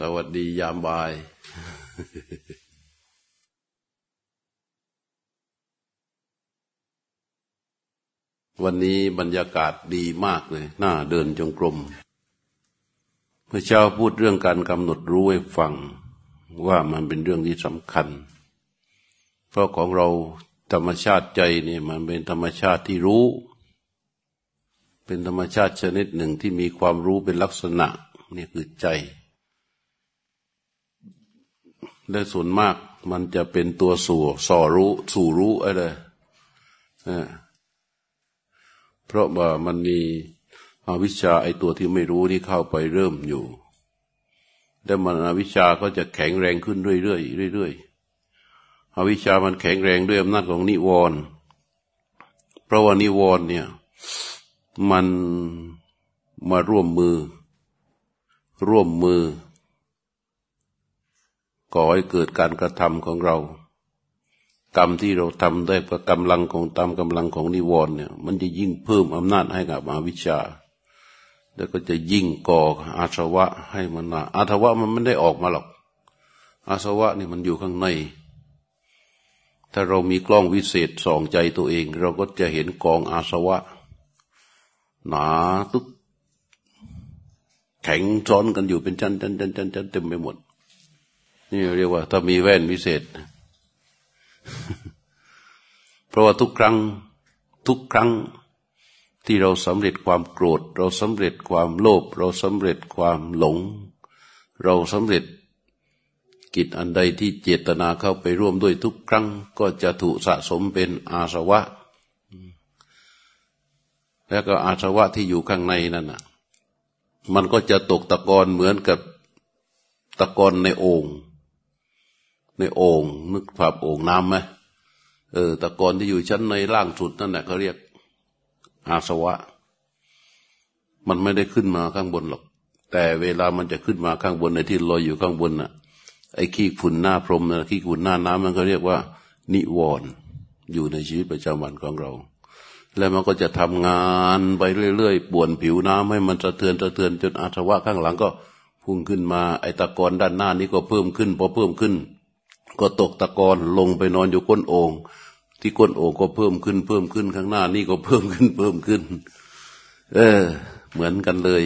สวัสดียามบ่าย วันนี้บรรยากาศดีมากเลย น่าเดินจงกรม เมื่อเช้าพูดเรื่องการกำหนดรู้ให้ฟัง ว่ามันเป็นเรื่องที่สำคัญ เพราะของเราธรรมชาติใจนี่มันเป็นธรรมชาติที่รู้ เป็นธรรมชาติชนิดหนึ่งที่มีความรู้เป็นลักษณะนี่คือใจ และส่วนมากมันจะเป็นตัวสู่ส่อรู้ สู่รู้อะไรเพราะว่ามันมีอวิชชาไอตัวที่ไม่รู้ที่เข้าไปเริ่มอยู่ แล้วมันอวิชชาก็จะแข็งแรงขึ้นเรื่อยๆเรื่อยๆอวิชชามันแข็งแรงด้วยอำนาจของนิวรณ์เพราะว่านิวรณ์เนี่ย มันมาร่วมมือ ร่วมมือ ก่อให้เกิดการกระทำของเรา กรรมที่เราทำได้ประกำลังของตามกำลังของนิวรณ์เนี่ย มันจะยิ่งเพิ่มอำนาจให้กับอวิชชา แล้วก็จะยิ่งก่ออาสวะให้มันมาอาสวะมันไม่ได้ออกมาหรอก อาสวะนี่มันอยู่ข้างใน ถ้าเรามีกล้องวิเศษส่องใจตัวเอง เราก็จะเห็นกองอาสวะ หนาตึกแข็งซ้อนกันอยู่เป็นชั้นชั้นชั้นชั้นเต็มไปหมด นี่เรียกว่า ถ้ามีแว่นวิเศษ เพราะว่าทุกครั้งทุกครั้งที่เราสำเร็จความโกรธ เราสำเร็จความโลภเราสำเร็จความหลง เราสำเร็จกิจอันใดที่เจตนาเข้าไปร่วมด้วยทุกครั้ง ก็จะถูกสะสมเป็นอาสวะ แล้วก็อาสวะที่อยู่ข้างในนั่นน่ะ มันก็จะตกตะกอนเหมือนกับตะกอนในโอ่ง ในโอ่งนึกภาพโอ่งน้ำไหมเออตะกอนที่อยู่ชั้นในล่างสุดนั่นแหละเขาเรียกอาสวะ มันไม่ได้ขึ้นมาข้างบนหรอก แต่เวลามันจะขึ้นมาข้างบนในที่ลอยอยู่ข้างบนน่ะ ไอ้ขี้ฝุ่นหน้าพรมนะขี้ฝุ่นหน้าน้ำมันก็เรียกว่า นิวรณ์อยู่ในชีวิตประจำวันของเรา แล้วมันก็จะทำงานไปเรื่อยๆป่วนผิวน้ำให้มันสะเทือนสะเทือนจนอาสวะข้างหลังก็พุ่งขึ้นมาไอ้ตะกอนด้านหน้านี้ก็เพิ่มขึ้นพอเพิ่มขึ้น ก็ตกตะกอนลงไปนอนอยู่ก้นโอ่งที่ก้นโอ่งก็เพิ่มขึ้นเพิ่มขึ้นข้างหน้านี่ก็เพิ่มขึ้นเพิ่มขึ้น เออ เหมือนกันเลย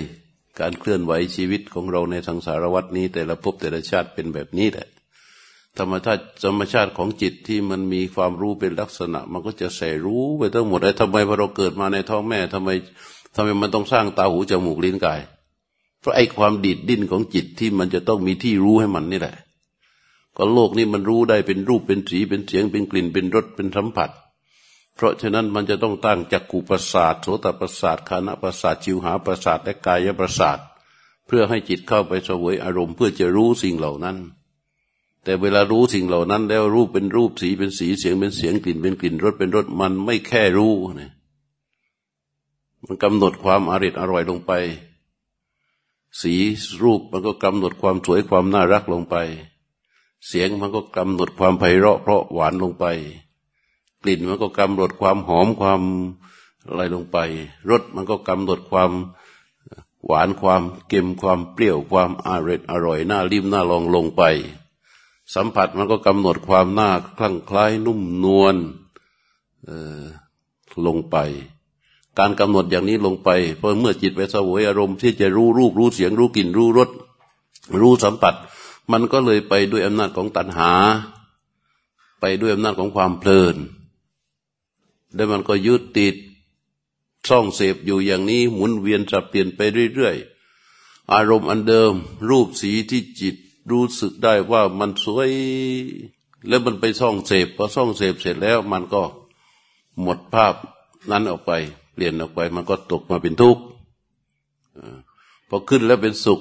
การเคลื่อนไหวชีวิตของเราในสังสารวัตนี้ แต่ละภพแต่ละชาติเป็นแบบนี้แหละธรรมชาติธรรมชาติของจิตที่มันมีความรู้เป็นลักษณะ มันก็จะใส่รู้ไปทั้งหมดไอ้ทำไมพอเราเกิดมาในท้องแม่ทำไมทำไมมันต้องสร้างตาหูจมูกลิ้นกาย เพราะไอ้ความดิดดิ้นของจิตที่มันจะต้องมีที่รู้ให้มันนี่แหละ ก็โลกนี้มันรู้ได้เป็นรูปเป็นสีเป็นเสียงเป็นกลิ่นเป็นรสเป็นสัมผัส เพราะฉะนั้นมันจะต้องตั้งจักกุประสาทโสตประสาทคานะประสาทชิวหาประสาทและกายประสาท เพื่อให้จิตเข้าไปสวยอารมณ์เพื่อจะรู้สิ่งเหล่านั้น แต่เวลารู้สิ่งเหล่านั้น แล้วรูปเป็นรูปสีเป็นสีเสียงเป็นเสียงกลิ่นเป็นกลิ่นรสเป็นรสมันไม่แค่รู้เนี่ยมันกำหนดความอริดอร่อยลงไป สีรูปมันก็กำหนดความสวยความน่ารักลงไป เสียงมันก็กำหนดความไพเราะเพราะหวานลงไป กลิ่นมันก็กำหนดความหอมความอะไรลงไป รสมันก็กำหนดความหวานความเค็มความเปรี้ยวความอร่อยอร่อยน่าริมน่าลองลงไป สัมผัสมันก็กำหนดความน่าคลั่งคล้ายนุ่มนวลลงไป การกำหนดอย่างนี้ลงไป เพราะเมื่อจิตไปสวยอารมณ์ที่จะรู้รูปรู้เสียงรู้กลิ่นรู้รสรู้สัมผัส มันก็เลยไปด้วยอำนาจของตัณหา ไปด้วยอำนาจของความเพลิน แล้วมันก็ยึดติดซ่องเสพอยู่อย่างนี้หมุนเวียนจะเปลี่ยนไปเรื่อยๆ อารมณ์อันเดิม รูปสีที่จิตรู้สึกได้ว่ามันสวย แล้วมันไปซ่องเสพพอซ่องเสพเสร็จแล้วมันก็หมดภาพนั้นออกไป เปลี่ยนออกไป มันก็ตกมาเป็นทุกข์พอขึ้นแล้วเป็นสุข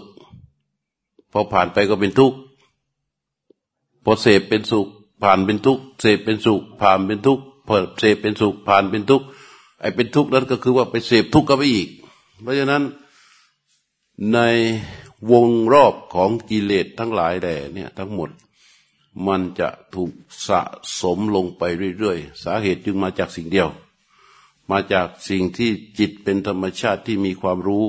พอผ่านไปก็เป็นทุกข์พอเสพเป็นสุข ผ่านเป็นทุกข์เสพเป็นสุข ผ่านเป็นทุกข์พอเสพเป็นสุขผ่านเป็นทุกข์ไอ้เป็นทุกข์นั้นก็คือว่าไปเสพทุกข์ก็ไปอีก เพราะฉะนั้นในวงรอบของกิเลสทั้งหลายแด่เนี่ยทั้งหมดมันจะถูกสะสมลงไปเรื่อยๆ สาเหตุจึงมาจากสิ่งเดียว มาจากสิ่งที่จิตเป็นธรรมชาติที่มีความรู้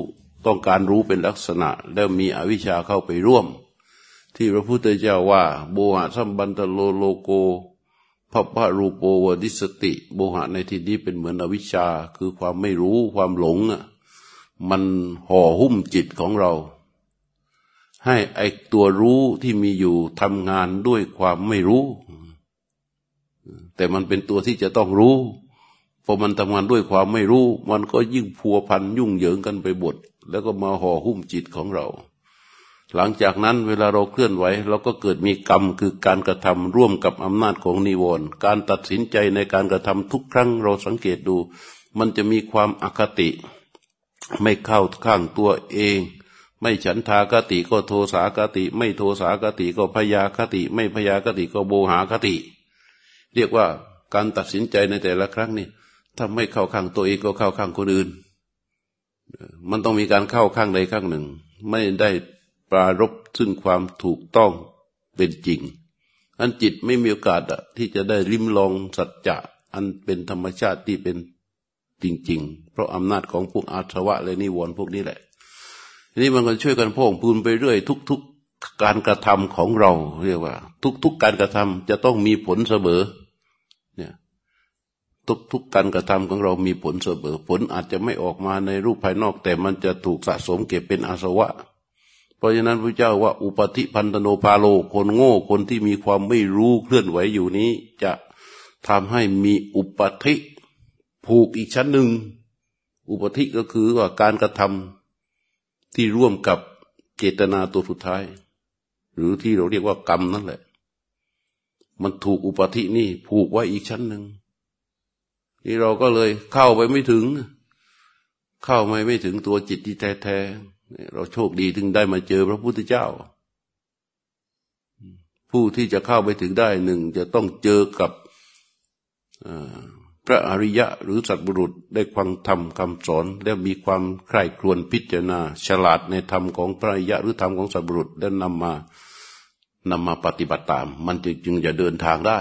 ต้องการรู้เป็นลักษณะ แล้วมีอวิชชาเข้าไปร่วม ที่พระพุทธเจ้าว่า โบหะสัมบันตโลโลโกพระพระรูปโปวดิสติ โบหะในที่นี้เป็นเหมือนอวิชชาคือความไม่รู้ความหลงอะมันห่อหุ้มจิตของเรา ให้ไอตัวรู้ที่มีอยู่ทำงานด้วยความไม่รู้ แต่มันเป็นตัวที่จะต้องรู้พอมันทำงานด้วยความไม่รู้ มันก็ยิ่งพัวพันยุ่งเหยิงกันไปบด แล้วก็มาห่อหุ้มจิตของเรา หลังจากนั้นเวลาเราเคลื่อนไหว เราก็เกิดมีกรรมคือการกระทำร่วมกับอำนาจของนิวรณ์การตัดสินใจในการกระทำทุกครั้งเราสังเกตดู มันจะมีความอคติ ไม่เข้าข้างตัวเองไม่ฉันทากติก็โทสากติ ไม่โทสากติก็พยาคติ ไม่พยาคติก็โบหาคติ เรียกว่าการตัดสินใจในแต่ละครั้งนี่ถ้าไม่เข้าข้างตัวเองก็เข้าข้างคนอื่น มันต้องมีการเข้าข้างใดข้างหนึ่ง ไม่ได้ปรารบซึ่งความถูกต้องเป็นจริงอันจิตไม่มีโอกาสที่จะได้ริมลองสัจจะอันเป็นธรรมชาติที่เป็นจริง ๆ เพราะอำนาจของพวกอาชวะและนิวรณ์พวกนี้แหละนี่มันก็ช่วยกันพ่องพูนไปเรื่อย ทุก ๆ การกระทำของเราเรียกว่า ทุก ๆ การกระทำจะต้องมีผลเสมอ ทุกๆการกระทำของเรามีผลเสมอผลอาจจะไม่ออกมาในรูปภายนอก แต่มันจะถูกสะสมเก็บเป็นอาสวะ เพราะฉะนั้นพระเจ้าว่าอุปธิพันธโนพาโลคนโง่คนที่มีความไม่รู้เคลื่อนไหวอยู่นี้ จะทำให้มีอุปธิผูกอีกชั้นหนึ่ง อุปธิก็คือว่าการกระทำที่ร่วมกับเจตนาตัวสุดท้าย หรือที่เราเรียกว่ากรรมนั่นแหละ มันถูกอุปธินี่ผูกไว้อีกชั้นหนึ่ง นี่เราก็เลยเข้าไปไม่ถึง เข้าไม่ไม่ถึงตัวจิตที่แท้แท้เราโชคดีถึงได้มาเจอพระพุทธเจ้า ผู้ที่จะเข้าไปถึงได้หนึ่งจะต้องเจอกับพระอริยะหรือสัตบุรุษได้ฟังธรรมคำสอน และมีความใคร่ครวญพิจารณา ฉลาดในธรรมของพระอริยะหรือธรรมของสัตบุรุษได้นำมานำมาปฏิบัติตาม มันจึงจะเดินทางได้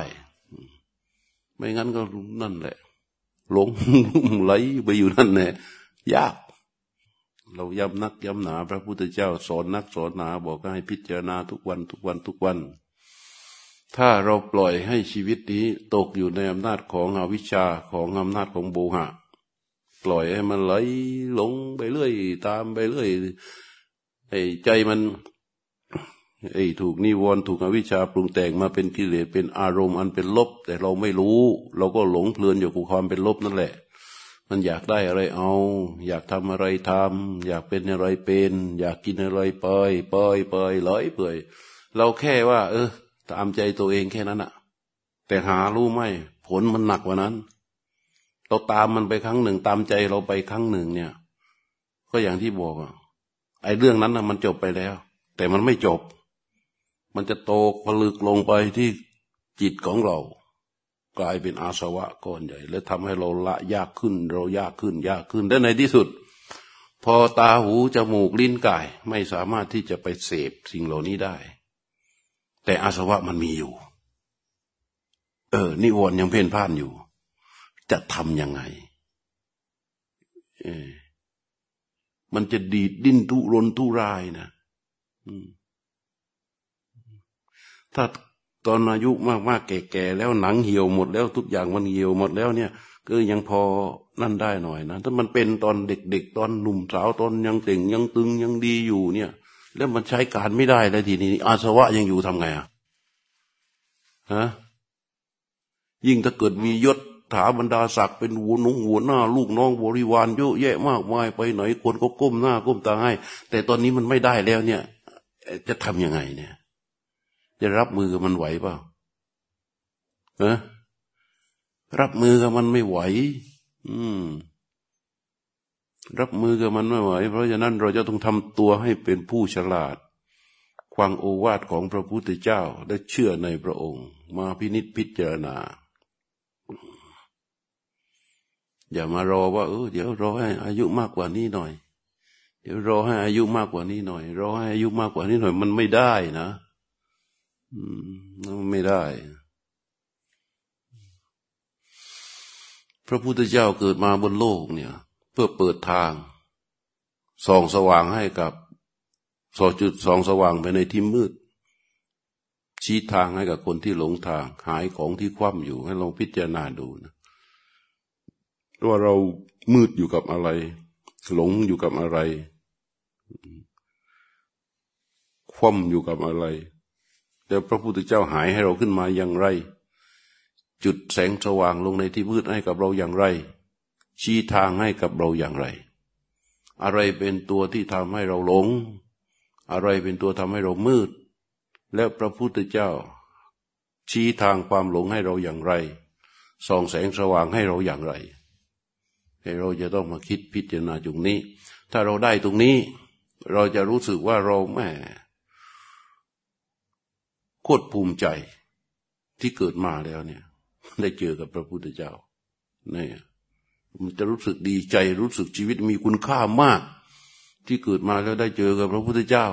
ไม่งั้นก็นั่นแหละ หลงไหลไปอยู่นั่นแหละยาก เราย้ำนักย้ำหนา พระพุทธเจ้าสอนนักสอนหนาบอกให้พิจารณาทุกวันทุกวันทุกวัน ถ้าเราปล่อยให้ชีวิตนี้ตกอยู่ในอำนาจของอวิชชาของอำนาจของโบหะ ปล่อยให้มันไหลหลงไปเรื่อย ตามไปเรื่อยไอ้ใจมัน ไอ้ถูกนิวรณ์ถูกอวิชชาปรุงแต่งมาเป็นกิเลสเป็นอารมณ์อันเป็นลบ แต่เราไม่รู้ เราก็หลงเพลินอยู่กับความเป็นลบนั่นแหละ มันอยากได้อะไรเอา อยากทำอะไรทำอยากเป็นอะไรเป็น อยากกินอะไรไปไปไปลอยเปื่อยเราแค่ว่า เออ ตามใจตัวเองแค่นั้นอะแต่หารู้ไหมผลมันหนักกว่านั้น เราตามมันไปครั้งหนึ่ง ตามใจเราไปครั้งหนึ่งเนี่ย ก็อย่างที่บอกอะไอ้เรื่องนั้นนะมันจบไปแล้ว แต่มันไม่จบ มันจะโตผลึกลงไปที่จิตของเรา กลายเป็นอาสวะก้อนใหญ่ และทำให้เราละยากขึ้น เรายากขึ้น ยากขึ้นและในที่สุด พอตาหูจมูกลิ้นกายไม่สามารถที่จะไปเสพสิ่งเหล่านี้ได้ แต่อาสวะมันมีอยู่ เออ นิวรณ์ยังเพ่นพ่านอยู่ จะทำยังไงเออมันจะดีดดิ้นทุรนทุรายนะ ถ้าตอนอายุมากๆแก่ๆแล้วหนังเหี่ยวหมดแล้วทุกอย่างมันเหี่ยวหมดแล้วเนี่ยก็ยังพอนั่นได้หน่อยนะถ้ามันเป็นตอนเด็กๆ ตอนหนุ่มสาวตอนยังเต่งยังตึงยังดีอยู่เนี่ย แล้วมันใช้การไม่ได้แล้วทีนี้อาสวะยังอยู่ทำไงอะฮะยิ่งถ้าเกิดมียศถาบรรดาศักดิ์เป็นหัวน้องหัวหน้า ลูกน้องบริวารเยอะแยะมากมายไปไหนคนก็ก้มหน้าก้มตาให้ แต่ตอนนี้มันไม่ได้แล้วเนี่ย จะทำยังไงเนี่ย จะรับมือกับมันไหวเปล่าฮะรับมือกับมันไม่ไหว อืม รับมือกับมันไม่ไหว เพราะฉะนั้นเราจะต้องทำตัวให้เป็นผู้ฉลาดฟังโอวาทของพระพุทธเจ้าและเชื่อในพระองค์ มาพินิจพิจารณา อย่ามารอว่าเออเดี๋ยวรอให้อายุมากกว่านี้หน่อย เดี๋ยวรอให้อายุมากกว่านี้หน่อย รอให้อายุมากกว่านี้หน่อย มันไม่ได้นะ ไม่ได้ พระพุทธเจ้าเกิดมาบนโลกเนี่ย เพื่อเปิดทางส่องสว่างให้กับสองจุดส่องสว่างไปในที่มืด ชี้ทางให้กับคนที่หลงทาง หายของที่คว่ำอยู่ให้ลองพิจารณาดูนะว่าเรามืดอยู่กับอะไร หลงอยู่กับอะไร คว่ำอยู่กับอะไร แต่พระพุทธเจ้าหายให้เราขึ้นมาอย่างไร จุดแสงสว่างลงในที่มืดให้กับเราอย่างไร ชี้ทางให้กับเราอย่างไร อะไรเป็นตัวที่ทำให้เราหลง อะไรเป็นตัวทำให้เรามืด และพระพุทธเจ้า ชี้ทางความหลงให้เราอย่างไรส่องแสงสว่างให้เราอย่างไรให้เราจะต้องมาคิดพิจารณาจุงนี้ ถ้าเราได้ตรงนี้ เราจะรู้สึกว่าเราแม่ คตรภูมิใจที่เกิดมาแล้วเนี่ย ได้เจอกับพระพุทธเจ้าเนี่ยมันจะรู้สึกดีใจรู้สึกชีวิตมีคุณค่ามาก ที่เกิดมาแล้วได้เจอกับพระพุทธเจ้า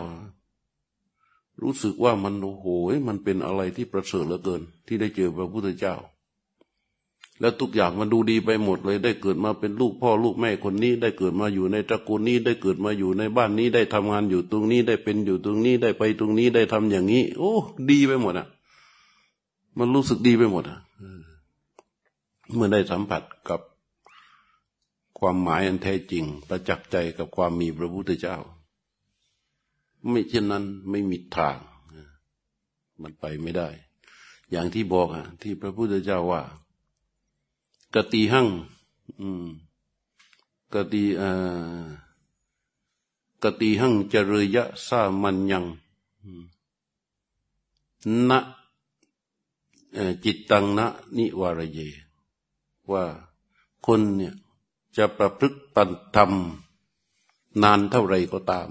รู้สึกว่ามันโอ้โหมันเป็นอะไรที่ประเสริฐเหลือเกิน ที่ได้เจอพระพุทธเจ้า แล้วทุกอย่างมันดูดีไปหมดเลย ได้เกิดมาเป็นลูกพ่อลูกแม่คนนี้ ได้เกิดมาอยู่ในตระกูลนี้ ได้เกิดมาอยู่ในบ้านนี้ ได้ทำงานอยู่ตรงนี้ ได้เป็นอยู่ตรงนี้ ได้ไปตรงนี้ ได้ทำอย่างนี้ โอ้ ดีไปหมดอะ มันรู้สึกดีไปหมดอะเมื่อได้สัมผัสกับความหมายอันแท้จริง ประจักษ์ใจกับความมีพระพุทธเจ้า ไม่เช่นนั้นไม่มีทาง มันไปไม่ได้ อย่างที่บอกอะที่พระพุทธเจ้าว่า กติหังอืมกติอ่ากติหังจริยะสามัญยังนะจิตตังนะนิวารเย ว่าคนเนี่ยจะประพฤติปันธรรม นานเท่าไรก็ตาม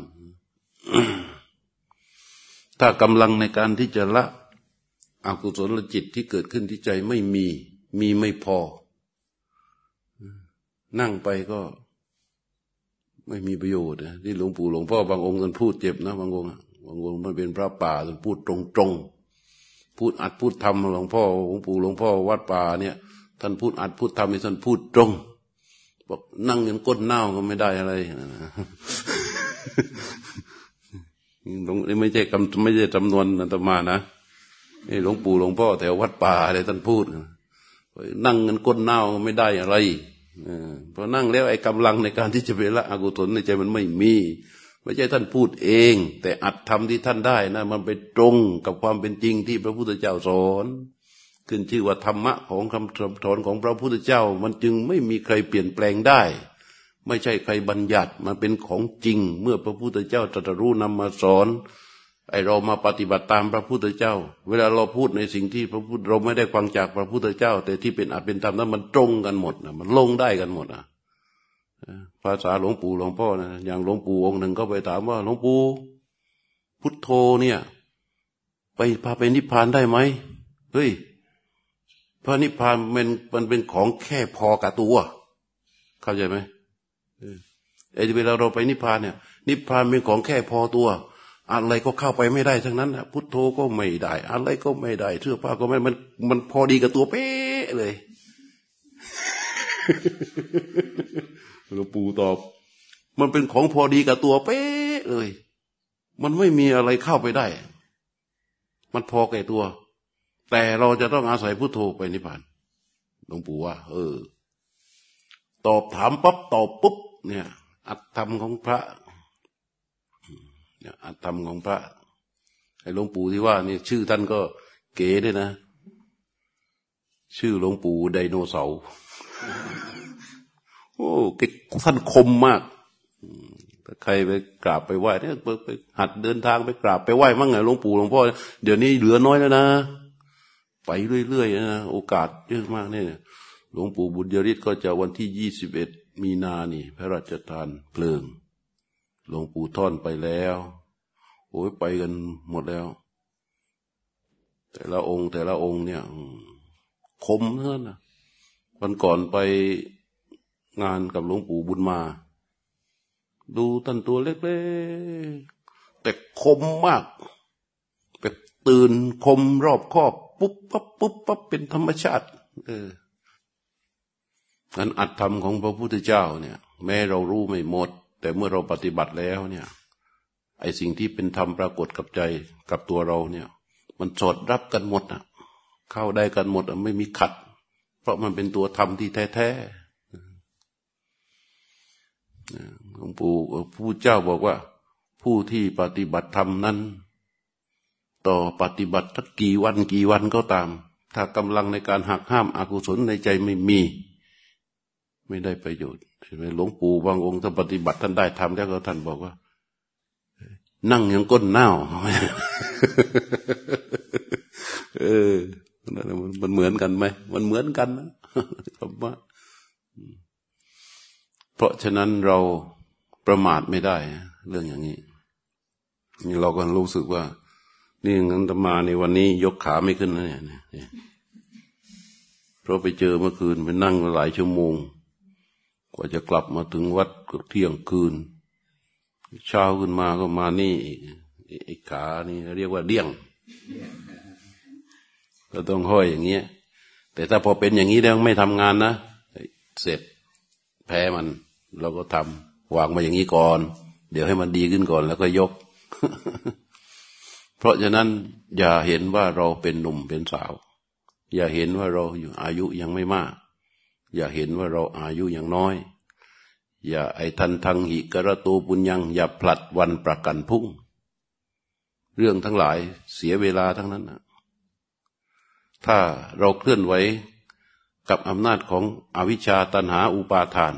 ถ้ากำลังในการที่จะละอกุศลจิตที่เกิดขึ้นที่ใจไม่มี มีไม่พอ นั่งไปก็ไม่มีประโยชน์นะที่หลวงปู่หลวงพ่อบางองค์ท่านพูดเจ็บนะ บางองค์บางองค์มันเป็นพระป่าท่านพูดตรงๆพูดอัดพูดทำหลวงพ่อหลวงปู่หลวงพ่อวัดป่าเนี่ย ท่านพูดอัดพูดทำให้ท่านพูดตรงบอกนั่งยันก้นเน่าก็ไม่ได้อะไรตรงนี้ไม่ใช่คำไม่ใช่จำนวนนัตมานะนี่หลวงปู่หลวงพ่อแถววัดป่าอะไรท่านพูดนั่งเงินก้นเน่าก็ไม่ได้อะไร พราะนั่งแล้วไอ้กำลังในการที่จะไปละอกุศลในใจมันไม่มีไม่ใช่ท่านพูดเอง แต่อัดทำที่ท่านได้นะมันไปตรงกับความเป็นจริงที่พระพุทธเจ้าสอนขึ้นชื่อว่าธรรมะของคำสอนของพระพุทธเจ้า มันจึงไม่มีใครเปลี่ยนแปลงได้ ไม่ใช่ใครบัญญัติมันเป็นของจริง เมื่อพระพุทธเจ้าตรัสรู้นำมาสอน ไอเรามาปฏิบัติตามพระพุทธเจ้า เวลาเราพูดในสิ่งที่พระพุทธเราไม่ได้ฟังจากพระพุทธเจ้า แต่ที่เป็นอาเป็นธรรมนั้นมันตรงกันหมดนะมันลงได้กันหมดนะภาษาหลวงปู่หลวงพ่อนะอย่างหลวงปู่องค์หนึ่งก็ไปถามว่าหลวงปู่พุทโธเนี่ย ไปพาไปนิพพานได้ไหมเฮ้ยพระนิพพานมันมันเป็นของแค่พอกับตัว เข้าใจไหมไอ้เวลาเราไปนิพพานเนี่ย นิพพานเป็นของแค่พอตัว อะไรก็เข้าไปไม่ได้ทั้งนั้นนะพุทโธก็ไม่ได้ อะไรก็ไม่ได้เสื้อผ้าก็ไม่มันมันพอดีกับตัวเป๊ะเลยหลวงปู่ตอบ มันเป็นของพอดีกับตัวเป๊ะเลย มันไม่มีอะไรเข้าไปได้ มันพอแก่ตัว แต่เราจะต้องอาศัยพุทโธไปนิพพานหลวงปู่ว่า เออ ตอบถามปั๊บตอบปุ๊บเนี่ย อัตธรรมของพระ อัตธรรมของพระไอ้หลวงปู่ที่ว่านี่ชื่อท่านก็เก๋ด้วยนะ ชื่อหลวงปู่ไดโนเสาร์โอ้ท่านคมมากถ้าใครไปกราบไปไหว้เนี่ยไปหัดเดินทางไปกราบไปไหว้มั่งไงหลวงปู่หลวงพ่อเดี๋ยวนี้เหลือน้อยแล้วนะ ไปเรื่อยๆนะโอกาสเยอะมากเนี่ยหลวงปู่บุญยริศก็จะวันที่ยี่สิบเอ็ดมีนานี่ พระราชทานเพลิง หลวงปู่ท่อนไปแล้ว โอ้ยไปกันหมดแล้ว แต่ละองค์ แต่ละองค์เนี่ยคมเท่านะวันก่อนไปงานกับหลวงปู่บุญมา ดูท่านตัวเล็กๆแต่คมมากแบบตื่นคมรอบคอบปุ๊บปั๊บปุ๊บปั๊บเป็นธรรมชาติ เออการอัตธรรมของพระพุทธเจ้าเนี่ย แม้เรารู้ไม่หมด แต่เมื่อเราปฏิบัติแล้วเนี่ย ไอสิ่งที่เป็นธรรมปรากฏกับใจกับตัวเราเนี่ย มันสอดรับกันหมดอะ เข้าได้กันหมดอะไม่มีขัด เพราะมันเป็นตัวธรรมที่แท้ๆหลวงปู่ผู้เจ้าบอกว่า ผู้ที่ปฏิบัติธรรมนั้น ต่อปฏิบัติสักกี่วันกี่วันก็ตาม ถ้ากำลังในการหักห้ามอากุศลในใจไม่มี ไม่ได้ประโยชน์ เห็นไหมหลวงปู่บางองค์ถ้าปฏิบัติท่านได้ทำแล้วก็ท่านบอกว่า นั่งยังก้นเน่าเออมันเหมือนกันไหมมันเหมือนกันนะครับว่าเพราะฉะนั้นเราประมาทไม่ได้ เรื่องอย่างนี้นี่เราก็รู้สึกว่า นี่งั้นตมาในวันนี้ ยกขาไม่ขึ้นนะเนี่ยเพราะไปเจอเมื่อคืนไปนั่งหลายชั่วโมง กว่าจะกลับมาถึงวัดก็เที่ยงคืน เช้าขึ้นมาก็มานี่ไอ้ขานี่เรียกว่าเดี่ยง ก็ต้องห้อยอย่างเงี้ย แต่ถ้าพอเป็นอย่างนี้แล้วไม่ทำงานนะเสร็จแพ้มัน เราก็ทำวางมาอย่างนี้ก่อน เดี๋ยวให้มันดีขึ้นก่อนแล้วก็ยก เพราะฉะนั้นอย่าเห็นว่าเราเป็นหนุ่มเป็นสาว อย่าเห็นว่าเราอยู่อายุยังไม่มาก อย่าเห็นว่าเราอายุยังน้อย อย่าไอทันทังหิกระตูปุญญัง อย่าผลัดวันประกันพุ่ง เรื่องทั้งหลายเสียเวลาทั้งนั้นนะถ้าเราเคลื่อนไหวกับอำนาจของอวิชชาตันหาอุปาทาน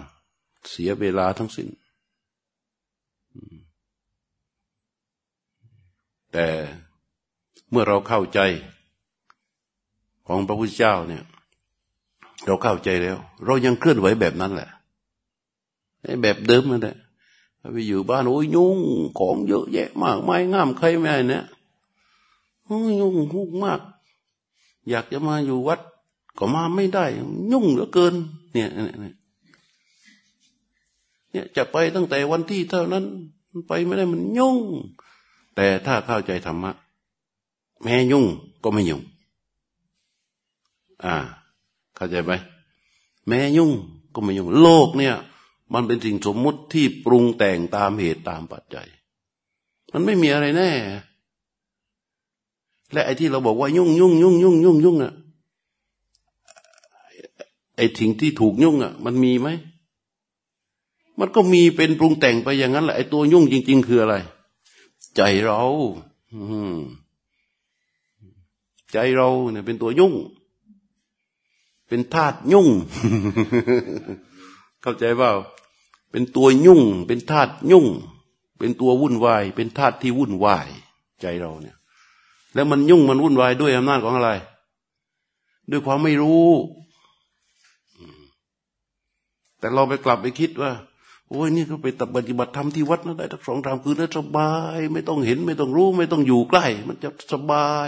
เสียเวลาทั้งสิ้น แต่เมื่อเราเข้าใจของพระพุทธเจ้าเนี่ย เราเข้าใจแล้ว เรายังเคลื่อนไหวแบบนั้นแหละแบบเดิมนั่นแหละไปอยู่บ้านโอ้ยยุ่งของเยอะแยะมากไม่งามใครไม่เนี่ยโอ้ยยุ่งหุกมาก อยากจะมาอยู่วัด ก็มาไม่ได้ ยุ่งเหลือเกิน เนี่ยเนี่ยจะไปตั้งแต่วันที่เท่านั้นไปไม่ได้มันยุ่ง แต่ถ้าเข้าใจธรรมะ แม้ยุ่งก็ไม่ยุ่ง อ่า เข้าใจไหมแม้ยุ่งก็ไม่ยุ่งโลกเนี่ย มันเป็นสิ่งสมมุติที่ปรุงแต่งตามเหตุตามปัจจัย มันไม่มีอะไรแน่ และไอ้ที่เราบอกว่ายุ่งยุ่งยุ่งยุ่งยุ่งยุ่งอะไอ้สิ่งที่ถูกยุ่งอะมันมีไหมมันก็มีเป็นปรุงแต่งไปอย่างนั้นแหละไอ้ตัวยุ่งจริง ๆ คืออะไร ใจเราใจเราเนี่ยเป็นตัวยุ่ง เป็นธาตุยุ่ง เข้าใจเปล่าเป็นตัวยุ่ง เป็นธาตุยุ่ง เป็นตัววุ่นวาย เป็นธาตุที่วุ่นวาย ใจเราเนี่ย แล้วมันยุ่งมันวุ่นวายด้วยอำนาจของอะไร ด้วยความไม่รู้แต่เราไปกลับไปคิดว่าโอ้ยนี่ก็ไปตับปฏิบัติธรรมที่วัดนะได้ทั้งสองทามคืนแล้วสบาย ไม่ต้องเห็นไม่ต้องรู้ ไม่ต้องอยู่ใกล้ มันจะสบาย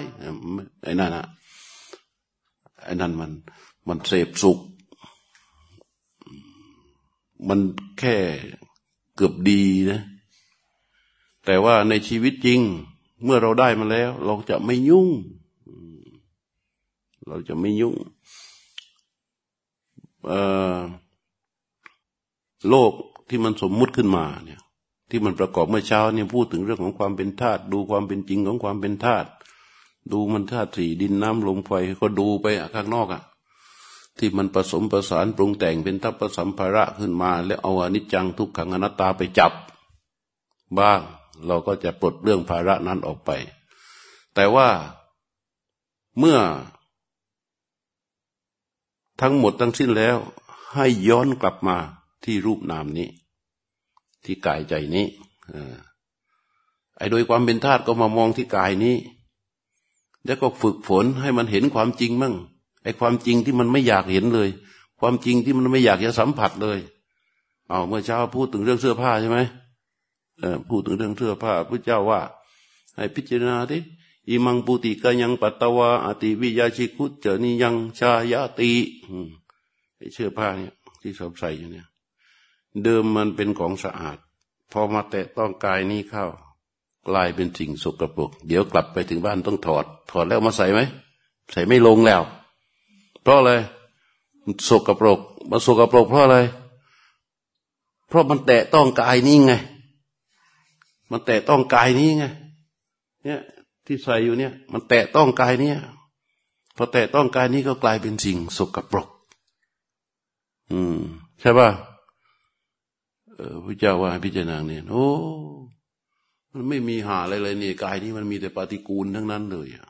ไอ้นั่นนะไอ้นั่นมัน มันเสพสุข มันแค่เกือบดีนะ แต่ว่าในชีวิตจริง เมื่อเราได้มาแล้ว เราจะไม่ยุ่ง เราจะไม่ยุ่งโลกที่มันสมมุติขึ้นมาเนี่ยที่มันประกอบเมื่อเช้าเนี่ยพูดถึงเรื่องของความเป็นธาตุดูความเป็นจริงของความเป็นธาตุดูมันธาตุสี่ดินน้ำลมไฟก็ดูไปข้างนอกอะ่ะ ที่มันผสมประสานปรุงแต่งเป็นทัพพสัมภาระขึ้นมา แล้วเอาอนิจจังทุกขังอนัตตาไปจับ บ้างเราก็จะปลดเรื่องภาระนั้นออกไป แต่ว่าเมื่อ ทั้งหมดทั้งสิ้นแล้ว ให้ย้อนกลับมาที่รูปนามนี้ ที่กายใจนี้ไอ้โดยความเป็นธาตุก็มามองที่กายนี้ แล้วก็ฝึกฝนให้มันเห็นความจริงมั่ง ไอ้ความจริงที่มันไม่อยากเห็นเลย ความจริงที่มันไม่อยากจะสัมผัสเลยเอาเมื่อเช้าพูดถึงเรื่องเสื้อผ้าใช่ไหมเออพูดถึงเรื่องเสื้อผ้าพระเจ้าว่า ให้พิจารณาดิอิมังปุติกายังปัตตวาอติวิยาชิคุตเจนิยังชายาติไอ้เสื้อผ้าเนี่ยที่สวมใส่อยู่เนี่ย เดิมมันเป็นของสะอาด พอมาแตะต้องกายนี้เข้า กลายเป็นสิ่งสกปรก เดี๋ยวกลับไปถึงบ้านต้องถอด ถอดแล้วมาใส่ไหม ใส่ไม่ลงแล้ว เพราะอะไรสกปรกมันสกปรกเพราะอะไร เพราะมันแตะต้องกายนี้ไง มันแตะต้องกายนี้ไง เนี่ยที่ใส่อยู่เนี่ย มันแตะต้องกายเนี่ยพอแตะต้องกายนี้ก็กลายเป็นสิ่งสกปรก อืม ใช่ป่ะเออพระเจ้าว่าพิจารณาเนี่ย โอ้ มันไม่มีหาอะไรเลยนี่กายนี้มันมีแต่ปฏิกูลทั้งนั้นเลยอะ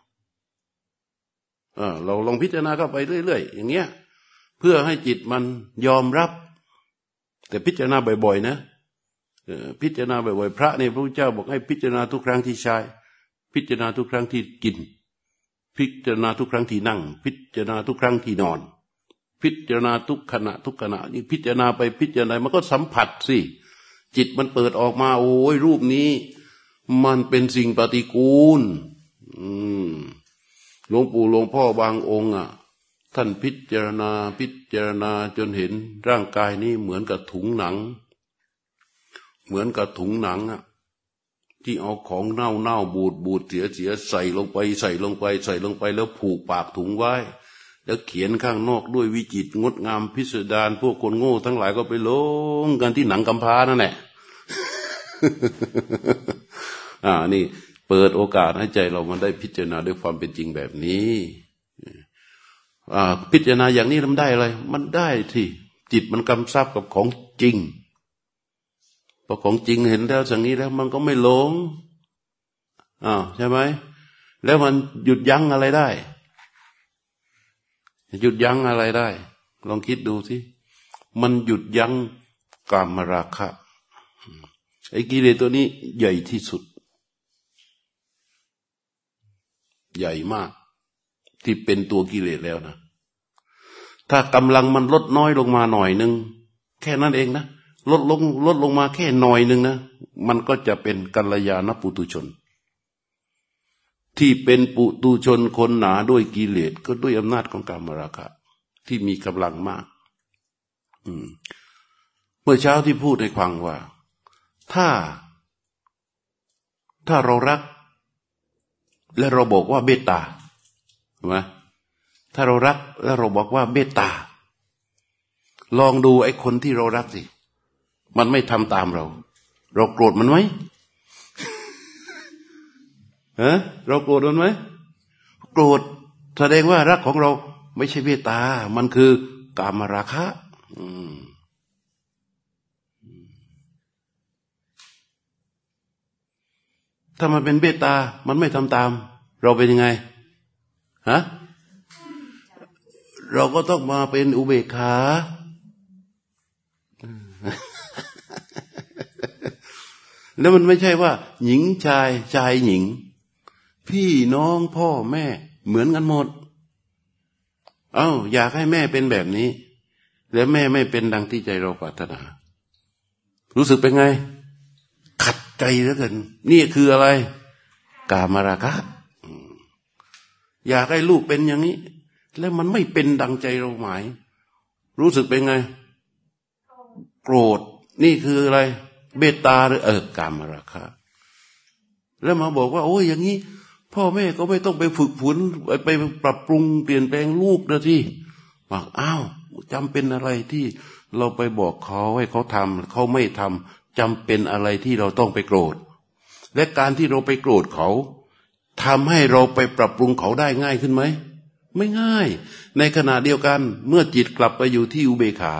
เราลองพิจารณาเข้าไปเรื่อยๆอย่างเงี้ย เพื่อให้จิตมันยอมรับ แต่พิจารณาบ่อยๆนะพิจารณาบ่อยๆพระเนี่ยพระพุทธเจ้าบอกให้พิจารณาทุกครั้งที่ใช้พิจารณาทุกครั้งที่กิน พิจารณาทุกครั้งที่นั่ง พิจารณาทุกครั้งที่นอน พิจารณาทุกขณะทุกขณะนี่พิจารณาไปพิจารณามันก็สัมผัสสิจิตมันเปิดออกมา โอ้ยรูปนี้ มันเป็นสิ่งปฏิกูล อืม หลวงปู่หลวงพ่อบางองค์อะ ท่านพิจารณาพิจารณาจนเห็นร่างกายนี้เหมือนกับถุงหนัง เหมือนกับถุงหนังอะที่เอาของเน่าเน่าบูดบูดเสียเสียใส่ลงไปใส่ลงไปใส่ลงไปแล้วผูกปากถุงไว้ แล้วเขียนข้างนอกด้วยวิจิตงดงามพิสดารพวกคนโง่ทั้งหลายก็ไปลงกันที่หนังกำพร้านั่นแหละอ่านี่ เปิดโอกาสให้ใจเรามันได้พิจารณาด้วยความเป็นจริงแบบนี้พิจารณาอย่างนี้มันได้อะไร มันได้ที่จิตมันกำซับกับของจริงพอของจริงเห็นแล้วอย่งนี้แล้ว มันก็ไม่หลงอ้าวใช่ไหมแล้วมันหยุดยั้งอะไรได้ หยุดยั้งอะไรได้ ลองคิดดูสิมันหยุดยั้งกามราคะไอ้กิเลสตัวนี้ใหญ่ที่สุด ใหญ่มาก ที่เป็นตัวกิเลสแล้วนะ ถ้ากำลังมันลดน้อยลงมาหน่อยหนึ่งแค่นั้นเองนะลดลงลดลงมาแค่หน่อยหนึ่งนะ มันก็จะเป็นกัลยาณปุตุชน ที่เป็นปุตุชนคนหนาด้วยกิเลสก็ด้วยอำนาจของกามราคะ ที่มีกำลังมากเมื่อเช้าที่พูดให้ฟังว่า ถ้า ถ้าเรารัก และเราบอกว่าเบตตาใช่ไหมถ้าเรารักแล้วเราบอกว่าเบตตา ลองดูไอ้คนที่เรารักสิ มันไม่ทำตามเรา เราโกรธมันไหมฮะเราโกรธมันไหมโกรธแสดงว่ารักของเราไม่ใช่เบตตา มันคือกามราคะ อืม ถ้ามันเป็นเบตา มันไม่ทำตาม เราเป็นยังไงฮะเราก็ต้องมาเป็นอุเบกขาแล้วมันไม่ใช่ว่า หญิงชายชายหญิง พี่น้องพ่อแม่เหมือนกันหมด เอา้า อยากให้แม่เป็นแบบนี้ แล้วแม่ไม่เป็นดังที่ใจเราปรารถนา รู้สึกเป็นไง ใจแล้วกันนี่คืออะไร กามราคะอยากให้ลูกเป็นอย่างนี้ แล้วมันไม่เป็นดังใจเราหมาย รู้สึกเป็นไง โกรธ นี่คืออะไรเบตตาหรือเออกามราคะ แล้วมาบอกว่า โอ้ยอย่างนี้ พ่อแม่ก็ไม่ต้องไปฝึกฝนไปปรับปรุงเปลี่ยนแปลงลูกนะที่บอกอ้าวจำเป็นอะไรที่เราไปบอกเขาให้เขาทำเขาไม่ทำ จำเป็นอะไรที่เราต้องไปโกรธ และการที่เราไปโกรธเขาทำให้เราไปปรับปรุงเขาได้ง่ายขึ้นไหม ไม่ง่าย ในขณะเดียวกันเมื่อจิตกลับไปอยู่ที่อุเบขา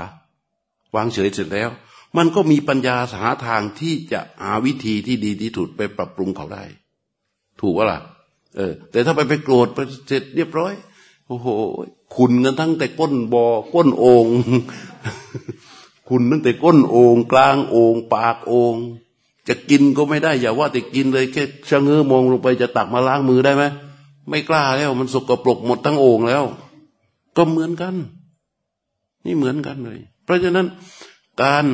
วางเฉยเสร็จแล้ว มันก็มีปัญญาหาทางที่จะหาวิธีที่ดีที่สุดไปปรับปรุงเขาได้ ถูกว่าล่ะ เออ แต่ถ้าไปไปโกรธไปเสร็จเรียบร้อย โอ้โหขุนกันทั้งแต่ก้นบอ่อก้นโอง คุณตั้งแต่ก้นโอ่งกลางโอ่งปากโอ่งจะกินก็ไม่ได้ อย่าว่าแต่กินเลยแค่ชะเง้อมองลงไปจะตักมาล้างมือได้ไหมไม่กล้าแล้วมันสกปรกหมดทั้งโอ่งแล้ว ก็เหมือนกัน นี่เหมือนกันเลย เพราะฉะนั้นการ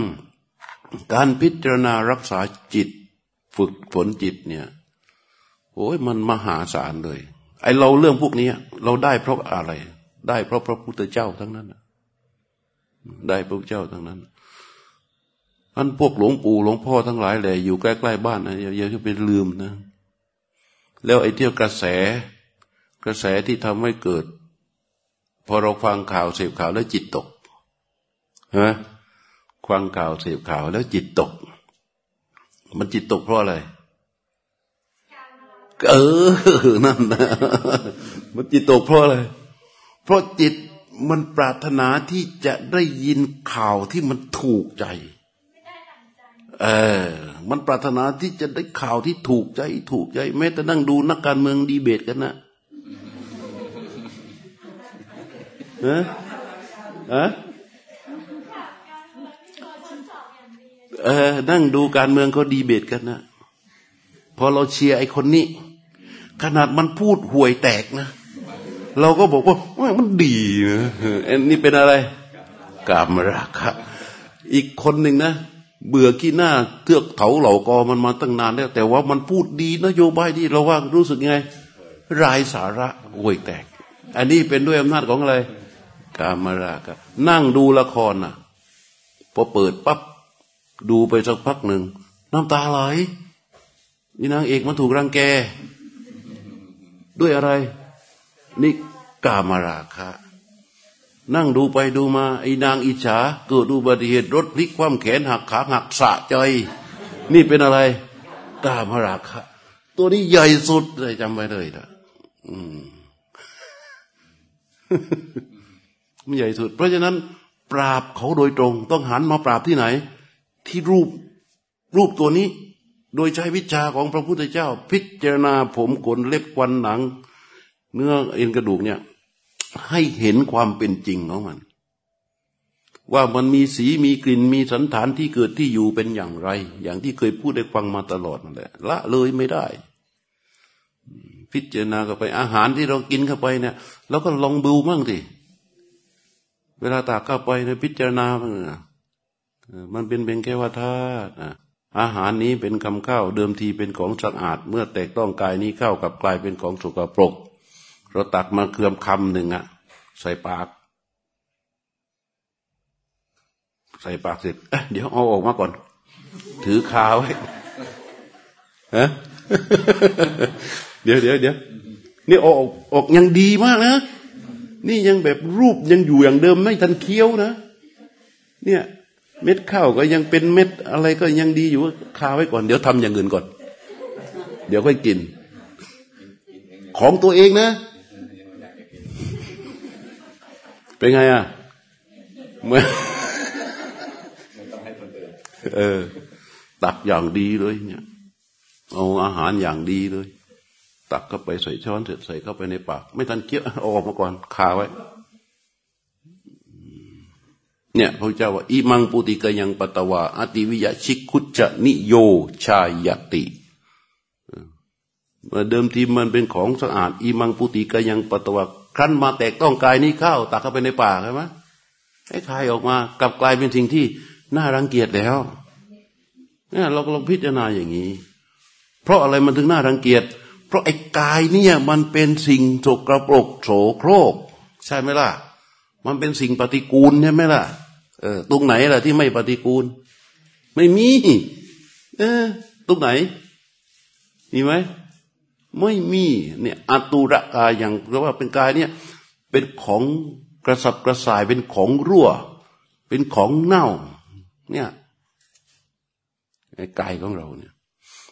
การพิจารณารักษาจิต ฝึกฝนจิตเนี่ยโอ้ยมันมหาศาลเลย ไอเราเรื่องพวกนี้เราได้เพราะอะไร ได้เพราะพระพุทธเจ้าทั้งนั้น ได้พระเจ้าทั้งนั้นอันพวกหลวงปู่หลวงพ่อทั้งหลายแหละอยู่ใกล้ๆบ้านนะอย่าจะไปลืมนะ แล้วไอ้เที่ยวกระแส กระแสที่ทำให้เกิด พอเราฟังข่าวเสพข่าวแล้วจิตตกฮะฟังข่าวเสพข่าวแล้วจิตตก มันจิตตกเพราะอะไรเออนั่นนะมันจิตตกเพราะอะไรเพราะจิต มันปรารถนาที่จะได้ยินข่าวที่มันถูกใจ เออ มันปรารถนาที่จะได้ข่าวที่ถูกใจ ถูกใจ แม้แต่นั่งดูนักการเมืองดีเบตกันนะฮะฮะเออ นั่งดูการเมืองเขาดีเบตกันนะพอเราเชียร์ไอ้คนนี้ ขนาดมันพูดห่วยแตกนะ เราก็บอกว่ามันดีนะอันนี้เป็นอะไร กามราคะ อีกคนหนึ่งนะเบื่อขี้หน้าเทือกเถาเหล่ากอมันมาตั้งนานแล้ว แต่ว่ามันพูดดีนโยบายดีเราว่ารู้สึกไง รายสาระห่วยแตก อันนี้เป็นด้วยอำนาจของอะไร กามราคะนั่งดูละครน่ะพอเปิดปั๊บดูไปสักพักหนึ่ง น้ำตาไหลนี่นางเอกมันถูกรังแก ด้วยอะไร นี่กามราคะนั่งดูไปดูมาไอ้นางอิจฉาเกิดอุบัติเหตุรถพลิกคว่ำแขนหักขาหักสะใจ นี่เป็นอะไร กามราคะ ตัวนี้ใหญ่สุดเลยจำไว้เลยนะอืมมันใหญ่สุด เพราะฉะนั้น ปราบเขาโดยตรง ต้องหันมาปราบที่ไหน ที่รูปรูปตัวนี้ โดยใช้วิชาของพระพุทธเจ้า พิจารณาผมขนเล็บควันหนัง เนื้อเอ็นกระดูกเนี่ย ให้เห็นความเป็นจริงของมัน ว่ามันมีสีมีกลิ่นมีสันฐานที่เกิดที่อยู่เป็นอย่างไร อย่างที่เคยพูดได้ฟังมาตลอดนั่นแหละละเลยไม่ได้ พิจารณาเข้าไปอาหารที่เรากินเข้าไปเนี่ยเราก็ลองดูมั่งสิเวลาตากเข้าไปเนี่ยพิจารณาบ้างมันเป็นเป็นแค่ว่าธาตุอาหารนี้เป็นคำข้าวเดิมทีเป็นของสะอาด เมื่อแตกต้องกายนี้เข้ากับกลายเป็นของสกปรก เราตักมาเคื่อมคำหนึ่งอะใส่ปาก ใส่ปากเสร็จเเดี๋ยวเอาออกมาก่อน ถือคาไว้ฮะเดี๋ยวเดี๋ยวเดี๋ยวนี่ออกออกยังดีมากนะ นี่ยังแบบรูปยังอยู่อย่างเดิมไม่ทันเคี้ยวนะ เนี่ย เม็ดข้าวก็ยังเป็นเม็ดอะไรก็ยังดีอยู่คาไว้ก่อน เดี๋ยวทำอย่างอื่นก่อน เดี๋ยวค่อยกิน ของตัวเองนะ เป็นไงอะเมื่อเออ ตักอย่างดีเลยเนี่ยเอาอาหารอย่างดีเลย ตักเข้าไปใส่ช้อนเสร็จใส่เข้าไปในปาก ไม่ทันเคี้ยวเอาออกมาก่อนคาไว้ เนี่ยพระเจ้าว่าอิมังปุติกยังปตวาอติวิยชิกุจจะนิโยชายติเดิมทีมันเป็นของสะอาดอิมังปุติกยังปตวา ครั้นมาแตกต้องกายนี้เข้าตักเข้าไปในปากใช่ไหมให้คายออกมากลับกลายเป็นสิ่งที่น่ารังเกียจแล้วเนี่ยเราลองพิจารณาอย่างนี้ เพราะอะไรมันถึงน่ารังเกียจ เพราะไอ้กายเนี่ยมันเป็นสิ่งโสกระปรกโสโครก ใช่ไหมล่ะ มันเป็นสิ่งปฏิกูลใช่ไหมล่ะเออตรงไหนล่ะที่ไม่ปฏิกูล ไม่มี เออตรงไหนมีไหม ไม่มีเนี่ยอตุระกายอย่างเพราะว่าเป็นกายเนี่ยเป็นของกระสับกระส่ายเป็นของรั่ว เป็นของเน่าเนี่ยไอ้กายของเราเนี่ย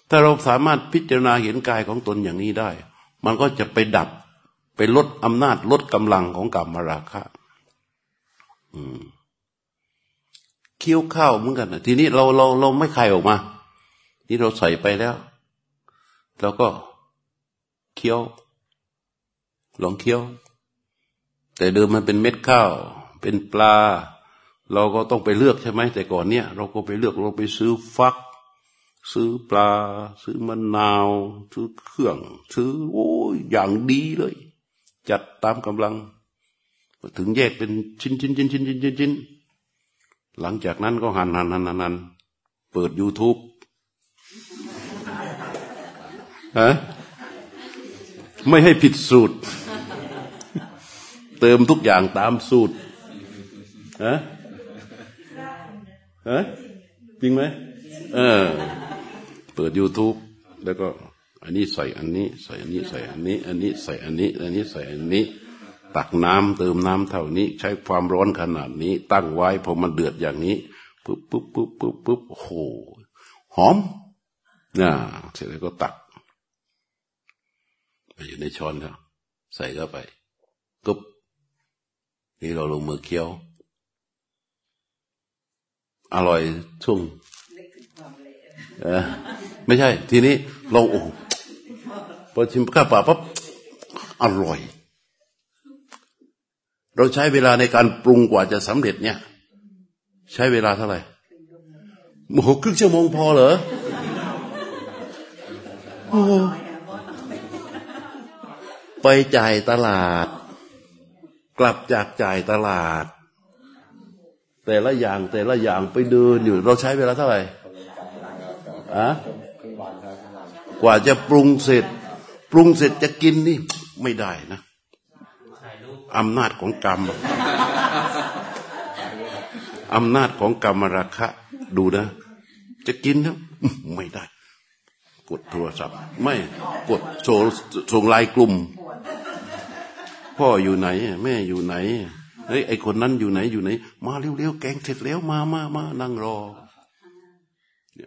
ถ้าเราสามารถพิจารณาเห็นกายของตนอย่างนี้ได้ มันก็จะไปดับไปลดอำนาจลดกำลังของกรรมราคะอืมเคี้ยวข้าวเหมือนกันนะทีนี้เราเราเราไม่คายออกมาที่เราใส่ไปแล้วเราก็ เคี้ยว ลองเคี้ยว แต่เดิมมันเป็นเม็ดข้าว เป็นปลา เราก็ต้องไปเลือกใช่ไหมแต่ก่อนเนี่ย เราก็ไปเลือกเราไปซื้อฟัก ซื้อปลา ซื้อมะนาว ซื้อเครื่อง ซื้อโอ้ยอย่างดีเลย จัดตามกำลังถึงแยกเป็นชิ้นชิ้นชิ้นชิ้นชิ้นชิ้นชิ้นหลังจากนั้นก็หันหันหันหันเปิด YouTube ฮะ ไม่ให้ผิดสูตร เติมทุกอย่างตามสูตรฮะฮะจริงไหมเออ เปิด YouTube แล้วก็ อันนี้ใส่อันนี้ ใส่อันนี้ใส่อันนี้ อันนี้ใส่อันนี้ อันนี้ใส่อันนี้ ตักน้ำเติมน้ำเท่านี้ ใช้ความร้อนขนาดนี้ ตั้งไว้พอมันเดือดอย่างนี้ปุ๊บปุ๊บปุ๊บปุ๊บปุ๊บโอ้โหหอมน่ะเสร็จแล้วก็ตัก อยู่ในช้อนแล้วใส่เข้าไปกึบนี่เราลงมือเคี้ยว อร่อยช่วงไม่ใช่ ทีนี้ลองโอ้พอชิมข้าวปล่าปั๊บอร่อย เราใช้เวลาในการปรุงกว่าจะสำเร็จเนี่ย ใช้เวลาเท่าไหร่โอ้โหครึ่งชั่วโมงพอเหรอโอ้ ไปจ่ายตลาด กลับจากจ่ายตลาด แต่ละอย่างแต่ละอย่างไปเดินอยู่ เราใช้เวลาเท่าไหร่อะกว่าจะปรุงเสร็จ ปรุงเสร็จจะกินนี่ ไม่ได้นะอำนาจของกรรมอำนาจของกรรมราคะ ดูนะ จะกินนะไม่ได้ กดโทรศัพท์ ไม่กดโส่งไลน์กลุ่ม พ่ออยู่ไหน แม่อยู่ไหนเฮ้ยไอคนนั้นอยู่ไหนอยู่ไหน มาเร็วๆแกงเสร็จแล้วมามามานั่งรอ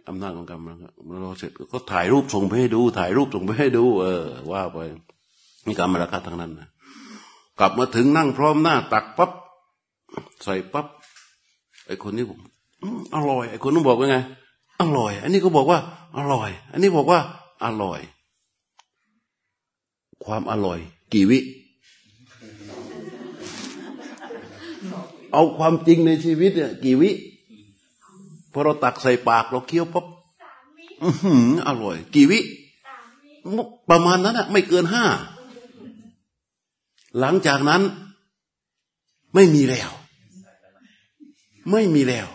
อำนาจของกรรมนะรอเสร็จก็ถ่ายรูปส่งไปให้ดู ถ่ายรูปส่งไปให้ดู เออ ว่าไปนี่กรรมราคาทั้งนั้นนะกลับมาถึงนั่งพร้อมหน้า ตักปั๊บใส่ปั๊บไอคนนี้ผมอร่อยไอคนนู้นบอกว่าไงอร่อย อันนี้ก็บอกว่า อร่อย อันนี้บอกว่า อร่อย ความอร่อย กี่วิ เอาความจริงในชีวิตเนี่ย กี่วิพอเราตักใส่ปากเราเคี้ยวปั๊บอร่อย กี่วิประมาณนั้นอะไม่เกินห้า หลังจากนั้น ไม่มีแล้ว ไม่มีแล้ว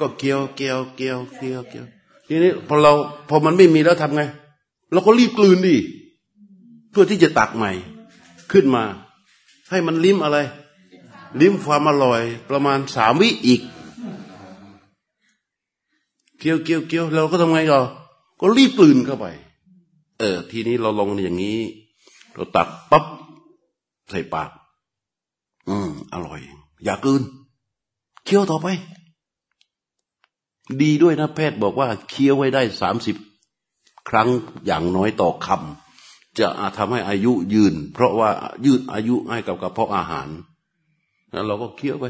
ก็เกี่ยวเกี่ยวเกี่ยวเกี่ยวเกี่ยวทีนี้พอเรา พอมันไม่มีแล้วทำไง เราก็รีบกลืนดิเพื่อที่จะตักใหม่ ขึ้นมา ให้มันลิ้มอะไร ลิ้มความอร่อย ประมาณสามวิอีก เกี่ยวเกี่ยวเกี่ยวเราก็ทำไงก็ก็รีบกลืนเข้าไป เออ ทีนี้เราลงอย่างนี้ เราตักปั๊บใส่ปาก อืม อร่อย อย่ากลืน เคี้ยวต่อไป ดีด้วยนะแพทย์บอกว่า เคี้ยวไว้ได้สามสิบครั้งอย่างน้อยต่อคำจะทำให้อายุยืน เพราะว่ายืดอายุให้กับกระเพาะอาหาร แล้วเราก็เคี้ยวไป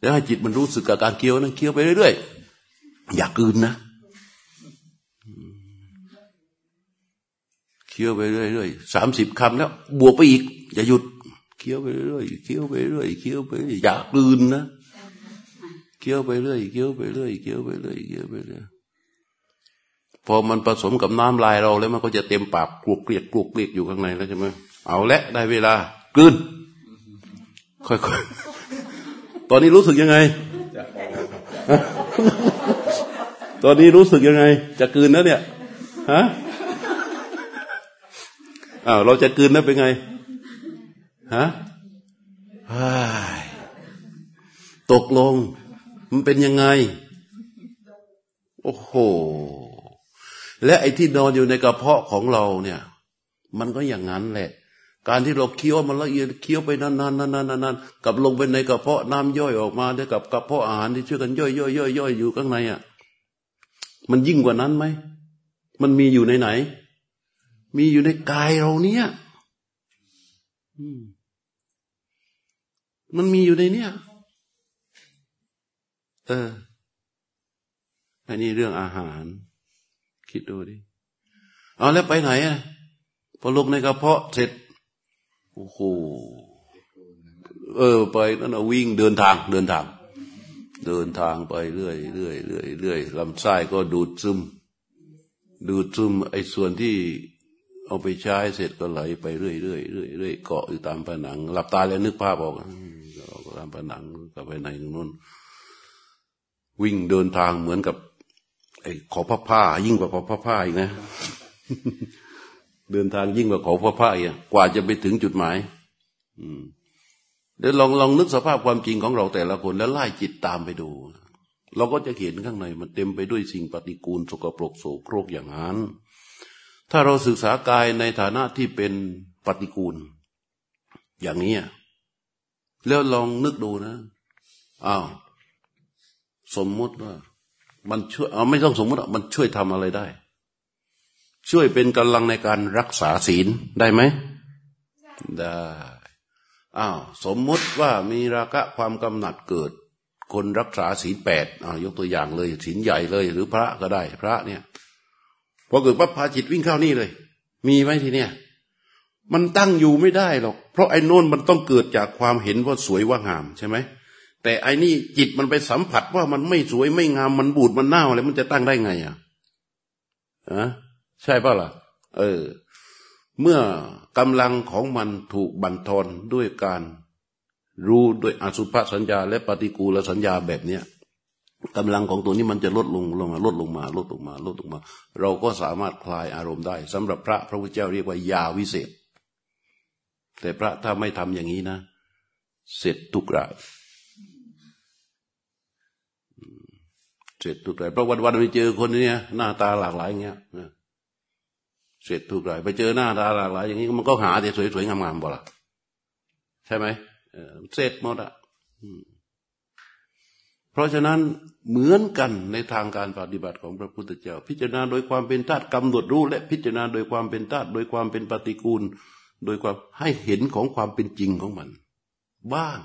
แล้วให้จิตมันรู้สึกกับการเคี้ยวนะเคี้ยวไปเรื่อยๆ อย่ากืนนะ เคี้ยวไปเรื่อยๆสามสิบคำแล้ว บวกไปอีก อย่าหยุด เคี้ยวไปเรื่อยๆ เคี้ยวไปเรื่อยๆ เคี้ยวไป อย่ากืนนะ เคี้ยวไปเรื่อยเคี้ยวไปเรื่อยเคี้ยวไปเรื่อยเคี้ยวไปเรื่อยพอมันผสมกับน้ำลายเราแล้วมันก็จะเต็มปากกลุกเกลียกกลุกเกลียกอยู่ข้างในแล้วใช่ไหมเอาละได้เวลากลืน ค่อยๆ ตอนนี้รู้สึกยังไง ตอนนี้รู้สึกยังไง จะกืนนะเนี่ย ฮะ อ้าว เราจะกืนนะเป็นไง ฮะตกลง มันเป็นยังไง โอ้โห และไอ้ที่นอนอยู่ในกระเพาะของเราเนี่ย มันก็อย่างนั้นแหละ การที่เราเคี้ยวมันละเอียดเคี้ยวไปนานๆนานๆนานๆกับลงไปในกระเพาะน้ำย่อยออกมาด้วยกับกระเพาะอาหารที่ช่วยกันย่อยย่อยย่อยย่อยอยู่ข้างในอะมันยิ่งกว่านั้นไหมมันมีอยู่ในไหน มีอยู่ในกายเราเนี่ยมันมีอยู่ในเนี่ย เอออันนี้เรื่องอาหาร คิดดูดิเอาแล้วไปไหนอะพอลงในกระเพาะเสร็จ โอ้โหเออ ไปนั่นวิ่งเดินทางเดินทาง เดินทางไปเรื่อยเรื่อยเรื่อยเรื่อยลำไส้ก็ดูดซึม ดูดซึมไอ้ส่วนที่เอาไปใช้เสร็จก็ไหลไปเรื่อยเรื่อยเรื่อยเรื่อยเกาะอยู่ตามผนัง หลับตาแล้วนึกภาพออกตามผนังกลับไปในตรงนู้นวิ่งเดินทางเหมือนกับ ไอ้ขอผ้าผ้ายิ่งกว่าขอผ้าผ้าอีกนะ เดินทางยิ่งกว่าเขาพระพายกว่าจะไปถึงจุดหมาย อืมเดี๋ยวลองลองนึกสภาพความจริงของเราแต่ละคน แล้วไล่จิตตามไปดู เราก็จะเห็นข้างในมันเต็มไปด้วยสิ่งปฏิกูลสกปรกโสโครกอย่างนั้น ถ้าเราศึกษากายในฐานะที่เป็นปฏิกูล อย่างนี้แล้วลองนึกดูนะอ้าวสมมติว่า มันช่วยเอาไม่ต้องสมมติอะมันช่วยทำอะไรได้ ช่วยเป็นกำลังในการรักษาศีลได้ไหมได้อ้าวสมมุติว่ามีราคะความกำหนัดเกิด คนรักษาศีลแปดอ้าวยกตัวอย่างเลยศีลใหญ่เลย หรือพระก็ได้ พระเนี่ยพอเกิดปั๊บพาจิตวิ่งเข้านี่เลย มีไหมทีเนี้ยมันตั้งอยู่ไม่ได้หรอก เพราะไอ้นนมันต้องเกิดจากความเห็นว่าสวยว่างามใช่ไหมแต่ไอ้นี่จิตมันไปสัมผัสว่ามันไม่สวยไม่งามมันบูดมันเน่าอะไรมันจะตั้งได้ไงอะอะ ใช่ป่ะล่ะ เออ เมื่อกำลังของมันถูกบั่นทอนด้วยการรู้ด้วยอสุภสัญญา และปฏิกูลสัญญาแบบเนี้ยกำลังของตัวนี้มันจะลดลงลงมาลดลงมาลดลงมาลดลงมา เราก็สามารถคลายอารมณ์ได้สำหรับพระพระพุทธเจ้าเรียกว่ายาวิเศษ แต่พระถ้าไม่ทำอย่างนี้นะ เสร็จทุกรายเสร็จทุกรายเพราะวันวันไปเจอคนเนี้ยหน้าตาหลากหลายอย่างเงี้ย เสร็จทุกหรายไปเจอหน้าตาหลากหลายอย่างนี้มันก็หาแต่สวยๆงามๆบ่ละใช่ไหมเสร็จหมดอะเพราะฉะนั้นเหมือนกันในทางการปฏิบัติของพระพุทธเจ้า พิจารณาโดยความเป็นธาตุกำหนดรู้ และพิจารณาโดยความเป็นธาตุโดยความเป็นปฏิกูล โดยความให้เห็นของความเป็นจริงของมัน บ้าง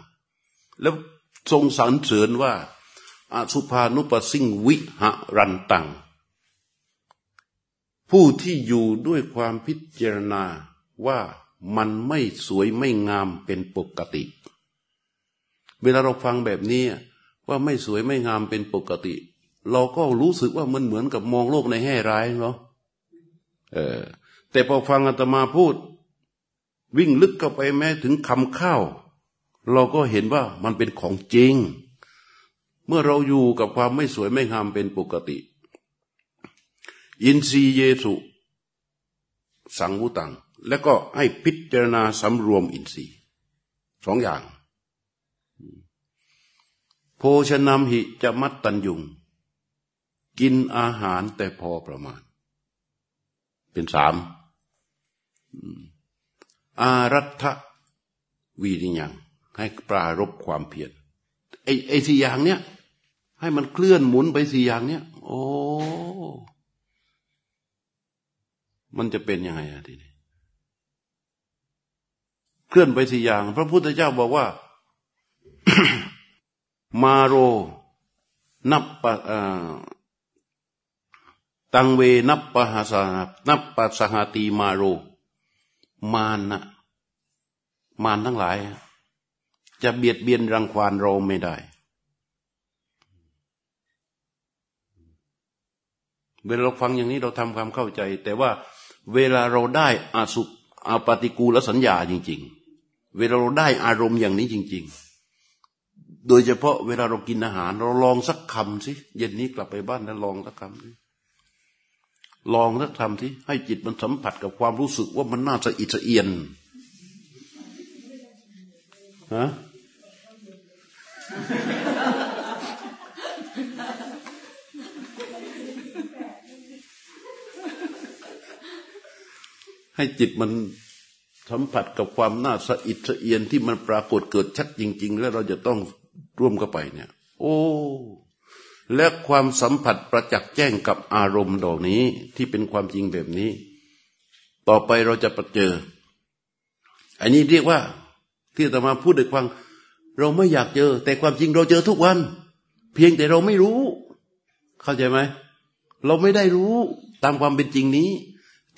แล้วทรงสรรเสริญว่าอสุภานุปสิงวิหรันตัง ผู้ที่อยู่ด้วยความพิจารณาว่ามันไม่สวยไม่งามเป็นปกติ เวลาเราฟังแบบนี้ว่าไม่สวยไม่งามเป็นปกติ เราก็รู้สึกว่ามันเหมือนกับมองโลกในแง่ร้ายเนาะเออแต่พอฟังอาตมาพูด วิ่งลึกเข้าไปแม้ถึงคำข้าวเราก็เห็นว่ามันเป็นของจริง เมื่อเราอยู่กับความไม่สวยไม่งามเป็นปกติ อินทรีเยสุ สังวุตัง แล้วก็ให้พิจารณาสำรวมอินทรีย์สองอย่าง โภชนามหิจะมัดตันยุง กินอาหารแต่พอประมาณ เป็นสามอารัฐวีริยังให้ปรารบความเพียรไอ้ไอ้สี่อย่างเนี้ยให้มันเคลื่อนหมุนไปสี่อย่างเนี้ยโอ้ มันจะเป็นยังไงอะทีนี้เคลื่อนไปสี่อย่าง พระพุทธเจ้าบอกว่า มาโร นับปะตังเวนับปะหาสานับปะสหตีมาโร มานนะมานทั้งหลาย จะเบียดเบียนรังควานเราไม่ได้ เวลาเราฟังอย่างนี้เราทำความเข้าใจ แต่ว่า เวลาเราได้อาสุอาปฏิกูลสัญญาจริง ๆ เวลาเราได้อารมณ์อย่างนี้จริง ๆ โดยเฉพาะเวลาเรากินอาหาร เราลองสักคำสิเย็นนี้กลับไปบ้านแล้วลองสักคำสิลองสักคำสิให้จิตมันสัมผัสกับความรู้สึกว่ามันน่าจะอิจเอียนฮะ ให้จิตมันสัมผัสกับความน่าสะอิดสะเอียนที่มันปรากฏเกิดชัดจริง ๆ แล้วเราจะต้องร่วมเข้าไปเนี่ย โอ้และความสัมผัสประจักษ์แจ้งกับอารมณ์ดอกนี้ที่เป็นความจริงแบบนี้ ต่อไปเราจะประเจอ อันนี้เรียกว่าที่จะมาพูดด้วยความเราไม่อยากเจอ แต่ความจริงเราเจอทุกวัน เพียงแต่เราไม่รู้ เข้าใจไหมเราไม่ได้รู้ตามความเป็นจริงนี้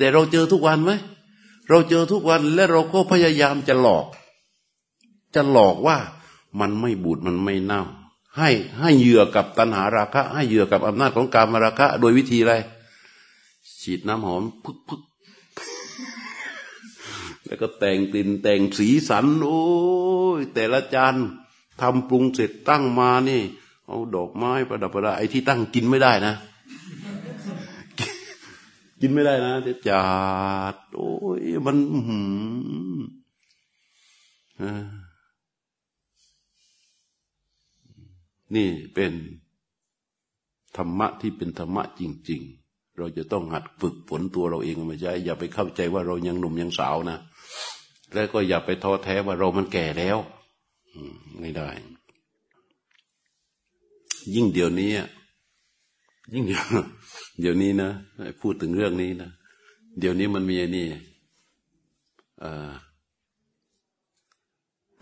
แต่เราเจอทุกวันไหมเราเจอทุกวันและเราก็พยายามจะหลอก จะหลอกว่ามันไม่บูดมันไม่เน่า ให้ให้เหยื่อกับตัณหาราคะ ให้เหยื่อกับอำนาจของกามราคะ โดยวิธีอะไรฉีดน้ำหอมพึกพึกแล้วก็แต่งกลิ่นแต่งสีสันโอ้ยแต่ละจานทำปรุงเสร็จตั้งมานี่ เอาดอกไม้ประดับประดาไอ้ที่ตั้งกินไม่ได้นะ กินไม่ได้นะจะจัดโอ้ยมันหืมนี่เป็นธรรมะที่เป็นธรรมะจริง ๆ เราจะต้องหัดฝึกฝนตัวเราเองม่ใช่อย่าไปเข้าใจว่าเรายังหนุ่มยังสาวนะ แล้วก็อย่าไปท้อแท้ว่าเรามันแก่แล้วไม่ได้ ยิ่งเดี๋ยวนี้ ยิ่งเดี๋ยว เดี๋ยวนี้นะพูดถึงเรื่องนี้นะเดี๋ยวนี้มันมีนี่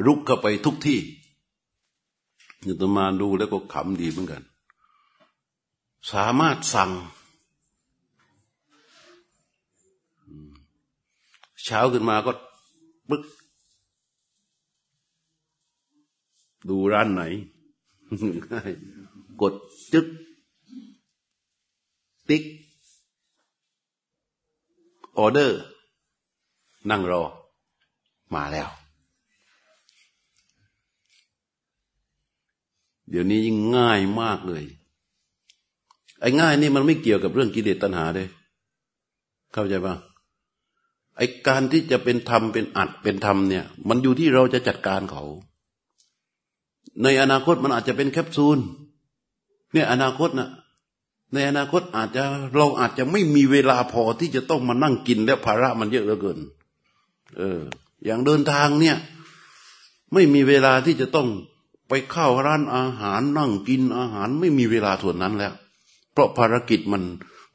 รุกเข้าไปทุกที่นี่ตมาดูแล้วก็ขำดีเหมือนกัน สามารถสั่ง เช้าขึ้นมาก็ปึ๊กดูร้านไหน กดจึ๊ก ติ๊กออเดอร์ นั่งรอ มาแล้ว เดี๋ยวนี้ยิ่งง่ายมากเลย ไอ้ง่ายนี่มันไม่เกี่ยวกับเรื่องกิเลสตัณหาเลยเข้าใจปะไอ้การที่จะเป็นธรรมเป็นอัดเป็นธรรมเนี่ย มันอยู่ที่เราจะจัดการเขา ในอนาคตมันอาจจะเป็นแคปซูล เนี่ยอนาคตนะ ในอนาคตอาจจะเราอาจจะไม่มีเวลาพอที่จะต้องมานั่งกินแล้วภาระมันเยอะเหลือเกิน เออ อย่างเดินทางเนี่ย ไม่มีเวลาที่จะต้องไปเข้าร้านอาหารนั่งกินอาหารไม่มีเวลาส่วนนั้นแล้ว เพราะภารกิจมัน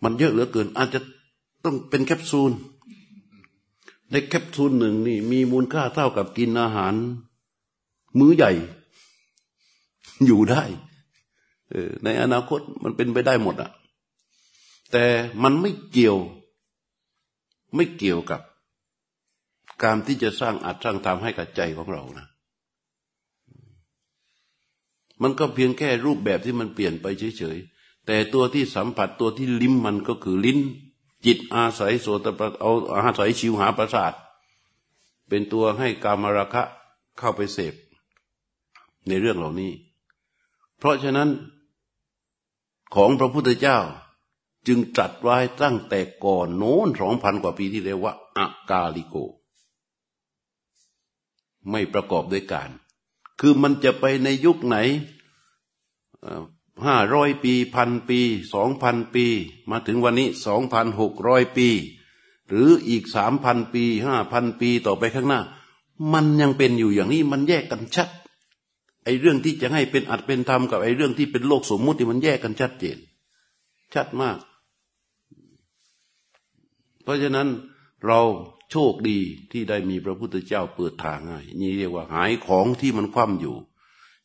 มันเยอะเหลือเกิน อาจจะต้องเป็นแคปซูล ในแคปซูลหนึ่งนี่ มีมูลค่าเท่ากับกินอาหาร มื้อใหญ่ อยู่ได้ ในอนาคตมันเป็นไปได้หมดอะแต่มันไม่เกี่ยว ไม่เกี่ยวกับ การที่จะสร้างอัดสร้างทำให้กับใจของเรานะ มันก็เพียงแค่รูปแบบที่มันเปลี่ยนไปเฉยๆ แต่ตัวที่สัมผัสตัวที่ลิ้มมันก็คือลิ้น จิตอาศัยโสตประเอาอาศัยชิวหาประสาท เป็นตัวให้กามราคะเข้าไปเสพในเรื่องเหล่านี้ เพราะฉะนั้น ของพระพุทธเจ้า จึงตรัสไว้ตั้งแต่ก่อนโน้นสองพันกว่าปีที่แล้วว่าอากาลิโก ไม่ประกอบด้วยการ คือมันจะไปในยุคไหนห้าร้อยปีพันปีสองพันปี มาถึงวันนี้สองพันหกร้อยปี หรืออีกสามพันปีห้าพันปีต่อไปข้างหน้า มันยังเป็นอยู่อย่างนี้มันแยกกันชัด ไอ้เรื่องที่จะให้เป็นอัดเป็นธรรมกับไอ้เรื่องที่เป็นโลกสมมุติมันแยกกันชัดเจน ชัดมาก เพราะฉะนั้นเราโชคดีที่ได้มีพระพุทธเจ้าเปิดทางให้นี่เรียกว่าหายของที่มันคว่ำอยู่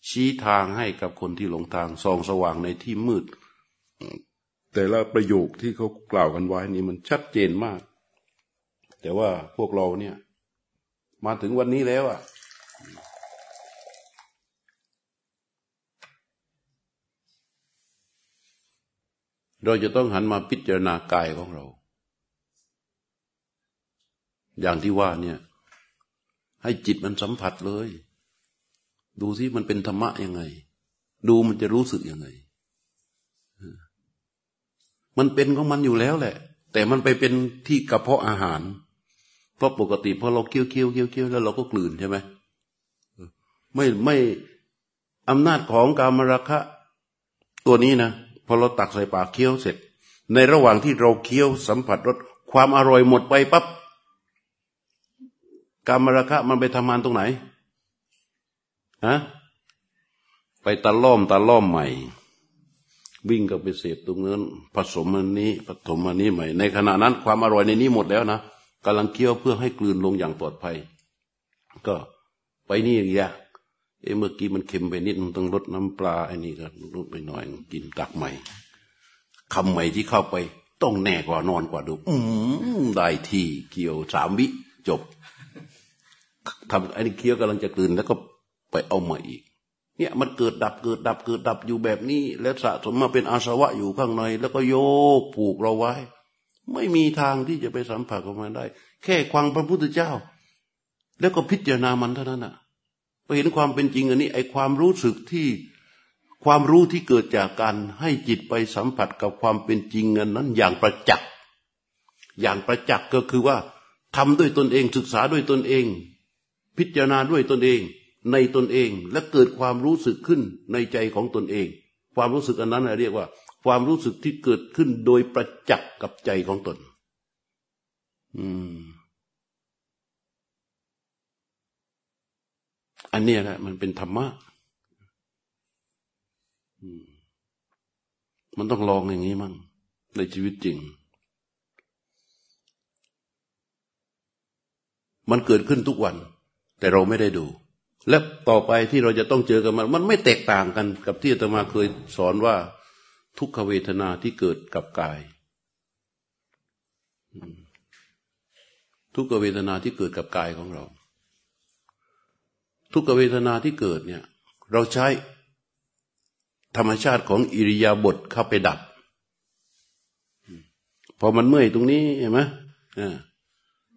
ชี้ทางให้กับคนที่หลงทางส่องสว่างในที่มืด แต่ละประโยคที่เขากล่าวกันไว้นี่มันชัดเจนมาก แต่ว่าพวกเราเนี่ย มาถึงวันนี้แล้วอะ เราจะต้องหันมาพิจารณากายของเรา อย่างที่ว่าเนี่ย ให้จิตมันสัมผัสเลย ดูที่มันเป็นธรรมะยังไง ดูมันจะรู้สึกยังไง มันเป็นของมันอยู่แล้วแหละ แต่มันไปเป็นที่กระเพาะอาหาร เพราะปกติพอเราเคี้ยวเคี้ยวเคี้ยวเคี้ยวแล้วเราก็กลืนใช่ไหมไม่ไม่อำนาจของกามราคะ ตัวนี้นะ พอเราตักใส่ปากเคี้ยวเสร็จ ในระหว่างที่เราเคี้ยวสัมผัสรสความอร่อยหมดไปปับ๊บกามราคะมันไปทำงานตรงไหนฮะไปตะล่อมตะล่อมใหม่ วิ่งกับไปเสพตรงนั้น ผสมอันนี้ผสมอันนี้ใหม่ ในขณะนั้นความอร่อยในนี้หมดแล้วนะกำลังเคี้ยวเพื่อให้กลืนลงอย่างปลอดภัย ก็ไปนี่อีกอย่าง เอ้เมื่อกี้มันเค็มไปนิดต้องลดน้ำปลาไอ้นี่ก็ลดไปหน่อยกินตักใหม่คำใหม่ที่เข้าไป ต้องแน่กว่านอนกว่าดู อืมได้ทีเกี่ยวสามวิจบทำไอ้นี่เคี้ยวกำลังจะกลืนแล้วก็ไปเอาใหม่อีก เนี่ยมันเกิดดับเกิดดับเกิดดับอยู่แบบนี้ แล้วสะสมมาเป็นอาสวะอยู่ข้างใน แล้วก็โยกผูกเราไว้ ไม่มีทางที่จะไปสัมผัสกับมันได้ แค่ควังพระพุทธเจ้า แล้วก็พิจารณามันเท่านั้นอะ ไปเห็นความเป็นจริงอันนี้ไอความรู้สึกที่ความรู้ที่เกิดจากการให้จิตไปสัมผัสกับความเป็นจริงอันนั้นอย่างประจักษ์อย่างประจักษ์ก็คือว่าทำด้วยตนเองศึกษาด้วยตนเอง พิจารณาด้วยตนเอง ในตนเองและเกิดความรู้สึกขึ้นในใจของตนเอง ความรู้สึกอันนั้นเรียกว่า ความรู้สึกที่เกิดขึ้นโดยประจักษ์กับใจของตน อืม อันนี้แหละมันเป็นธรรมะมันต้องลองอย่างนี้มั่งในชีวิตจริง มันเกิดขึ้นทุกวัน แต่เราไม่ได้ดู และต่อไปที่เราจะต้องเจอกันมัน มันไม่แตกต่างกันกับที่อาตมาเคยสอนว่าทุกขเวทนาที่เกิดกับกาย ทุกขเวทนาที่เกิดกับกายของเรา ทุกเวทนาที่เกิดเนี่ย เราใช้ธรรมชาติของอิริยาบถเข้าไปดับ พอมันเมื่อยตรงนี้เห็นไหม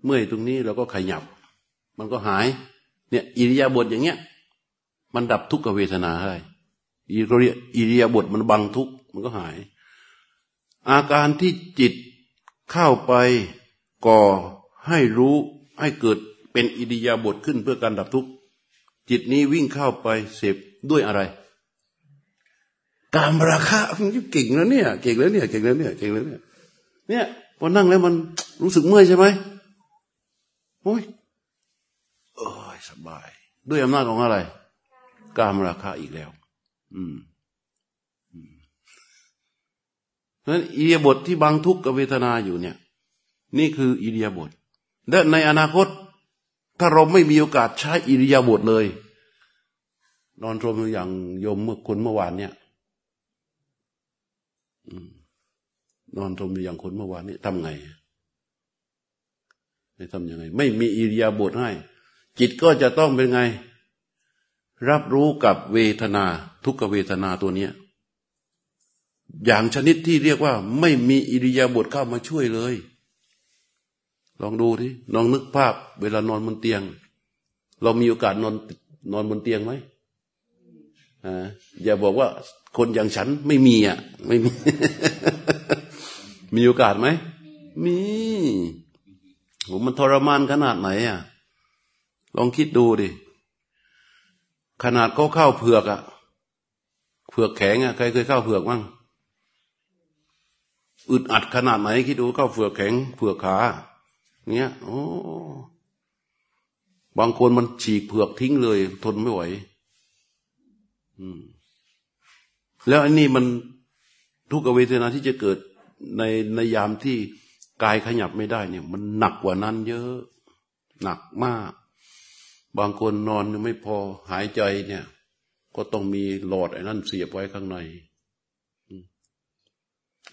เมื่อยตรงนี้เราก็ขยับ มันก็หาย เนี่ยอิริยาบถอย่างเงี้ย มันดับทุกขเวทนาให้อิริยาบถมันบังทุกมันก็หาย อาการที่จิตเข้าไปก่อให้รู้ให้เกิดเป็นอิริยาบถขึ้นเพื่อการดับทุกข์ จิตนี้วิ่งเข้าไปเสพด้วยอะไร กามราคะเก่งแล้วเนี่ย เก่งแล้วเนี่ย เก่งแล้วเนี่ย เก่งแล้วเนี่ย เนี่ยพอนั่งแล้วมันรู้สึกเมื่อยใช่ไหมโอ้ยโอ้ยสบาย ด้วยอำนาจของอะไร กามราคะอีกแล้ว อืมนั้นอิริยาบถทที่บางทุกขเวทนาอยู่เนี่ย นี่คืออิริยาบถและในอนาคต ถ้าเราไม่มีโอกาสใช้อิริยาบถเลย นอนรมอย่างโยมเมื่อคนเมื่อวานเนี่ยนอนรมอย่างคนเมื่อวานนี้ทำไง ไม่ทำยังไง ไม่มีอิริยาบถให้ จิตก็จะต้องเป็นไง รับรู้กับเวทนา ทุกขเวทนาตัวเนี้ยอย่างชนิดที่เรียกว่า ไม่มีอิริยาบถเข้ามาช่วยเลย ลองดูที่ลองนึกภาพ เวลานอนบนเตียง เรามีโอกาสนอนนอนบนเตียงไหมอ่าอย่าบอกว่าคนอย่างฉันไม่มีอะ ไม่มี มีโอกาสไหม มีผมมันทรมานขนาดไหนอะ ลองคิดดูดิ ขนาดเขาเข้าเผือกอะ เผือกแข็งอะ ใครเคยเข้าเผือกบ้างอึดอัดขนาดไหนคิดดูเข้าเผือกแข็ง เผือกขา เนี้ยโอ้บางคนมันฉีกเผือกทิ้งเลย ทนไม่ไหวแล้วอันนี้มันทุกเวทนาที่จะเกิดในในยามที่กายขยับไม่ได้ เนี่ย มันหนักกว่านั้น เยอะ หนักมาก บางคนนอนยังไม่พอหายใจเนี่ย ก็ต้องมีหลอดไอ้นั่นเสียบไว้ข้างใน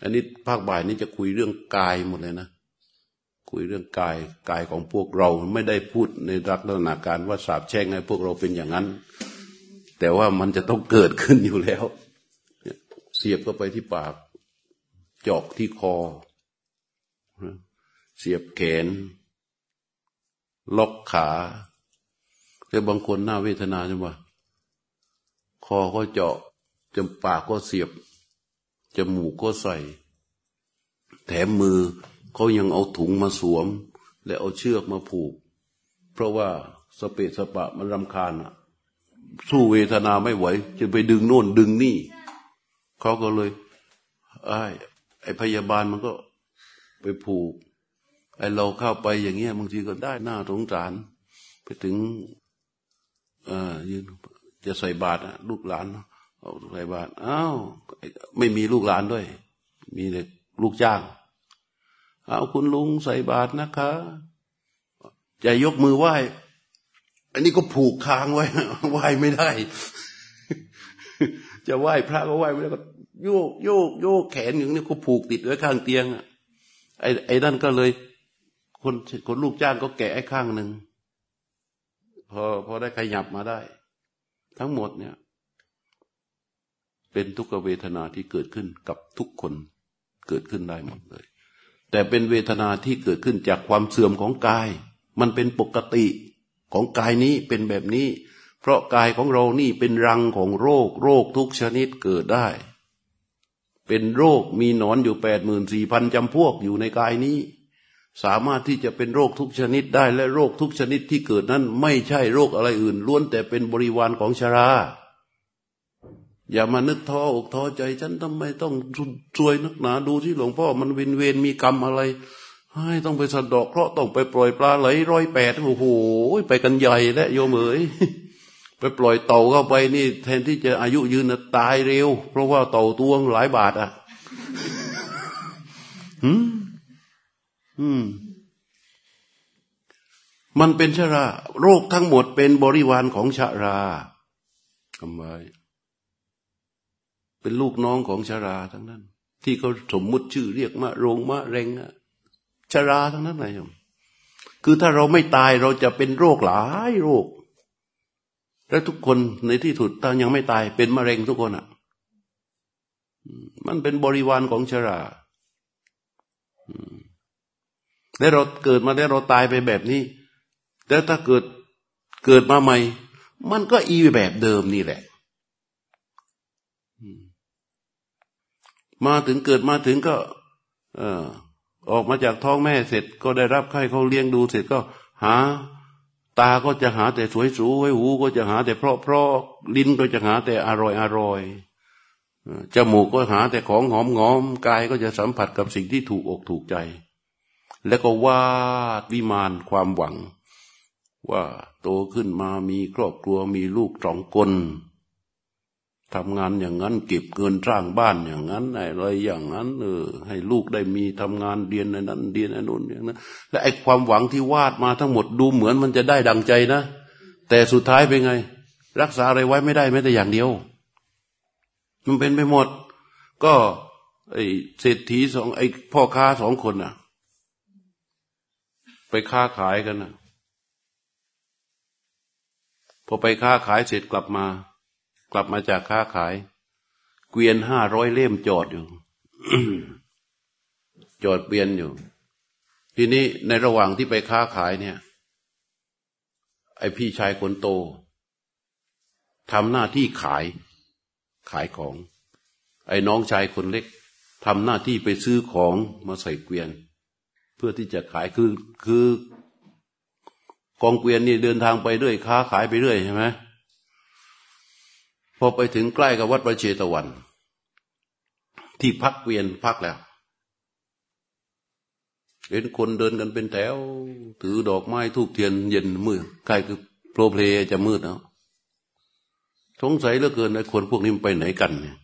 อันนี้ภาคบ่ายนี้จะคุยเรื่องกายหมดเลยนะ คุยเรื่องกายกายของพวกเราไม่ได้พูดในลักษณะการว่าสาบแช่งให้พวกเราเป็นอย่างนั้น แต่ว่ามันจะต้องเกิดขึ้นอยู่แล้ว เสียบเข้าไปที่ปาก จอกที่คอ เสียบแขน ล็อกขาแต่บางคนหน้าเวทนาใช่ไหมคอก็เจาะจมปากก็เสียบจมูกก็ใส่ แถมมือ เขายังเอาถุงมาสวม และเอาเชือกมาผูก เพราะว่าสเปสปะมันรำคาญอะสู้เวทนาไม่ไหว จะไปดึงโน่นดึงนี่ เขาก็เลยไอ้ไอพยาบาลมันก็ไปผูก ไอ้เราเข้าไปอย่างเงี้ยบางทีก็ได้หน้าสงสาร ไปถึงอ่อยืนจะใส่บาตรลูกหลานเอาใส่บาตรอ้าวไม่มีลูกหลานด้วย มีแต่ลูกจ้าง เอาคุณลุงใส่บาตรนะคะจะยกมือไหว้ อันนี้ก็ผูกค้างไว้ไหว้ไม่ได้ จะไหว้พระก็ไหว้ไม่ได้ก็โยกโยกโยกแขนอย่างนี้ก็ผูกติดไว้ข้างเตียงอะไอ้ไอ้นั่นก็เลย คนคนลูกจ้างก็แกะไอ้ข้างหนึ่งพอพอได้ขยับมาได้ ทั้งหมดเนี่ย เป็นทุกขเวทนาที่เกิดขึ้นกับทุกคนเกิดขึ้นได้หมดเลย แต่เป็นเวทนาที่เกิดขึ้นจากความเสื่อมของกาย มันเป็นปกติของกายนี้เป็นแบบนี้ เพราะกายของเรานี่เป็นรังของโรค โรคทุกชนิดเกิดได้ เป็นโรคมีหนอนอยู่แปดหมื่นสี่พันจำพวกอยู่ในกายนี้ สามารถที่จะเป็นโรคทุกชนิดได้และโรคทุกชนิดที่เกิดนั้น ไม่ใช่โรคอะไรอื่น ล้วนแต่เป็นบริวารของชรา อย่ามานึกท้ออกท้อใจ ฉันทำไมต้องช่วยนักหนาดูที่หลวงพ่อมันเวนเวนมีกรรมอะไรให้ต้องไปสะดอกเพราะต้องไปปล่อยปลาไหลร้อยแปดโอ้โหไปกันใหญ่และโยมเอ๋ยไปปล่อยเต่าเข้าไปนี่ แทนที่จะอายุยืนตายเร็ว เพราะว่าเต่าตัวหลายบาทอะอืมอืม มันเป็นชรา โรคทั้งหมดเป็นบริวารของชราทำไม เป็นลูกน้องของชราทั้งนั้น ที่เขาสมมุติชื่อเรียกมะโรงมะเรงอะชราทั้งนั้นเลยคือถ้าเราไม่ตายเราจะเป็นโรคหลายโรค และทุกคนในที่ถุดถ้ายังไม่ตายเป็นมะเร็งทุกคนอะ มันเป็นบริวารของชราแล้วเราเกิดมาแล้วเราตายไปแบบนี้ แล้วถ้าเกิดเกิดมาใหม่ มันก็อีแบบเดิมนี่แหละ มาถึงเกิดมาถึงก็ เออออกมาจากท้องแม่เสร็จก็ได้รับไข้เขาเลี้ยงดูเสร็จก็หา ตาก็จะหาแต่สวยสวยหูก็จะหาแต่เพราะเพราะลิ้นก็จะหาแต่อร่อยอร่อยจมูกก็หาแต่ของหอมหอมกายก็จะสัมผัสกับสิ่งที่ถูกอกถูกใจ แล้วก็วาดวิมานความหวัง ว่าโตขึ้นมามีครอบครัวมีลูกสองคน ทำงานอย่างนั้น เก็บเงินสร้างบ้านอย่างนั้นอะไรอย่างนั้นเออให้ลูกได้มีทำงานเรียนในนั้นเรียนในนู้นอย่างนั้นและไอ้ความหวังที่วาดมาทั้งหมดดูเหมือนมันจะได้ดังใจนะ แต่สุดท้ายเป็นไง รักษาอะไรไว้ไม่ได้แม้แต่อย่างเดียว มันเป็นไปหมด ก็ไอ้เศรษฐีสองไอ้พ่อค้าสองคนน่ะ ไปค้าขายกันน่ะพอไปค้าขายเสร็จกลับมา กลับมาจากค้าขาย เกวียนห้าร้อยเล่มจอดอยู่ จอดเกวียนอยู่ ทีนี้ในระหว่างที่ไปค้าขายเนี่ย ไอพี่ชายคนโตทำหน้าที่ขาย ขายของ ไอ้น้องชายคนเล็กทำหน้าที่ไปซื้อของมาใส่เกวียน เพื่อที่จะขายคือคือกองเกวียนนี่เดินทางไปด้วยค้าขายไปเรื่อยใช่ไหม พอไปถึงใกล้กับวัดประเชตวัน ที่พักเวียนพักแล้ว เห็นคนเดินกันเป็นแถว ถือดอกไม้ทูบเทียนเย็นมืดใกล้คือโปรเพลจะมืดเนาะสงสัยเหลือเกินไอ้คนพวกนี้มันไปไหนกันเนี่ย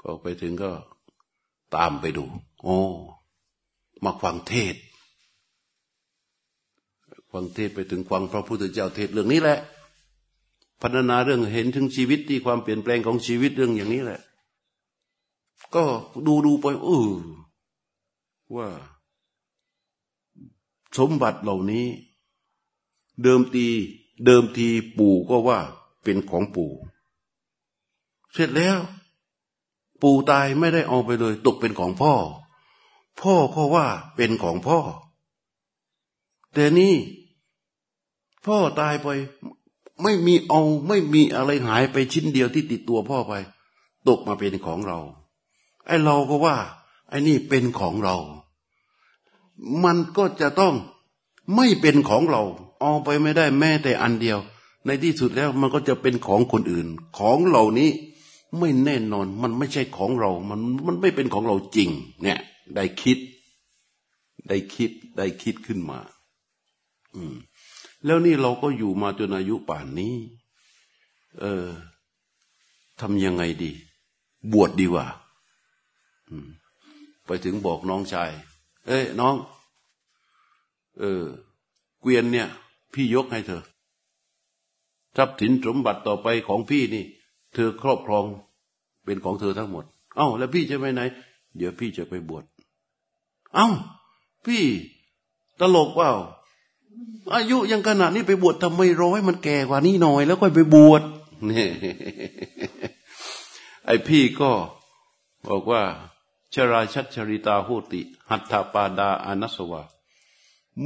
ก็ไปถึงก็ตามไปดู โอ้ มาฟังเทศ ฟังเทศไปถึงฟังพระพุทธเจ้าเทศเรื่องนี้แหละ พัฒนาเรื่องเห็นถึงชีวิตที่ความเปลี่ยนแปลงของชีวิตเรื่องอย่างนี้แหละ ก็ดูดูไปเออว่า สมบัติเหล่านี้ เดิมตีเดิมทีปู่ก็ว่าเป็นของปู่เสร็จแล้ว ปู่ตายไม่ได้เอาไปเลย ตกเป็นของพ่อ พ่อก็ว่าเป็นของพ่อ แต่นี่พ่อตายไป ไม่มีเอาไม่มีอะไรหายไปชิ้นเดียวที่ติดตัวพ่อไป ตกมาเป็นของเรา ไอ้เราก็ว่า ไอ้นี่เป็นของเรา มันก็จะต้องไม่เป็นของเรา เอาไปไม่ได้แม้แต่อันเดียว ในที่สุดแล้วมันก็จะเป็นของคนอื่น ของเหล่านี้ไม่แน่นอนมันไม่ใช่ของเรา มันมันไม่เป็นของเราจริง เนี่ย ได้คิด ได้คิดได้คิดขึ้นมา อืม แล้วนี่เราก็อยู่มาจนอายุป่านนี้ เออทำยังไงดี บวชดดีกว่าไปถึงบอกน้องชาย เอ้ยน้อง เออ เกวียนเนี่ย พี่ยกให้เธอทรัพย์สินสมบัติต่อไปของพี่นี่ เธอครอบครองเป็นของเธอทั้งหมด เอ้า แล้วพี่จะไปไหน เดี๋ยวพี่จะไปบวช เอ้า พี่ตลกว่า อายุยังขนาดนี้ไปบวชทำไมร้อยมันแก่กว่านี้หน่อยแล้วค่อยไปบวชนี่ไอพี่ก็บอกว่าชราชัชริตาโหติ หัตถปาดาอนัสวา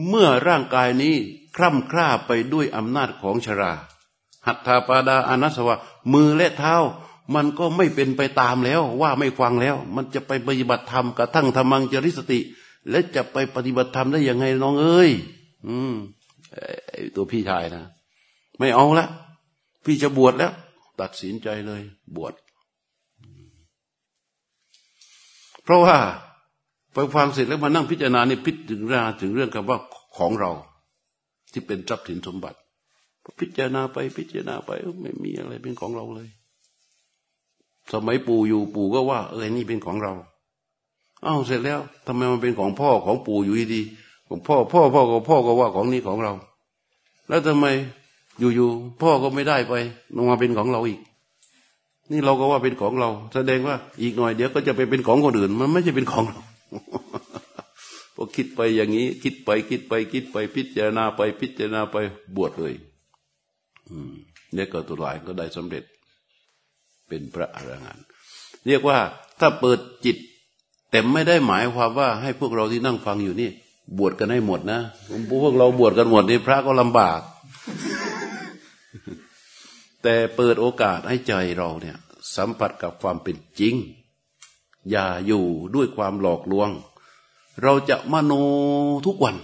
เมื่อร่างกายนี้คร่ำคร่าไปด้วยอำนาจของชรา หัตถปาดาอนัสวะมือและเท้า มันก็ไม่เป็นไปตามแล้ว ว่าไม่ฟังแล้ว มันจะไปปฏิบัติธรรมกระทั่งธรรมังจริสติ และจะไปปฏิบัติธรรมได้ยังไงน้องเอ้ย อืมตัวพี่ชายนะไม่เอาละพี่จะบวชแล้ว ตัดสินใจเลย บวชเพราะว่าไปฟังเสร็จแล้วมานั่งพิจารณานี่พิจารณาถึงเรื่องคำว่าของเรา ที่เป็นทรัพย์สินสมบัติพิจารณาไปพิจารณาไปไม่มีอะไรเป็นของเราเลย สมัยปู่อยู่ปู่ก็ว่าเออนี่เป็นของเราอ้าวเสร็จแล้วทำไมมันเป็นของพ่อของปู่อยู่ดี พ่อ พ่อพ่อก็พ่อก็ว่าของนี้ของเรา แล้วทำไมอยู่ๆพ่อก็ไม่ได้ไปลงมาเป็นของเราอีก นี่เราก็ว่าเป็นของเรา แสดงว่าอีกหน่อยเดี๋ยวก็จะไปเป็นของคนอื่น มันไม่ใช่เป็นของเราพอคิดไปอย่างนี้ คิดไปคิดไป คิดไปพิจารณาไปพิจารณาไปบวชเลย อืมเนี่ยก็ตัวหลายก็ได้สำเร็จ เป็นพระอรหันต์เรียกว่าถ้าเปิดจิต แต่ไม่ได้หมายความว่าให้พวกเราที่นั่งฟังอยู่นี่ บวชกันให้หมดนะพวกเราบวชกันหมดนี่พระก็ลำบาก แต่เปิดโอกาสให้ใจเราเนี่ย สัมผัสกับความเป็นจริง อย่าอยู่ด้วยความหลอกลวง เราจะมโนทุกวัน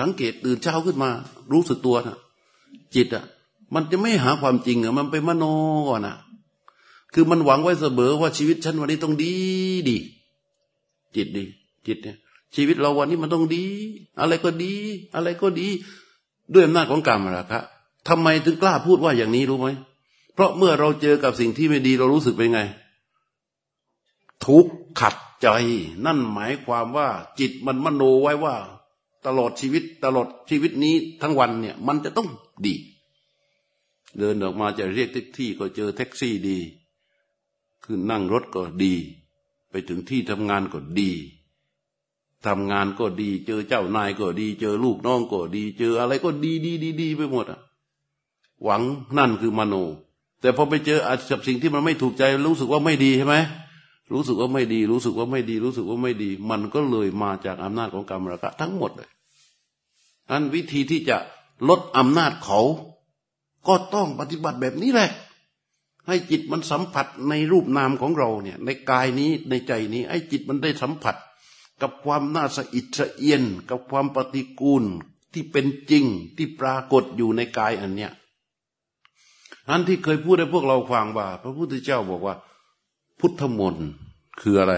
สังเกตตื่นเช้าขึ้นมา รู้สึกตัวนะจิตอะมันจะไม่หาความจริงอะมันไปมโนก่อนอะคือมันหวังไว้เสมอว่าชีวิตฉันวันนี้ต้องดีดี จิตดี จิตเนี่ย ชีวิตเราวันนี้มันต้องดี อะไรก็ดี อะไรก็ดี ด้วยอำนาจของกรรมราคะทำไมถึงกล้าพูดว่าอย่างนี้รู้ไหมเพราะเมื่อเราเจอกับสิ่งที่ไม่ดีเรารู้สึกเป็นไง ทุกข์ขัดใจ นั่นหมายความว่า จิตมันมโนไว้ว่า ตลอดชีวิต ตลอดชีวิตนี้ทั้งวันเนี่ย มันจะต้องดี เดินออกมาจะเรียกแท็กซี่ก็เจอแท็กซี่ดี คือนั่งรถก็ดี ไปถึงที่ทำงานก็ดี ทำงานก็ดี เจอเจ้านายก็ดี เจอลูกน้องก็ดี เจออะไรก็ดีดีดีดีไปหมดอะหวังนั่นคือมโน แต่พอไปเจออาจจะสิ่งที่มันไม่ถูกใจ รู้สึกว่าไม่ดีใช่ไหมรู้สึกว่าไม่ดี รู้สึกว่าไม่ดี รู้สึกว่าไม่ดี มันก็เลยมาจากอำนาจของกรรมราคะทั้งหมดเลยอันวิธีที่จะลดอำนาจเขา ก็ต้องปฏิบัติแบบนี้แหละ ให้จิตมันสัมผัสในรูปนามของเราเนี่ย ในกายนี้ในใจนี้ ให้จิตมันได้สัมผัส กับความน่าสะอิดสะเอียน กับความปฏิกูลที่เป็นจริงที่ปรากฏอยู่ในกายอันเนี้ยอันที่เคยพูดให้พวกเราฟังว่า พระพุทธเจ้าบอกว่า พุทธมนต์คืออะไร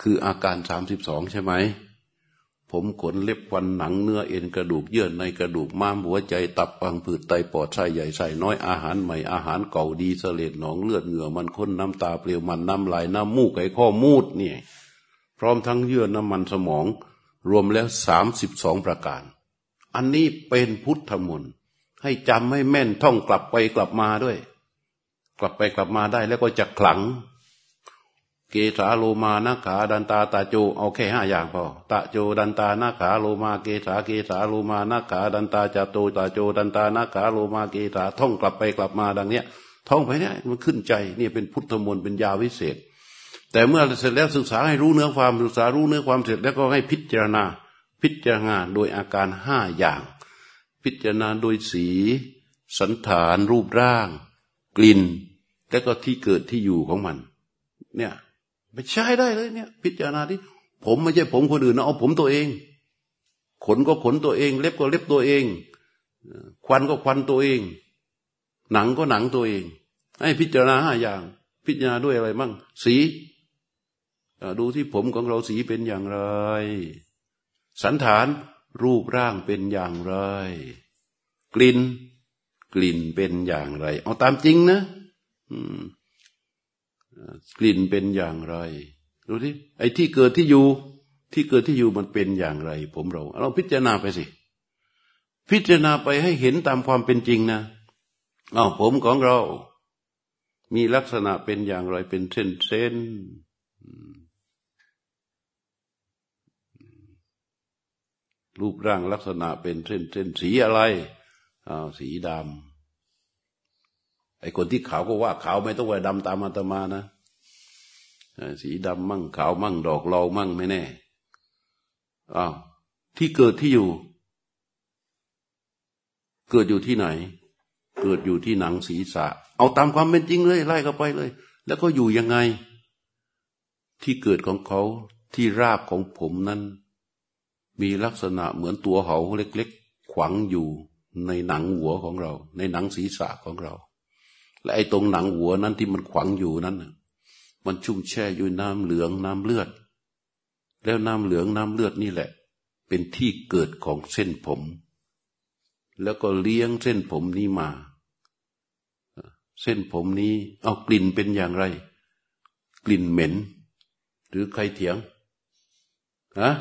คืออาการสามสิบสองใช่ไหม ผมขนเล็บฟันหนังเนื้อเอ็นกระดูกเยื่อในกระดูกม้ามหัวใจ ตับปังผืดไตปอดไส้ใหญ่ไส้น้อยอาหารใหม่อาหารเก่าดีเสลดหนองเลือดเหงื่อมันข้นน้ำตาเปลี่ยวมันน้ำลายน้ำมูกไขข้อมูดเนี่ย พร้อมทั้งเยื่อน้ำมันสมอง รวมแล้วสามสิบสองประการ อันนี้เป็นพุทธมนต์ให้จำให้แม่นท่องกลับไปกลับมาด้วย กลับไปกลับมาได้แล้วก็จะขลัง เกสาโลมานาขาดันตาตาโจเอาแค่ห้าอย่างพอตาโจดันตานาขาโลมาเกสาเกสาโลมานาขาดันตาจาโตตาโจดันตานาขาโลมาเกสาท่องกลับไปกลับมาดังเนี้ยท่องไปเนี่ยมันขึ้นใจนี่เป็นพุทธมนต์เป็นยาวิเศษ แต่เมื่อเสร็จแล้วศึกษาให้รู้เนื้อความศึกษารู้เนื้อความเสร็จแล้วก็ให้พิจารณา พิจารณาโดยอาการห้าอย่าง พิจารณาโดยสี สันฐานรูปร่าง กลิ่น แล้วก็ที่เกิดที่อยู่ของมัน เนี่ยไปใช้ได้เลยเนี่ย พิจารณาที่ผมไม่ใช่ผมคนอื่นนะเอาผมตัวเอง ขนก็ขนตัวเอง เล็บก็เล็บตัวเอง ควันก็ควันตัวเอง หนังก็หนังตัวเอง ให้พิจารณาห้าอย่าง พิจารณาด้วยอะไรมั่งสี ดูที่ผมของเราสีเป็นอย่างไร สันฐานรูปร่างเป็นอย่างไร กลิ่น กลิ่นเป็นอย่างไร เอาตามจริงนะกลิ่นเป็นอย่างไร ดูที่ไอ้ที่เกิดที่อยู่ ที่เกิดที่อยู่มันเป็นอย่างไร ผมเรา เราพิจารณาไปสิ พิจารณาไปให้เห็นตามความเป็นจริงนะอ้าวผมของเรา มีลักษณะเป็นอย่างไรเป็นเส้นเส้น รูปร่างลักษณะเป็นเส้นเส้นสีอะไรอ้าวสีดำไอ้คนที่ขาวก็ว่าขาวไม่ต้องว่าดำตามอาตมานะสีดำมั่งขาวมั่งดอกเรามั่งไม่แน่อ้าวที่เกิดที่อยู่ เกิดอยู่ที่ไหน เกิดอยู่ที่หนังศีรษะ เอาตามความเป็นจริงเลยไล่เข้าไปเลย แล้วก็อยู่ยังไง ที่เกิดของเขาที่ราบของผมนั้น มีลักษณะเหมือนตัวเหาเล็กๆ ขวางอยู่ในหนังหัวของเรา ในหนังศีรษะของเรา และไอ้ตรงหนังหัวนั้นที่มันขวางอยู่นั้นมันชุ่มแช่อยู่น้ำเหลืองน้ำเลือด แล้วน้ำเหลืองน้ำเลือดนี่แหละ เป็นที่เกิดของเส้นผม แล้วก็เลี้ยงเส้นผมนี้มา เส้นผมนี้เอากลิ่นเป็นอย่างไร กลิ่นเหม็น หรือใครเถียงฮะ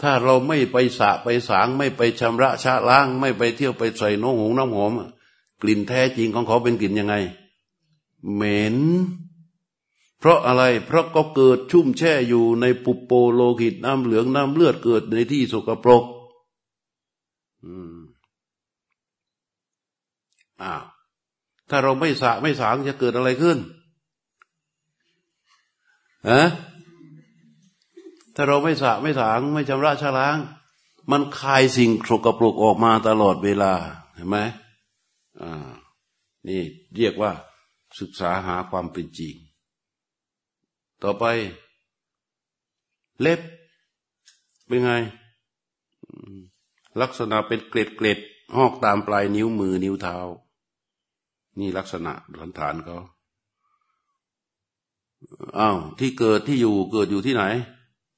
ถ้าเราไม่ไปสะไปสาง ไม่ไปชำระชะล้าง ไม่ไปเที่ยวไปใส่น้องหงน้ำหอมกลิ่นแท้จริงของเขาเป็นกลิ่นยังไง เหม็น เพราะอะไร เพราะก็เกิดชุ่มแช่อยู่ในปุปโปโลหิตน้ำเหลืองน้ำเลือดเกิดในที่สกปรกอืมอ้าวถ้าเราไม่สะไม่สางจะเกิดอะไรขึ้นฮะ ถ้าเราไม่สะไม่สางไม่ชำระชะล้าง มันคายสิ่งสกปรกออกมาตลอดเวลาเห็นไหมอ่านี่เรียกว่าศึกษาหาความเป็นจริง ต่อไป เล็บเป็นไง ลักษณะเป็นเกล็ดเกล็ดหอกตามปลายนิ้วมือนิ้วเท้า นี่ลักษณะฐานฐานเขาอ้าวที่เกิดที่อยู่เกิดอยู่ที่ไหน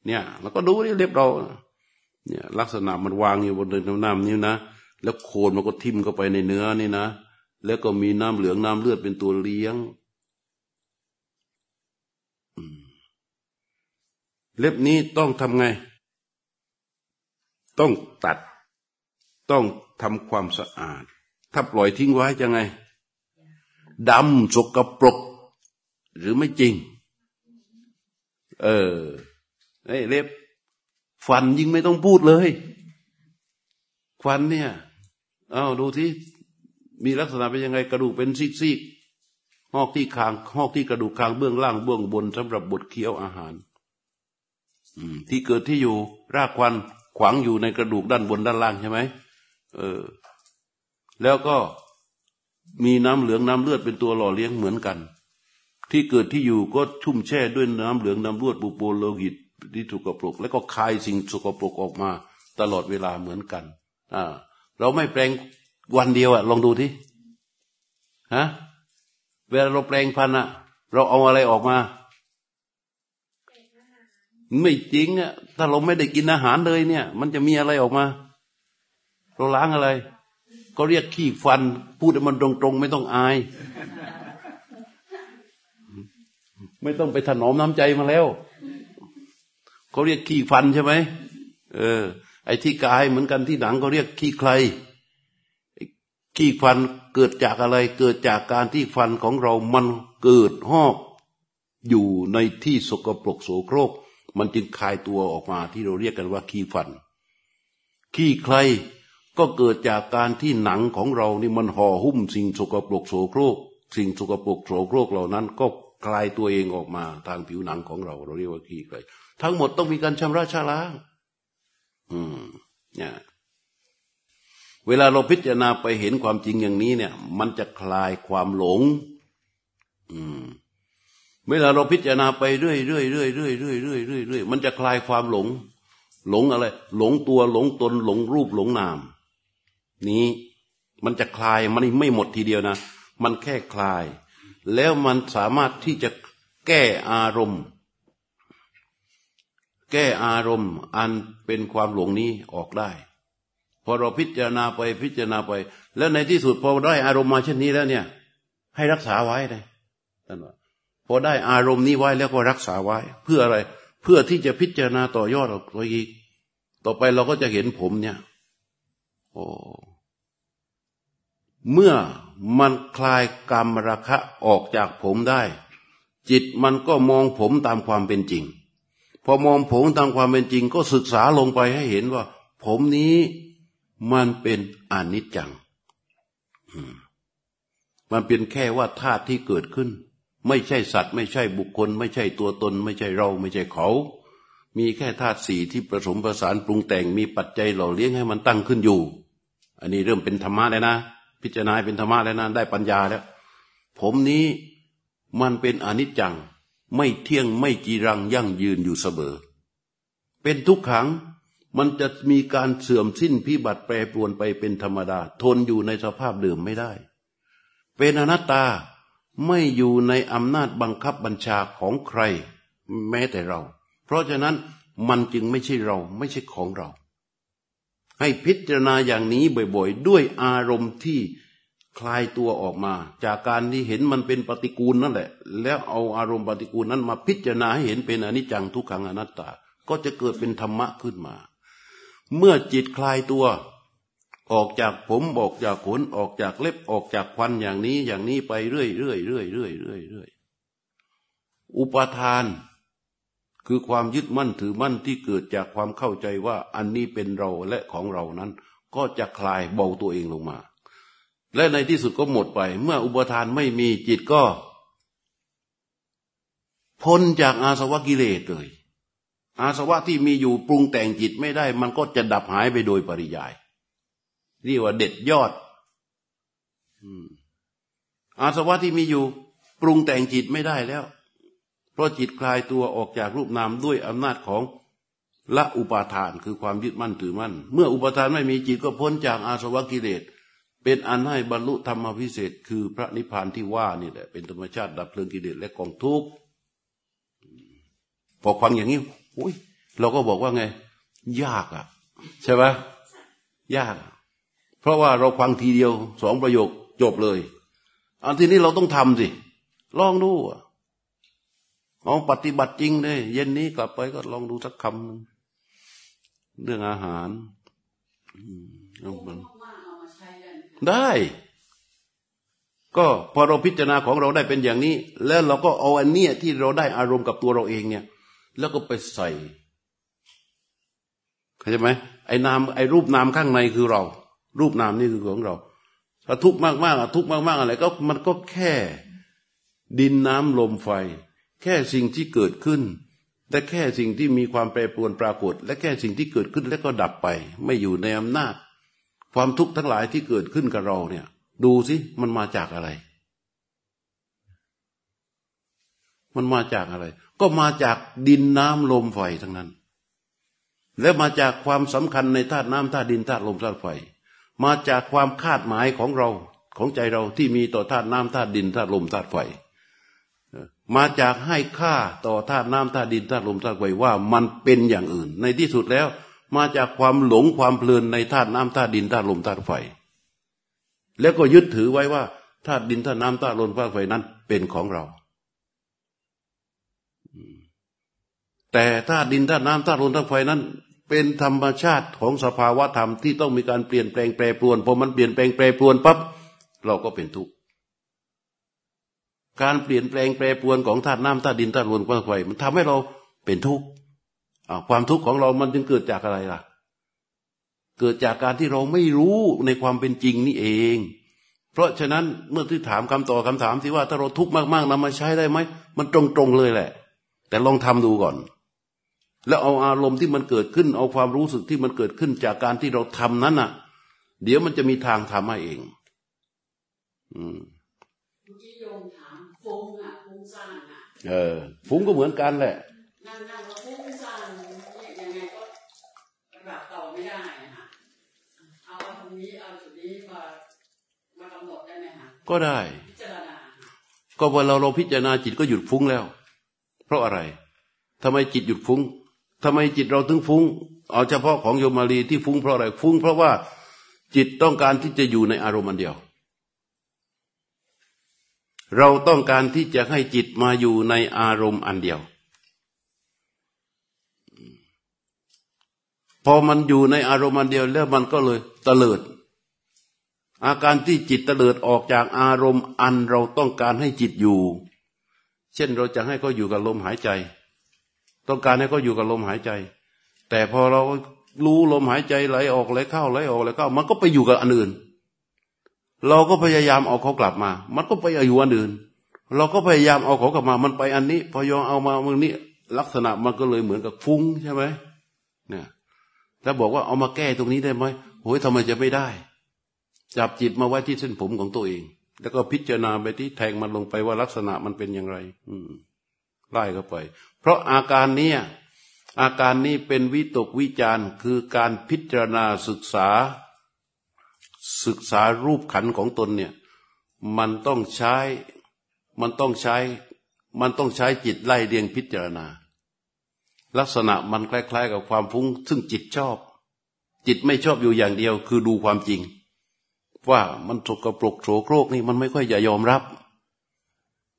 เนี่ยเราก็ดูนี่เล็บเราเนี่ยลักษณะมันวางอยู่บนเดินน้ำนิ้วนะแล้วโคนมันก็ทิ่มเข้าไปในเนื้อนี่นะ แล้วก็มีน้ำเหลืองน้ำเลือดเป็นตัวเลี้ยงเล็บนี้ต้องทำไง ต้องตัด ต้องทำความสะอาด ถ้าปล่อยทิ้งไว้จะไงดำสกปรก หรือไม่จริง เออ ไอ้เล็บ ฟันยิ่งไม่ต้องพูดเลยฟันเนี่ยเอาดูที่มีลักษณะเป็นยังไงกระดูกเป็นซีกๆหอกที่คางหอกที่กระดูกคางเบื้องล่างเบื้องบนสำหรับบดเคี้ยวอาหารที่เกิดที่อยู่ รากควันขวางอยู่ในกระดูกด้านบนด้านล่างใช่ไหมเออ แล้วก็มีน้ำเหลืองน้ำเลือดเป็นตัวหล่อเลี้ยงเหมือนกัน ที่เกิดที่อยู่ก็ชุ่มแช่ด้วยน้ำเหลืองน้ำเลือดปูโปโลหิต ที่ถูกกระปรกแล้วก็คายสิ่งสกปรกออกมาตลอดเวลาเหมือนกันอ่าเราไม่แปลงวันเดียวอะลองดูที่ฮะเวลาเราแปลงพันอะเราเอาอะไรออกมาไม่จริงอะถ้าเราไม่ได้กินอาหารเลยเนี่ย มันจะมีอะไรออกมา เราล้างอะไร ก็เรียกขี้ฟัน พูดมันตรงๆ ไม่ต้องอาย ไม่ต้องไปถนอมน้ำใจมาแล้ว เขาเรียกขี้ฟันใช่ไหมเออ ไอ้ที่กายเหมือนกันที่หนังเขาเรียกขี้ใครขี้ฟันเกิดจากอะไร เกิดจากการที่ฟันของเรามันเกิดหอกอยู่ในที่สกปรกโสโครก มันจึงคายตัวออกมาที่เราเรียกกันว่าขี้ฟัน ขี้ใครก็เกิดจากการที่หนังของเรานี่มันห่อหุ้มสิ่งสกปรกโสโครก สิ่งสกปรกโสโครกเหล่านั้น ก็คลายตัวเองออกมาทางผิวหนังของเรา เราเรียกว่าขี้ใคร ทั้งหมดต้องมีการชำระชาล้าง อืม เนี่ยเวลาเราพิจารณาไปเห็นความจริงอย่างนี้เนี่ย มันจะคลายความหลง อืม เวลาเราพิจารณาไปเรื่อยเรื่อยเรื่อยเรื่อยเรื่อยเรื่อยเรื่อยเรื่อยมันจะคลายความหลง หลงอะไร หลงตัวหลงตนหลงรูปหลงนาม นี้มันจะคลายมันไม่หมดทีเดียวนะ มันแค่คลาย แล้วมันสามารถที่จะแก้อารมณ์ แก้อารมณ์อันเป็นความหลงนี้ออกได้ พอเราพิจารณาไปพิจารณาไป แล้วในที่สุดพอได้อารมณ์มาเช่นนี้แล้วเนี่ย ให้รักษาไว้เลยท่านว่าพอได้อารมณ์นี้ไว้แล้วก็รักษาไว้ เพื่ออะไร เพื่อที่จะพิจารณาต่อยอดออกไปอีก ต่อไปเราก็จะเห็นผมเนี่ย โอ้เมื่อมันคลายกรรมราคะออกจากผมได้ จิตมันก็มองผมตามความเป็นจริง พอมองผมตามความเป็นจริง ก็ศึกษาลงไปให้เห็นว่า ผมนี้มันเป็นอนิจจัง มันเป็นแค่ว่าธาตุที่เกิดขึ้น ไม่ใช่สัตว์ ไม่ใช่บุคคล ไม่ใช่ตัวตน ไม่ใช่เรา ไม่ใช่เขา มีแค่ธาตุสี่ที่ผสมประสานปรุงแต่งมีปัจจัยหล่อเลี้ยงให้มันตั้งขึ้นอยู่ อันนี้เริ่มเป็นธรรมะแล้วนะ พิจารณาเป็นธรรมะแล้วนะได้ปัญญาแล้ว ผมนี้มันเป็นอนิจจัง ไม่เที่ยงไม่จีรังยั่งยืนอยู่เสมอ เป็นทุกขังมันจะมีการเสื่อมสิ้นพิบัติแปรปรวนไปเป็นธรรมดา ทนอยู่ในสภาพเดิมไม่ได้ เป็นอนัตตาไม่อยู่ในอำนาจบังคับบัญชาของใคร แม้แต่เรา เพราะฉะนั้นมันจึงไม่ใช่เราไม่ใช่ของเรา ให้พิจารณาอย่างนี้บ่อยๆ ด้วยอารมณ์ที่ คลายตัวออกมา จากการที่เห็นมันเป็นปฏิกูลนั่นแหละ แล้วเอาอารมณ์ปฏิกูลนั้นมาพิจารณาให้เห็นเป็นอนิจจังทุกขังอนัตตา ก็จะเกิดเป็นธรรมะขึ้นมา เมื่อจิตคลายตัวออกจากผมออกจากขนออกจากเล็บออกจากควันอย่างนี้อย่างนี้ไปเรื่อยเรื่อยเรื่อยเรื่อยเรื่อยเรื่อยอุปทาน คือความยึดมั่นถือมั่นที่เกิดจากความเข้าใจว่าอันนี้เป็นเราและของเรานั้น ก็จะคลายเบาตัวเองลงมา และในที่สุดก็หมดไป เมื่ออุปทานไม่มีจิตก็ พ้นจากอาสวะกิเลสเลย อาสวะที่มีอยู่ปรุงแต่งจิตไม่ได้ มันก็จะดับหายไปโดยปริยายเรียกว่าเด็ดยอดอาสวะที่มีอยู่ ปรุงแต่งจิตไม่ได้แล้ว เพราะจิตคลายตัวออกจากรูปนามด้วยอำนาจของละอุปาทานคือความยึดมั่นถือมั่น เมื่ออุปาทานไม่มีจิตก็พ้นจากอาสวะกิเลส เป็นอันให้บรรลุธรรมพิเศษ คือพระนิพพานที่ว่านี่แหละ เป็นธรรมชาติดับเพลิงกิเลสและกองทุกข์พอฟังอย่างนี้อุ้ยเราก็บอกว่าไง ยากอะ ใช่ไหมยาก เพราะว่าเราฟังทีเดียวสองประโยคจบเลย อันที่นี้เราต้องทำสิ ลองดูเอาปฏิบัติจริงเลยเย็นนี้กลับไปก็ลองดูสักคำเรื่องอาหาร ได้ ก็พอเราพิจารณาของเราได้เป็นอย่างนี้ แล้วเราก็เอาอันเนี้ยที่เราได้อารมณ์กับตัวเราเองเนี่ย แล้วก็ไปใส่เข้าใจไหมไอ้นามไอ้รูปนามข้างในคือเรา รูปนามนี่คือของเราถ้าทุกข์มากมากทุกข์มากมากอะไรก็มันก็แค่ดินน้ำลมไฟ แค่สิ่งที่เกิดขึ้น และแค่สิ่งที่มีความแปรปรวนปรากฏ และแค่สิ่งที่เกิดขึ้นแล้วก็ดับไป ไม่อยู่ในอำนาจ ความทุกข์ทั้งหลายที่เกิดขึ้นกับเราเนี่ย ดูสิมันมาจากอะไร มันมาจากอะไร ก็มาจากดินน้ำลมไฟทั้งนั้น และมาจากความสำคัญในธาตุน้ำธาตุดินธาตุลมธาตุไฟ มาจากความคาดหมายของเราของใจเราที่มีต่อธาตุน้ำธาตุดินธาตุลมธาตุไฟมาจากให้ค่าต่อธาตุน้ำธาตุดินธาตุลมธาตุไฟว่ามันเป็นอย่างอื่น ในที่สุดแล้ว มาจากความหลงความเพลินในธาตุน้ำธาตุดินธาตุลมธาตุไฟ แล้วก็ยึดถือไว้ว่าธาตุดินธาตุน้ำธาตุลมธาตุไฟนั้นเป็นของเรา แต่ธาตุดินธาตุน้ำธาตุลมธาตุไฟนั้น เป็นธรรมชาติของสภาวะธรรมที่ต้องมีการเปลี่ยนแปลงแปรปรวนพอมันเปลี่ยนแปลงแปรปรวนปั๊บเราก็เป็นทุกข์การเปลี่ยนแปลงแปรปรวนของธาตุน้ำธาตุดินธาตุลมธาตุไฟมันทำให้เราเป็นทุกข์ ความทุกข์ของเรามันจึงเกิดจากอะไรล่ะ เกิดจากการที่เราไม่รู้ในความเป็นจริงนี่เอง เพราะฉะนั้นเมื่อที่ถามคำต่อคำถามที่ว่าถ้าเราทุกข์มากๆนำมาใช้ได้ไหมมันตรงๆเลยแหละ แต่ลองทำดูก่อน แล้วเอาอารมณ์ที่มันเกิดขึ้น เอาความรู้สึกที่มันเกิดขึ้นจากการที่เราทำนั้นน่ะ เดี๋ยวมันจะมีทางทำให้เอง อืมที่โยมถามฟุ้งอะฟุ้งซ่านอะเออฟุ้งก็เหมือนกันแหละนั่งนั่งฟุ้งซ่านยังไงก็ปฏิบัติต่อไม่ได้นะเอาตรง นี้เอาจุดนี้มามากำหนดได้ไหมฮะก็ได้ พิจารณาก็เวลาเราพิจารณาจิตก็หยุดฟุ้งแล้ว เพราะอะไรทำไมจิตหยุดฟุ้งทำไมจิตเราถึงฟุ้ง เอาเฉพาะของโยมารีที่ฟุ้งเพราะอะไรฟุ้ง เพราะว่าจิตต้องการที่จะอยู่ในอารมณ์อันเดียว เราต้องการที่จะให้จิตมาอยู่ในอารมณ์อันเดียว พอมันอยู่ในอารมณ์อันเดียวแล้วมันก็เลย ตะเลิด อาการที่จิตตะเลิดออกจากอารมณ์อันเราต้องการให้จิตอยู่ เช่นเราจะให้เขาอยู่กับลมหายใจ ต้องการให้เขาอยู่กับลมหายใจ แต่พอเรารู้ลมหายใจไหลออกไหลเข้าไหลออกไหลเข้า มันก็ไปอยู่กับอันอื่น เราก็พยายามเอาเขากลับมา มันก็ไปอยู่อันอื่น เราก็พยายามเอาเขากลับมา มันไปอันนี้ พอยองเอามาเมื่อนี้ลักษณะมันก็เลยเหมือนกับฟุ้งใช่ไหมเนี่ยถ้าบอกว่าเอามาแก้ตรงนี้ได้ไหม โอ้ยทำไมจะไม่ได้ จับจิตมาไว้ที่เส้นผมของตัวเอง แล้วก็พิจารณาไปที่แทงมันลงไปว่าลักษณะมันเป็นอย่างไร อืมไล่เข้าไป เพราะอาการนี้อาการนี้เป็นวิตกวิจารคือการพิจารณาศึกษา ศึกษารูปขันของตนเนี่ย มันต้องใช้ มันต้องใช้ มันต้องใช้จิตไล่เรียงพิจารณา ลักษณะมันคล้าย ๆ กับความฟุ้งซึ่งจิตชอบ จิตไม่ชอบอยู่อย่างเดียว คือดูความจริง ว่ามันสกปรกโสโครกนี่มันไม่ค่อยจะยอมรับ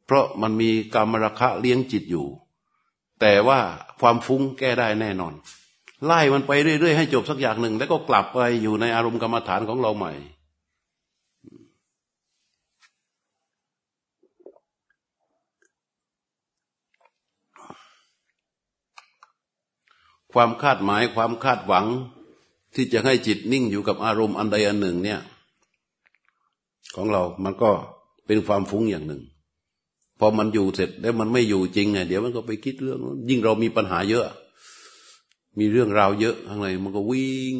เพราะมันมีกรรมราคะเลี้ยงจิตอยู่ แต่ว่าความฟุ้งแก้ได้แน่นอน ไล่มันไปเรื่อยๆให้จบสักอย่างหนึ่ง แล้วก็กลับไปอยู่ในอารมณ์กรรมฐานของเราใหม่ความคาดหมายความคาดหวัง ที่จะให้จิตนิ่งอยู่กับอารมณ์อันใดอันหนึ่ง เนี่ย ของเรามันก็เป็นความฟุ้งอย่างหนึ่ง พอมันอยู่เสร็จแล้วมันไม่อยู่จริงไงเดี๋ยวมันก็ไปคิดเรื่องยิ่งเรามีปัญหาเยอะ มีเรื่องราวเยอะข้างในมันก็วิ่ง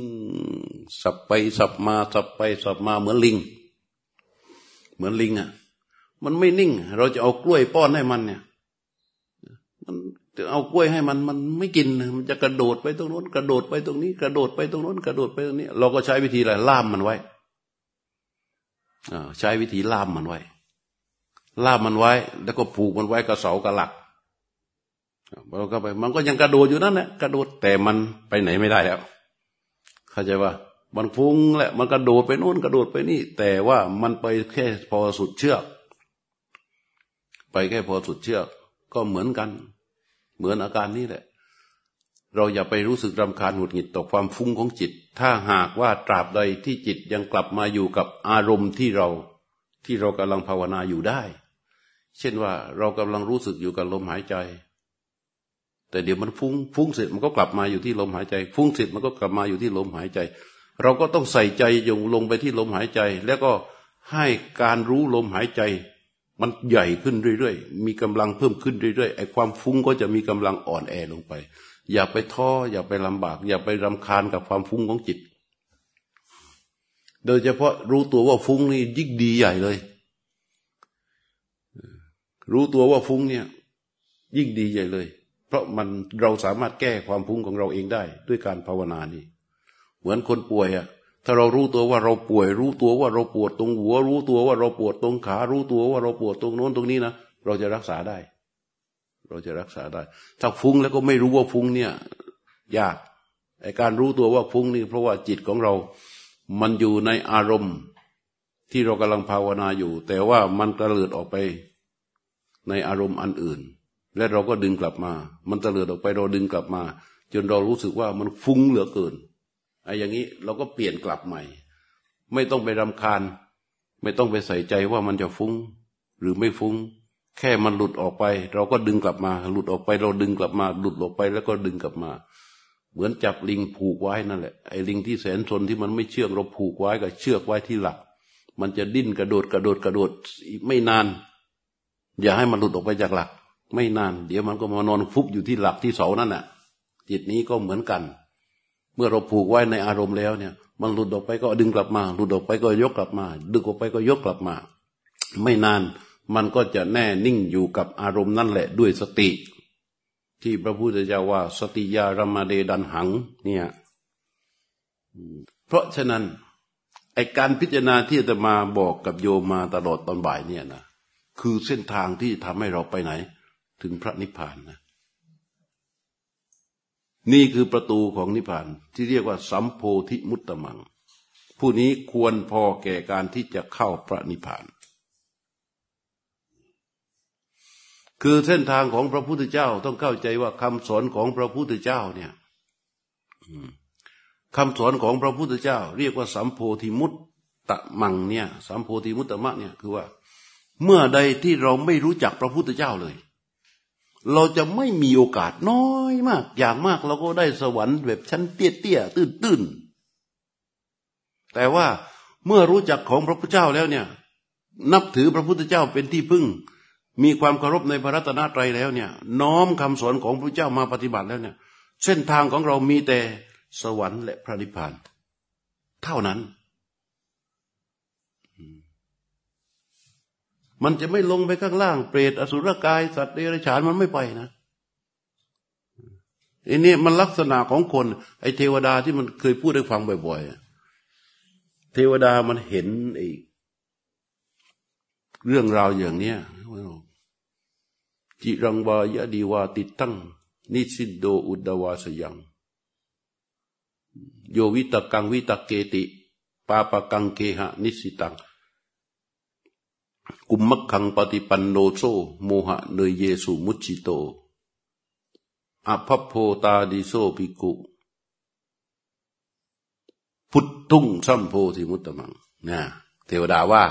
สับไปสับมาสับไปสับมาเหมือนลิง เหมือนลิงอะ มันไม่นิ่ง เราจะเอากล้วยป้อนให้มันเนี่ย มัน จะเอากล้วยให้มันมันไม่กินมันจะกระโดดไปตรงโน้น กระโดดไปตรงนี้ กระโดดไปตรงโน้น กระโดดไปตรงนี้ เราก็ใช้วิธีอะไรล่ามมันไว้ใช้วิธีล่ามมันไว้ ล่ามมันไว้ แล้วก็ผูกมันไว้กับเสากับหลักเราก็ไป มันก็ยังกระโดดอยู่นั่นแหละกระโดดแต่มันไปไหนไม่ได้แล้ว เข้าใจว่ามันฟุ้งแหละ มันกระโดดไปโน้นกระโดดไปนี่ แต่ว่ามันไปแค่พอสุดเชือก ไปแค่พอสุดเชือก ก็เหมือนกัน เหมือนอาการนี้แหละ เราอย่าไปรู้สึกรำคาญหงุดหงิดต่อความฟุ้งของจิต ถ้าหากว่าตราบใดที่จิตยังกลับมาอยู่กับอารมณ์ที่เราที่เรากำลังภาวนาอยู่ได้ เช่นว่าเรากำลังรู้สึกอยู่กับลมหายใจ แต่เดี๋ยวมันฟุ้งฟุ้งเสร็จมันก็กลับมาอยู่ที่ลมหายใจ ฟุ้งเสร็จมันก็กลับมาอยู่ที่ลมหายใจ เราก็ต้องใส่ใจยงลงไปที่ลมหายใจ แล้วก็ให้การรู้ลมหายใจ มันใหญ่ขึ้นเรื่อยๆ มีกำลังเพิ่มขึ้นเรื่อยๆ ไอ้ความฟุ้งก็จะมีกำลังอ่อนแอลงไป อย่าไปท้อ อย่าไปลำบาก อย่าไปรำคาญกับความฟุ้งของจิต โดยเฉพาะรู้ตัวว่าฟุ้งนี่ยิ่งดีใหญ่เลย รู้ตัวว่าฟุ้งเนี่ย ยิ่งดีใหญ่เลย เพราะมันเราสามารถแก้ความพุ่งของเราเองได้ ด้วยการภาวนานี่ เหมือนคนป่วยอะ ถ้าเรารู้ตัวว่าเราป่วย รู้ตัวว่าเราปวดตรงหัว รู้ตัวว่าเราปวดตรงขา รู้ตัวว่าเราปวดตรงโน้นตรงนี้นะเราจะรักษาได้ เราจะรักษาได้ ถ้าฟุ้งแล้วก็ไม่รู้ว่าฟุ้งเนี่ย ยากไอการรู้ตัวว่าฟุ้งนี่เพราะว่าจิตของเรา มันอยู่ในอารมณ์ที่เรากำลังภาวนาอยู่ แต่ว่ามันกระเลิดออกไปในอารมณ์อันอื่น และเราก็ดึงกลับมา มันเลิดออกไปเราดึงกลับมา จนเรารู้สึกว่ามันฟุ้งเหลือเกิน ไอ้อย่างนี้เราก็เปลี่ยนกลับใหม่ ไม่ต้องไปรำคาญ ไม่ต้องไปใส่ใจว่ามันจะฟุ้ง หรือไม่ฟุ้ง แค่มันหลุดออกไป เราก็ดึงกลับมา หลุดออกไปเราดึงกลับมา หลุดออกไปแล้วก็ดึงกลับมา เหมือนจับลิงผูกไว้นั่นแหละไอ้ลิงที่แสนชนที่มันไม่เชื่องเราผูกไว้กับเชือกไว้ที่หลัก มันจะดิ้นกระโดดกระโดดกระโดดไม่นาน อย่าให้มันหลุดออกไปจากหลัก ไม่นาน เดี๋ยวมันก็มานอนฟุบอยู่ที่หลักที่เสานั่นน่ะจิตนี้ก็เหมือนกัน เมื่อเราผูกไว้ในอารมณ์แล้วเนี่ย มันหลุดออกไปก็ดึงกลับมา หลุดออกไปก็ยกกลับมา ดึงออกไปก็ยกกลับมา ไม่นานมันก็จะแน่นิ่งอยู่กับอารมณ์นั่นแหละด้วยสติ ที่พระพุทธเจ้าว่า สติยารมาเดดันหัง เนี่ยเพราะฉะนั้นไอการพิจารณาที่จะมาบอกกับโยมมาตลอดตอนบ่ายเนี่ยนะคือเส้นทางที่ทำให้เราไปไหน ถึงพระนิพพานนะ นี่คือประตูของนิพพานที่เรียกว่าสัมโพธิมุตตมัง ผู้นี้ควรพอแก่การที่จะเข้าพระนิพพาน คือเส้นทางของพระพุทธเจ้าต้องเข้าใจว่าคำสอนของพระพุทธเจ้าเนี่ยคำสอนของพระพุทธเจ้า เรียกว่าสัมโพธิมุตตะมังเนี่ยสัมโพธิมุตตะมะเนี่ยคือว่า เมื่อใดที่เราไม่รู้จักพระพุทธเจ้าเลย เราจะไม่มีโอกาสน้อยมาก อย่างมากเราก็ได้สวรรค์แบบชั้นเตี้ยเตี้ยตื้นตื้นแต่ว่าเมื่อรู้จักของพระพุทธเจ้าแล้วเนี่ย นับถือพระพุทธเจ้าเป็นที่พึ่ง มีความเคารพในพระรัตนตรัยแล้วเนี่ย น้อมคำสอนของพระเจ้ามาปฏิบัติแล้วเนี่ย เส้นทางของเรามีแต่สวรรค์และพระนิพพาน เท่านั้น มันจะไม่ลงไปข้างล่างเปรตอสุรกาย สัตว์เดรัจฉานมันไม่ไปนะอันนี้มันลักษณะของคน ไอเทวดาที่มันเคยพูดให้ฟังบ่อยๆเทวดามันเห็นไอเรื่องราวอย่างเนี้ยจิรังวายดีวาติตั้ง นิสิโดอุดวาสยัง โยวิตกังวิตเกติ ปาปกังเกหะนิสิตัง กุมมักขังปฏิปันโนโซโมหะเนยเยสุมุจิโตอภพโพตาดิโซปิกุ พุทธุงสัมโพธิมุตตมังนะเทวดาว่า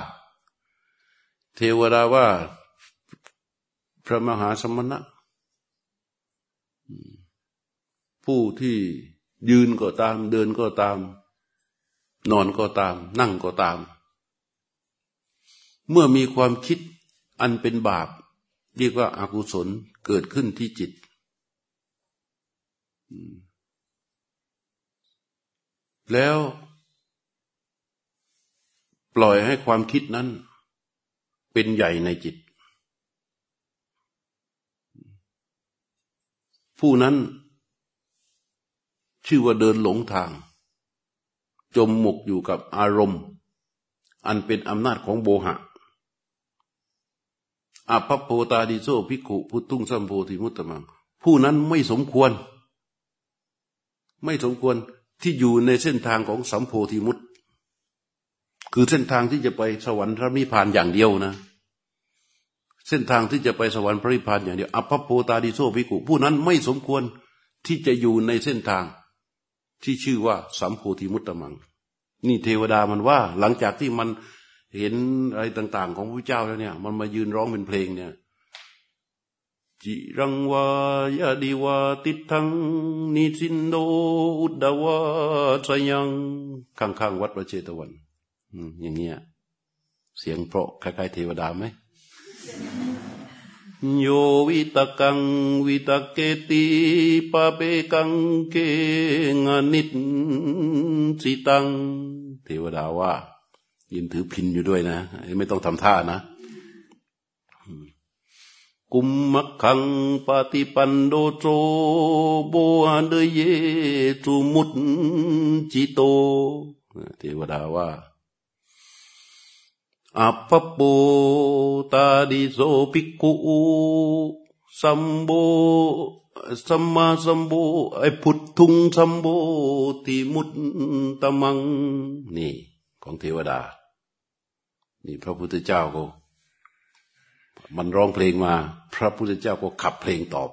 เทวดาว่า พระมหาสมณะ ผู้ที่ยืนก็ตาม เดินก็ตาม นอนก็ตาม นั่งก็ตาม เมื่อมีความคิดอันเป็นบาป เรียกว่าอากุศลเกิดขึ้นที่จิต แล้วปล่อยให้ความคิดนั้น เป็นใหญ่ในจิต ผู้นั้น ชื่อว่าเดินหลงทาง จมหมกอยู่กับอารมณ์ อันเป็นอำนาจของโบหะ อภพโพตาดิโซภิกขุพุทุงสัมโพธิมุตตมัง ผู้นั้นไม่สมควร ไม่สมควรที่อยู่ในเส้นทางของสัมโพธิมุตคือเส้นทางที่จะไปสวรรค์พระนิพพานอย่างเดียวนะ เส้นทางที่จะไปสวรรค์พระนิพพานอย่างเดียวอภพโพตาดิโซภิกขุผู้นั้นไม่สมควรที่จะอยู่ในเส้นทางที่ชื่อว่าสัมโพธิมุตตมัง นี่เทวดามันว่าหลังจากที่มัน เห็นอะไรต่าง ๆ ของพระเจ้าแล้วเนี่ย มันมายืนร้องเป็นเพลงเนี่ยจิรังวายาดีวาติทังนิสินโดอุดดาวาสยังข้างๆวัดพระเชตวันอย่างเงี้ยเสียงเพราะคล้ายๆเทวดาไหมโยวิตกังวิตเกติปะเปกังเกงนิตสิตัง เทวดาว่า ยืนถือพินอยู่ด้วยนะ ไม่ต้องทำท่านะ กุมมักขังปฏิปันโดโจโบอันเดเยจุมุตจิโต เทวดาว่าอัปปโปตาดิโซภิกขุสัมโบสัมมาสัมโบไอพุทธุงสัมโบติมุตตมัง นี่ ของเทวดา นี่พระพุทธเจ้าก็ มันร้องเพลงมา พระพุทธเจ้าก็ขับเพลงตอบ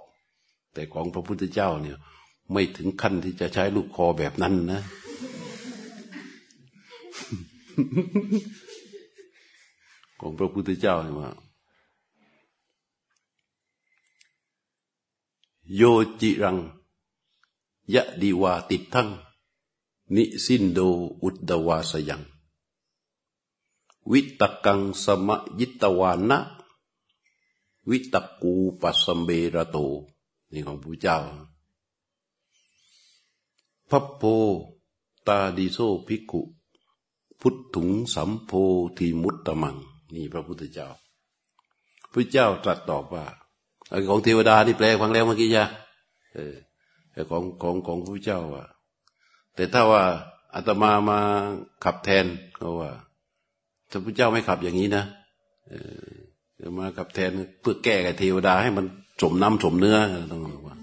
แต่ของพระพุทธเจ้าเนี่ย ไม่ถึงขั้นที่จะใช้ลูกคอแบบนั้นนะของพระพุทธเจ้าเนี่ยว่าโยจิรัง ยะดีวาติดทั้ง นิสินโดอุดดวาสยัง วิตกังสมยิตวานะ วิตกูปัสมเบระโตนี่ของพระเจ้าพระโพตาดิโซภิกขุ พุทถุงสัมโพธิมุตตมัง นี่พระพุทธเจ้า พระเจ้าตรัสตอบว่าของเทวดาที่แปลฟังแล้วเมื่อกี้จ้ะเออของของของพระเจ้าว่าแต่ถ้าว่าอาตมามาขับแทนก็ว่า ถ้านพระเจ้าไม่ขับอย่างนี้นะเออมาขับแทนเพื่อแก้กับเทวดาให้มันสมน้ำสมเนื้อต้องว่า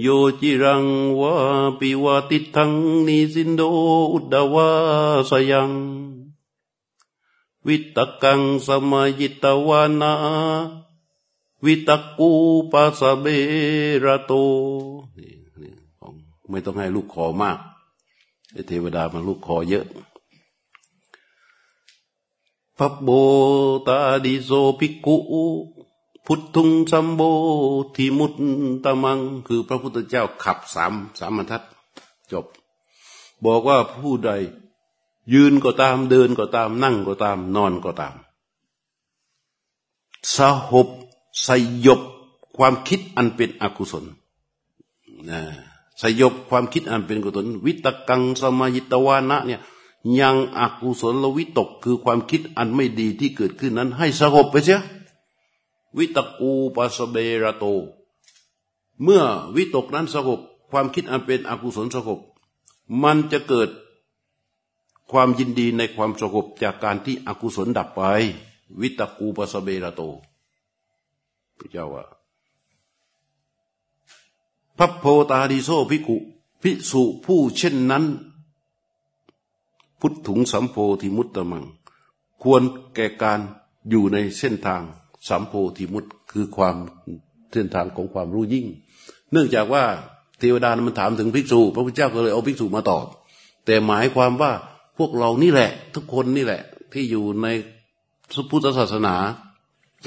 โยจิรังวะปิวาติทังนิสินโดอุดดาวาสยังวิตกังสมยิตวานา วิตกูปัสเบระโต ไม่ต้องให้ลูกคอมาก เทวดามันลูกคอเยอะพับโบตาดิโซภิกขุพุทธุงสัมโบทีมุตตะมัง คือพระพุทธเจ้าขับสามสามบรรทัด จบ บอกว่าผู้ใด ยืนก็ตามเดินก็ตาม นั่งก็ตาม นอนก็ตาม สหบสยบความคิดอันเป็นอกุศลนะ สยบความคิดอันเป็นกุศลวิตกังสมายิตวานะเนี่ยยังอกุศลวิตกคือความคิดอันไม่ดีที่เกิดขึ้นนั้น ให้สงบไปเสียวิตกูปัสเบระโต เมื่อวิตกนั้นสงบความคิดอันเป็นอกุศลสงบมันจะเกิดความยินดีในความสงบจากการที่อกุศลดับไป วิตกูปัสเบระโตพระเจ้าว่า พระโพตาดิโซภิกุภิสุผู้เช่นนั้น พุทถุงสัมโพธิมุตตมัง ควรแก่การอยู่ในเส้นทางสัมโพธิมุตคือความเส้นทางของความรู้ยิ่ง เนื่องจากว่าเทวดามันถามถึงภิกษุ พระพุทธเจ้าก็เลยเอาภิกษุมาตอบ แต่หมายความว่าพวกเรานี่แหละ ทุกคนนี่แหละ ที่อยู่ในพุทธศาสนา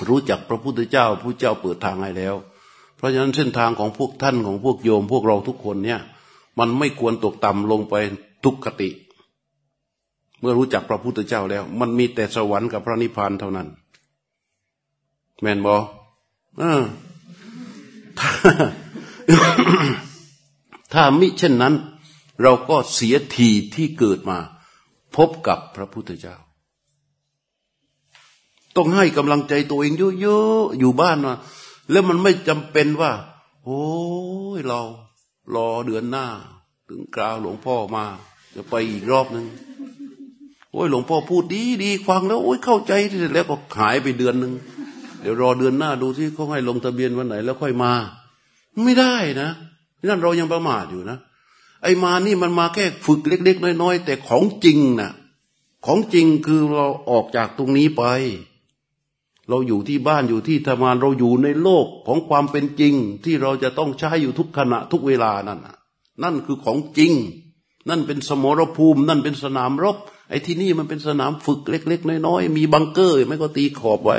รู้จักพระพุทธเจ้าพระเจ้าเปิดทางให้แล้ว เพราะฉะนั้นเส้นทางของพวกท่านของพวกโยม พวกเราทุกคนเนี่ย มันไม่ควรตกต่ำลงไปทุกขติ เมื่อรู้จักพระพุทธเจ้าแล้ว มันมีแต่สวรรค์กับพระนิพพานเท่านั้น แมนบออถ้าถ้ามิเช่นนั้น เราก็เสียทีที่เกิดมา พบกับพระพุทธเจ้า ต้องให้กำลังใจตัวเองเยอะๆอยู่บ้านมา แล้วมันไม่จำเป็นว่า โอ้ยเรา รอเดือนหน้า ถึงกราวหลวงพ่อมา จะไปอีกรอบหนึ่งโอ้ยหลวงพ่อพูดดีดีฟังแล้ว โอ้ยเข้าใจแล้วก็หายไปเดือนหนึ่งเดี๋ยวรอเดือนหน้าดูที่เขาให้ลงทะเบียนวันไหน แล้วค่อยมา ไม่ได้นะนั่นเรายังประมาทอยู่นะไอ้มานี่มันมาแค่ฝึกเล็ก ๆ น้อยๆแต่ของจริงน่ะ ของจริงคือเราออกจากตรงนี้ไป เราอยู่ที่บ้านอยู่ที่ทำงานเราอยู่ในโลกของความเป็นจริง ที่เราจะต้องใช้อยู่ทุกขณะทุกเวลานั่นนั่นคือของจริง นั่นเป็นสมรภูมิ นั่นเป็นสนามรบ ไอ้ที่นี่มันเป็นสนามฝึกเล็ก ๆ น้อยๆมีบังเกอร์ไม่ก็ตีขอบไว้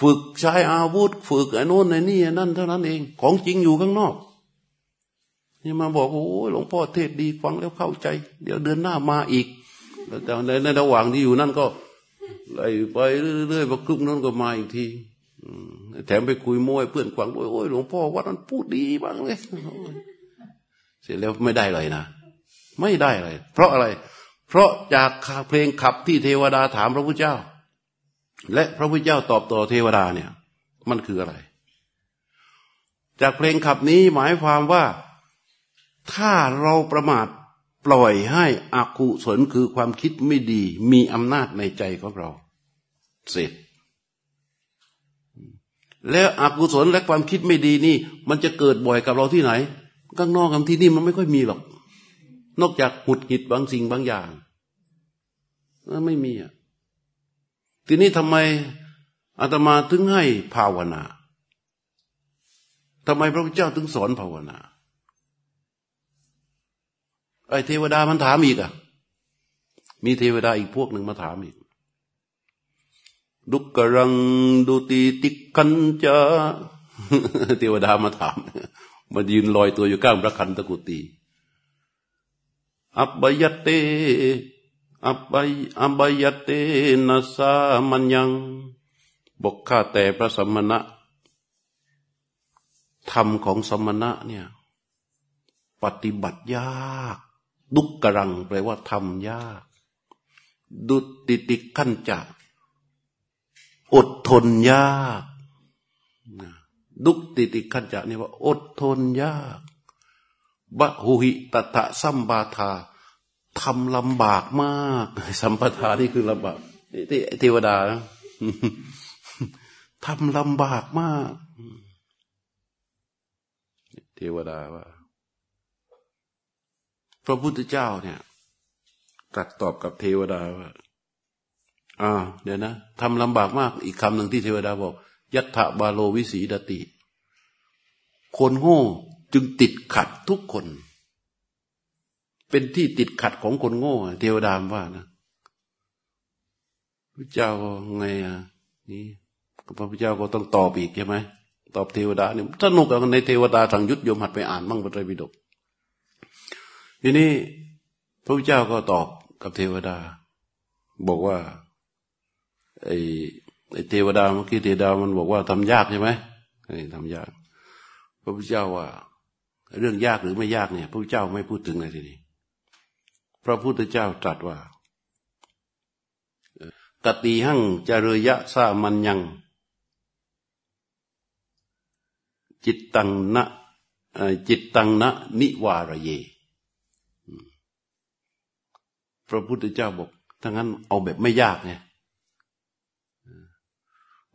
ฝึกใช้อาวุธ ฝึกไอ้นู้นไอ้นี่นั่นเท่านั้นเอง ของจริงอยู่ข้างนอกนี่มาบอกโอ้หลวงพ่อเทศดีฟังแล้วเข้าใจ เดี๋ยวเดือนหน้ามาอีกแต่ในในระหว่างที่อยู่นั่นก็ ไล่ไปเรื่อยๆพอครึ่งนั้นก็มาอีกทีแถมไปคุยมวยเพื่อนขวังด้ยโอ้ยหลวงพ่อวัดนั้นพูดดีบ้างเลยเสร็จแล้วไม่ได้เลยนะไม่ได้เลยเพราะอะไร เพราะจากเพลงขับที่เทวดาถามพระพุทธเจ้า และพระพุทธเจ้าตอบต่อเทวดาเนี่ย มันคืออะไร จากเพลงขับนี้หมายความว่า ถ้าเราประมาท ปล่อยให้อากุศลคือความคิดไม่ดี มีอำนาจในใจของเรา เสร็จ แล้วอกุศลและความคิดไม่ดีนี่ มันจะเกิดบ่อยกับเราที่ไหนข้างนอกกับที่นี่มันไม่ค่อยมีหรอก นอกจากหุดหิดบางสิ่งบางอย่างไม่มีอะทีนี้ทำไมอาตมาถึงให้ภาวนาทำไมพระพุทธเจ้าถึงสอนภาวนา ไอ้เทวดามันถามอีกอะ มีเทวดาอีกพวกหนึ่งมาถามอีก ดุกกรังดุติติกันจะเทวดามาถามมายืนลอยตัวอยู่ก้างพระคันตะกุตีอัปยเตอับายอับายเตนะสามัญยังบอกข้าแต่พระสมณะธรรมของสมณะเนี่ย ปฏิบัติยาก ดุกกรังแปลว่าทำยาก ดุติติขั้นจะอดทนยากดุกติติขั้นจะนี่ว่า อดทนยากบะหุหิตตะสัมบาทาทำลำบากมาก สัมปทานี่คือลำบากที่เทวดาทำลำบากมาก เทวดาว่า พระพุทธเจ้าเนี่ยตรัสตอบกับเทวดาว่าอ่าเดี๋ยวนะทำลำบากมากอีกคำหนึ่งที่เทวดาบอก ยัตถบาโลวิสีดติ คนโง่จึงติดขัดทุกคน เป็นที่ติดขัดของคนโง่ เทวดามว่านะพระเจ้าไงอะนี่พระพุทธเจ้าก็ต้องตอบอีกใช่ไหมตอบเทวดาเนี่ยสนุกกันในเทวดาทางยุทธยมหัดไปอ่านมั่งพระไตรปิฎก ทีนี้พระพุทธเจ้าก็ตอบกับเทวดา บอกว่าไอ้ไอ้เทวดาเมื่อกี้เทวดามันบอกว่าทำยากใช่ไหมไอ้ทำยาก พระพุทธเจ้าว่า เรื่องยากหรือไม่ยากเนี่ย พระพุทธเจ้าไม่พูดถึงเลยทีนี้พระพุทธเจ้าตรัสว่ากติหั่งจรยะสามัญยัง จิตตังนะจิตตังนะนิวารเย พระพุทธเจ้าบอกถ้างั้นเอาแบบไม่ยากไง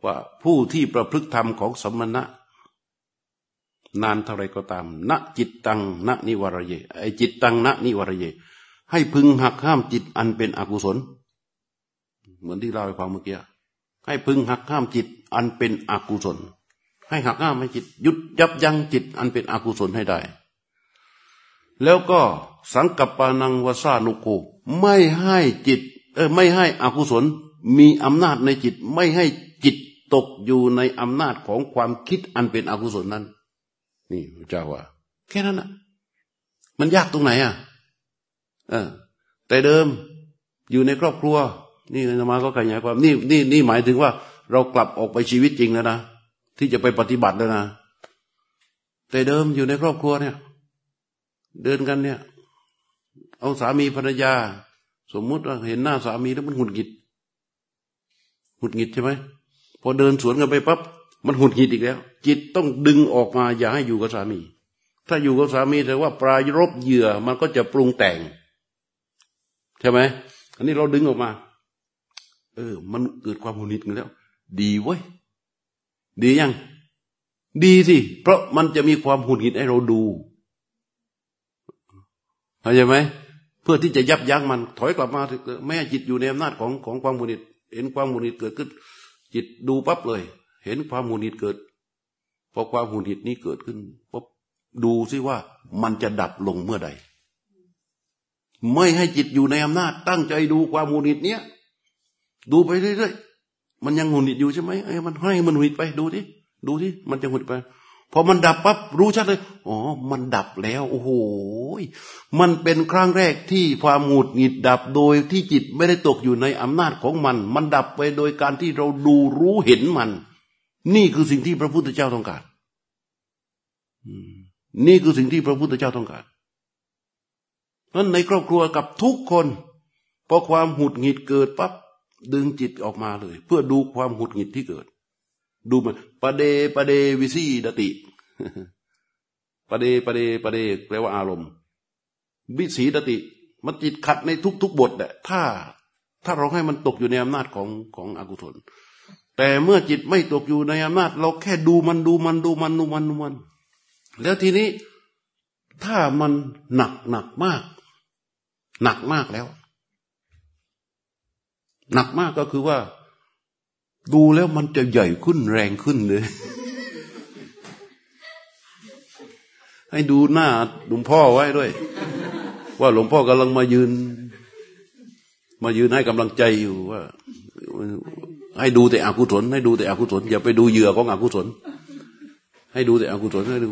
ว่าผู้ที่ประพฤติธรรมของสมณะ นานเท่าไรก็ตาม ณจิตตังณนิวรเยไอจิตตังณนิวรเย ให้พึงหักห้ามจิตอันเป็นอกุศล เหมือนที่เราไปฟังเมื่อกี้ให้พึงหักห้ามจิตอันเป็นอกุศล ให้หักห้ามให้จิตหยุดยับยั้งจิตอันเป็นอกุศลให้ได้ แล้วก็สังกัปปานังวสานุโก ไม่ให้จิต เออไม่ให้อกุศลมีอำนาจในจิต ไม่ให้จิตตกอยู่ในอำนาจของความคิดอันเป็นอกุศลนั้น นี่พระเจ้าว่า แค่นั้นนะมันยากตรงไหนอะ เออ แต่เดิมอยู่ในครอบครัว นี่นมาก็ขยายความนี่นี่นี่หมายถึงว่า เรากลับออกไปชีวิตจริงแล้วนะที่จะไปปฏิบัติแล้วนะแต่เดิมอยู่ในครอบครัวเนี่ย เดินกันเนี่ย เอาสามีภรรยา สมมุติว่าเห็นหน้าสามีแล้วมันหุดหงิดหุดหงิดใช่ไหมพอเดินสวนกันไปปั๊บมันหุดหงิดอีกแล้ว จิตต้องดึงออกมาอย่าให้อยู่กับสามี ถ้าอยู่กับสามีแต่ว่าปลายรบเหยื่อมันก็จะปรุงแต่ง ใช่ไหมอันนี้เราดึงออกมา เออ มันเกิดความหุดหงิดกันแล้ว ดีเว้ยดียัง ดีสิ เพราะมันจะมีความหุดหงิดให้เราดูเข้าใจไหม เพื่อที่จะยับยั้งมัน ถอยกลับมาไม่ให้จิตอยู่ในอำนาจของของความหุดหงิดเห็นความหุดหงิดเกิดขึ้น จิตดูปั๊บเลย เห็นความหุดหงิดเกิดพอความหุดหงิดนี้เกิดขึ้นปุ๊บดูซิว่ามันจะดับลงเมื่อใด ไม่ให้จิตอยู่ในอำนาจ ตั้งใจดูความหุดหงิดเนี้ยดูไปเรื่อยๆมันยังหุดหงิดอยู่ใช่ไหมไอ้มันให้มันหุดหงิดไปดูที่ดูที่มันจะหุดไป พอมันดับปั๊บรู้ชัดเลย อ๋อ มันดับแล้ว โอ้โห มันเป็นครั้งแรกที่ความหงุดหงิดดับโดยที่จิตไม่ได้ตกอยู่ในอำนาจของมัน มันดับไปโดยการที่เราดูรู้เห็นมัน นี่คือสิ่งที่พระพุทธเจ้าต้องการ นี่คือสิ่งที่พระพุทธเจ้าต้องการนั้นในครอบครัวกับทุกคนพอความหงุดหงิดเกิดปั๊บดึงจิตออกมาเลย เพื่อดูความหงุดหงิดที่เกิด ดูมันปะเดปะเดวิสีดติปะเดปะเดปะเดแปลว่าอารมณ์ วิสีดติ มันจิตขัดในทุกๆบทแหละถ้า ถ้าเราให้มันตกอยู่ในอำนาจของของอกุศลแต่เมื่อจิตไม่ตกอยู่ในอำนาจ เราแค่ดูมันดูมันดูมันดูมันดูมัน แล้วทีนี้ถ้ามันหนักหนักมาก หนักมากแล้ว หนักมากก็คือว่า ดูแล้วมันจะใหญ่ขึ้นแรงขึ้นเลย ให้ดูหน้าหลวงพ่อไว้ด้วย ว่าหลวงพ่อกำลังมายืน มายืนให้กำลังใจอยู่ว่า ให้ดูแต่อกุศลให้ดูแต่อกุศลอย่าไปดูเหยื่อของอกุศลให้ดูแต่อกุศลให้ดู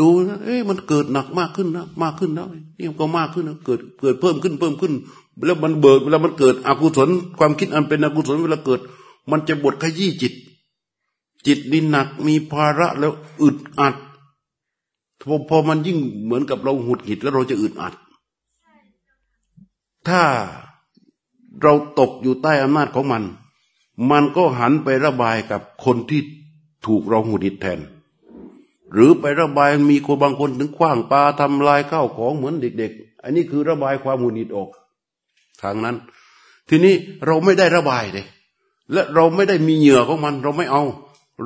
ดูนะเอ๊ะมันเกิดหนักมากขึ้นนะมากขึ้นนะนี่ก็มากขึ้นนะเกิดเกิดเพิ่มขึ้นเพิ่มขึ้น แล้วมันเบิดเวลามันเกิดอกุศลความคิดอันเป็นอกุศลเวลาเกิด มันจะบดขยี้จิต จิตดินหนักมีภาระแล้วอึดอัดพอพอมันยิ่งเหมือนกับเราหุดหิดแล้วเราจะอึดอัด ถ้าเราตกอยู่ใต้อำนาจของมัน มันก็หันไประบายกับคนที่ถูกเราหุดหิดแทน หรือไประบายมีคนบางคนถึงคว้างปลาทำลายข้าวของเหมือนเด็ก ๆ อันนี้คือระบายความหุดหิดออก ทางนั้น ทีนี้เราไม่ได้ระบายเลย และเราไม่ได้มีเหยื่อของมันเราไม่เอา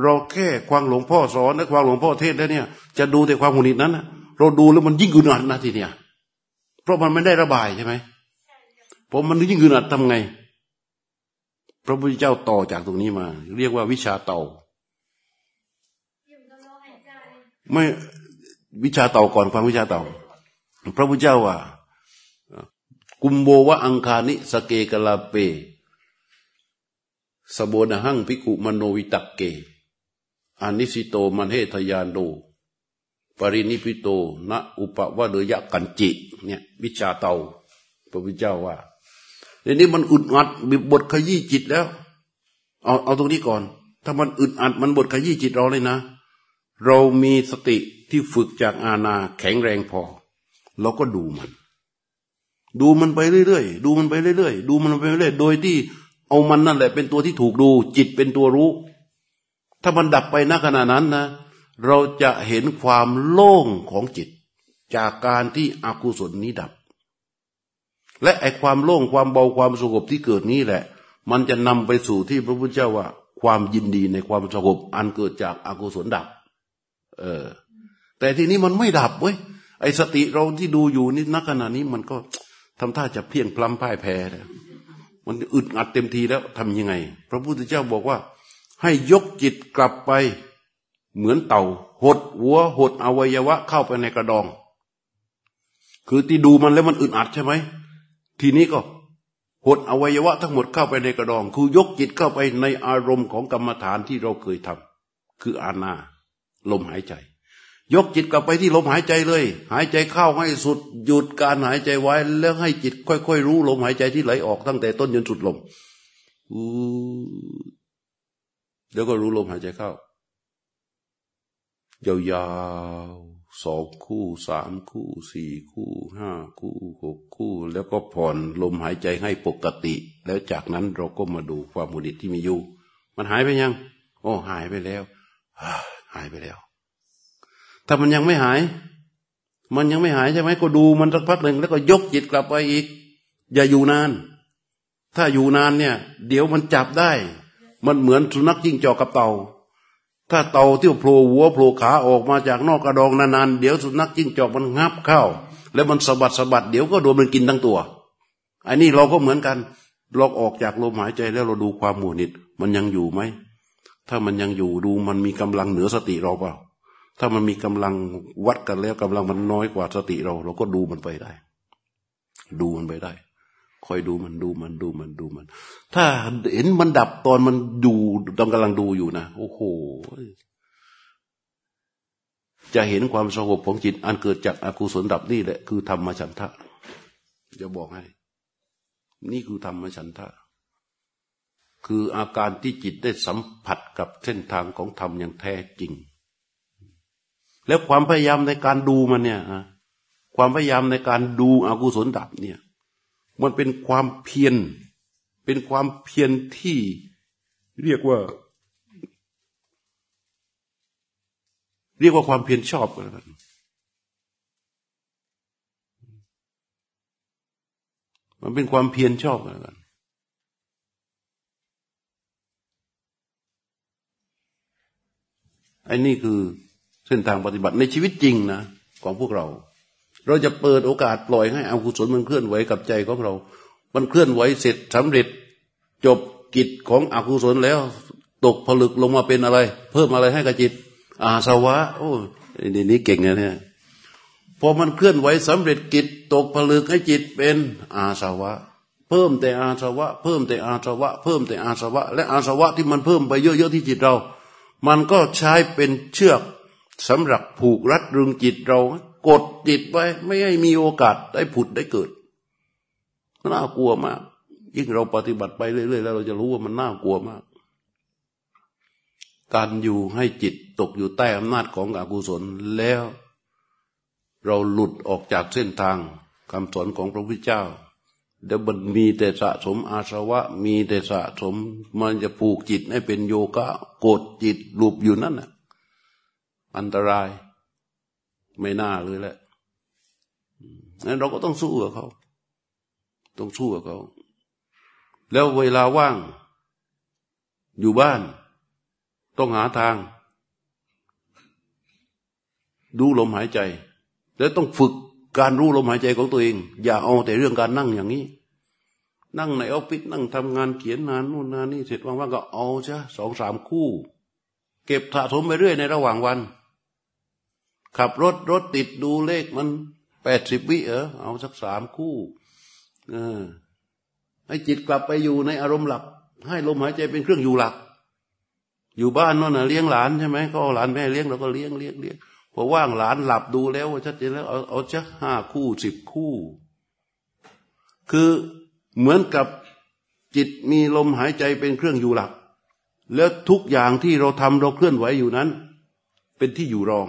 เราแค่ความหลวงพ่อสอนและความหลวงพ่อเทศแล้วเนี่ย จะดูแต่ความหุนิดนั้นนะเราดูแล้วมันยิ่งอึดอัดนะทีเนี้ยเพราะมันไม่ได้ระบายใช่ไหมผมมันยิ่งอึดอัดทำไง พระพุทธเจ้าต่อจากตรงนี้มา เรียกว่าวิชาเต่าไม่วิชาเต่าก่อนความวิชาเต่า พระพุทธเจ้าว่า กุมโบวะอังคานิสเกกลาเป สโบนหังพิกุมโนวิตักเกอานิสิโตมันเฮทยานโดปรินิพิโตนะอุปวะเดยะกันจิเนี่ยวิชาเตาพระพุทธเจ้าว่าทีนี้มันอึดอัดมีบทขยี้จิตแล้ว เอาเอาตรงนี้ก่อน ถ้ามันอึดอัดมันบทขยี้จิตเราเลยนะ เรามีสติที่ฝึกจากอาณาแข็งแรงพอ เราก็ดูมัน ดูมันไปเรื่อยๆดูมันไปเรื่อยๆดูมันไปเรื่อยๆโดยที่ เอามันนั่นแหละเป็นตัวที่ถูกดู จิตเป็นตัวรู้ ถ้ามันดับไปณขณะนั้นนะ เราจะเห็นความโล่งของจิต จากการที่อกุศลนี้ดับ และไอความโล่งความเบาความสงบที่เกิดนี้แหละ มันจะนำไปสู่ที่พระพุทธเจ้าว่า ความยินดีในความสงบอันเกิดจากอากุศลดับ เออ แต่ทีนี้มันไม่ดับเว้ยไอสติเราที่ดูอยู่นี่นักขณะนี้มันก็ทำท่าจะเพียงพล้ำพ่ายแพ้ มันอึดอัดเต็มทีแล้วทำยังไง พระพุทธเจ้าบอกว่า ให้ยกจิตกลับไป เหมือนเต่า หดหัว หดอวัยวะ เข้าไปในกระดอง คือที่ดูมันแล้วมันอึดอัดใช่ไหมทีนี้ก็หดอวัยวะทั้งหมดเข้าไปในกระดอง คือยกจิตเข้าไปในอารมณ์ของกรรมฐานที่เราเคยทำคืออาณาลมหายใจ ยกจิตกลับไปที่ลมหายใจเลย หายใจเข้าให้สุดหยุดการหายใจไว้ แล้วให้จิตค่อยๆรู้ลมหายใจที่ไหลออกตั้งแต่ต้นจนสุดลมเดี๋ยวก็รู้ลมหายใจเข้ายาวๆสองคู่สามคู่สี่คู่ห้าคู่หกคู่ แล้วก็ผ่อนลมหายใจให้ปกติ แล้วจากนั้นเราก็มาดูความมุดิตที่มีอยู่ มันหายไปยัง โอ้หายไปแล้วหายไปแล้ว ถ้ามันยังไม่หาย มันยังไม่หายใช่ไหมก็ดูมันสักพักหนึ่งแล้วก็ยกจิตกลับไปอีก อย่าอยู่นาน ถ้าอยู่นานเนี่ย เดี๋ยวมันจับได้ มันเหมือนสุนัขจิ้งจอกกับเต่า ถ้าเต่าที่โผล่หัวโผล่ขาออกมาจากนอกกระดองนานๆเดี๋ยวสุนัขจิ้งจอกมันงับเข้า แล้วมันสะบัดสะบัดเดี๋ยวก็โดนมันกินทั้งตัวอันนี้เราก็เหมือนกันเราออกจากลมหายใจแล้วเราดูความหมู่นิด มันยังอยู่ไหม ถ้ามันยังอยู่ดูมันมีกำลังเหนือสติเราเปล่า ถ้ามันมีกำลังวัดกันแล้วกำลังมันน้อยกว่าสติเรา เราก็ดูมันไปได้ ดูมันไปได้ คอยดูมันดูมันดูมันดูมัน ถ้าเห็นมันดับตอนมันดูตอนกำลังดูอยู่นะโอ้โหจะเห็นความสงบของจิต อันเกิดจากอากุศลดับนี่แหละคือธรรมฉันทะจะบอกให้ นี่คือธรรมฉันทะคืออาการที่จิตได้สัมผัสกับเส้นทางของธรรมอย่างแท้จริง แล้วความพยายามในการดูมันเนี่ยความพยายามในการดูอกุศลดับเนี่ย มันเป็นความเพียรเป็นความเพียรที่เรียกว่า เรียกว่าความเพียรชอบกันแล้วกันมันเป็นความเพียรชอบกันแล้วกันอ้นี่คือ เส้นทางปฏิบัติในชีวิตจริงนะของพวกเรา เราจะเปิดโอกาสปล่อยให้อกุศลมันเคลื่อนไหวกับใจของเรา มันเคลื่อนไหวเสร็จสำเร็จ จบกิจของอกุศลแล้ว ตกผลึกลงมาเป็นอะไร เพิ่มอะไรให้กับจิต อาสวะ โอ้ดีนี้เก่งนะเนี่ยพอมันเคลื่อนไหวสำเร็จกิจตกผลึกให้จิตเป็นอาสวะ เพิ่มแต่อาสวะ เพิ่มแต่อาสวะ เพิ่มแต่อาสวะ และอาสวะที่มันเพิ่มไปเยอะๆที่จิตเรา มันก็ใช้เป็นเชือก สำหรับผูกรัดรึงจิตเรากดจิตไว้ ไม่ให้มีโอกาสได้ผุดได้เกิดน่ากลัวมาก ยิ่งเราปฏิบัติไปเรื่อยๆแล้วเราจะรู้ว่ามันน่ากลัวมาก การอยู่ให้จิตตกอยู่ใต้อำนาจของอกุศลแล้ว เราหลุดออกจากเส้นทางคำสอนของพระพุทธเจ้าเดี๋ยวมันมีแต่สะสมอาสวะ มีแต่สะสม มันจะผูกจิตให้เป็นโยคะกดจิตหลุบอยู่นั่นน่ะ อันตรายไม่น่าเลยแหละงั้นเราก็ต้องสู้กับเขา ต้องสู้กับเขา แล้วเวลาว่าง อยู่บ้าน ต้องหาทาง ดูลมหายใจ แล้วต้องฝึกการรู้ลมหายใจของตัวเอง อย่าเอาแต่เรื่องการนั่งอย่างนี้ นั่งในออฟฟิศนั่งทำงานเขียนนานนู่นนานนี่เสร็จว่างๆก็เอาใช่สองสามคู่ เก็บสะสมไปเรื่อยในระหว่างวัน ขับรถรถติดดูเลขมันแปดสิบวิเออเอาสักสามคู่อให้จิตกลับไปอยู่ในอารมณ์หลัก ให้ลมหายใจเป็นเครื่องอยู่หลัก อยู่บ้านนั่นน่ะเลี้ยงหลานใช่ไหมก็หลานแม่เลี้ยงเราก็เลี้ยงเลี้ยงเลี้ยงพอว่างหลานหลับดูแล้วชัดเจนแล้วเอาเอาชักห้าคู่สิบคู่ คือเหมือนกับจิตมีลมหายใจเป็นเครื่องอยู่หลัก แล้วทุกอย่างที่เราทำเราเคลื่อนไหวอยู่นั้น เป็นที่อยู่รอง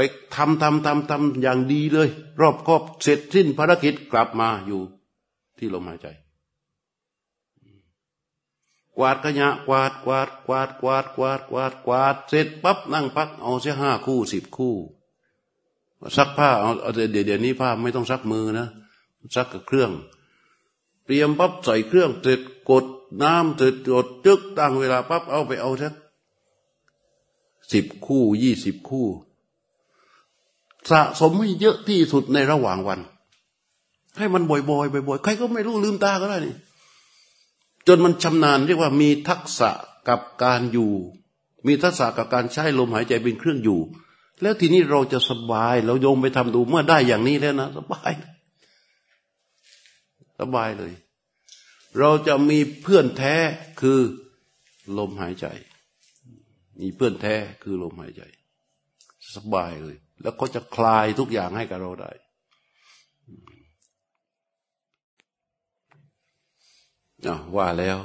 ไปทำทำทำทำอย่างดีเลย รอบครอบเสร็จสิ้นภารกิจกลับมาอยู่ที่ลมหายใจ กวาดขยะกวาดกวาดกวาดกวาดกวาดกวาดกวาดเสร็จปั๊บนั่งพักเอาเสียห้าคู่สิบคู่ ซักผ้าเอาเดี๋ยวเดี๋ยวนี้ผ้าไม่ต้องซักมือนะซักกับเครื่อง เตรียมปั๊บใส่เครื่องเสร็จกดน้ำเสร็จกดจึกตั้งเวลาปั๊บเอาไปเอาสักสิบคู่ยี่สิบคู่ สะสมให้เยอะที่สุดในระหว่างวัน ให้มันบ่อยๆบ่อยๆใครก็ไม่รู้ลืมตาก็ได้นี่จนมันชำนาญเรียกว่ามีทักษะกับการอยู่ มีทักษะกับการใช้ลมหายใจเป็นเครื่องอยู่ แล้วทีนี้เราจะสบาย เราโยมไปทำดูเมื่อได้อย่างนี้แล้วนะ สบาย สบายเลย เราจะมีเพื่อนแท้คือลมหายใจ มีเพื่อนแท้คือลมหายใจ สบายเลย แล้วก็จะคลายทุกอย่างให้กับเราได้ ว่าแล้ว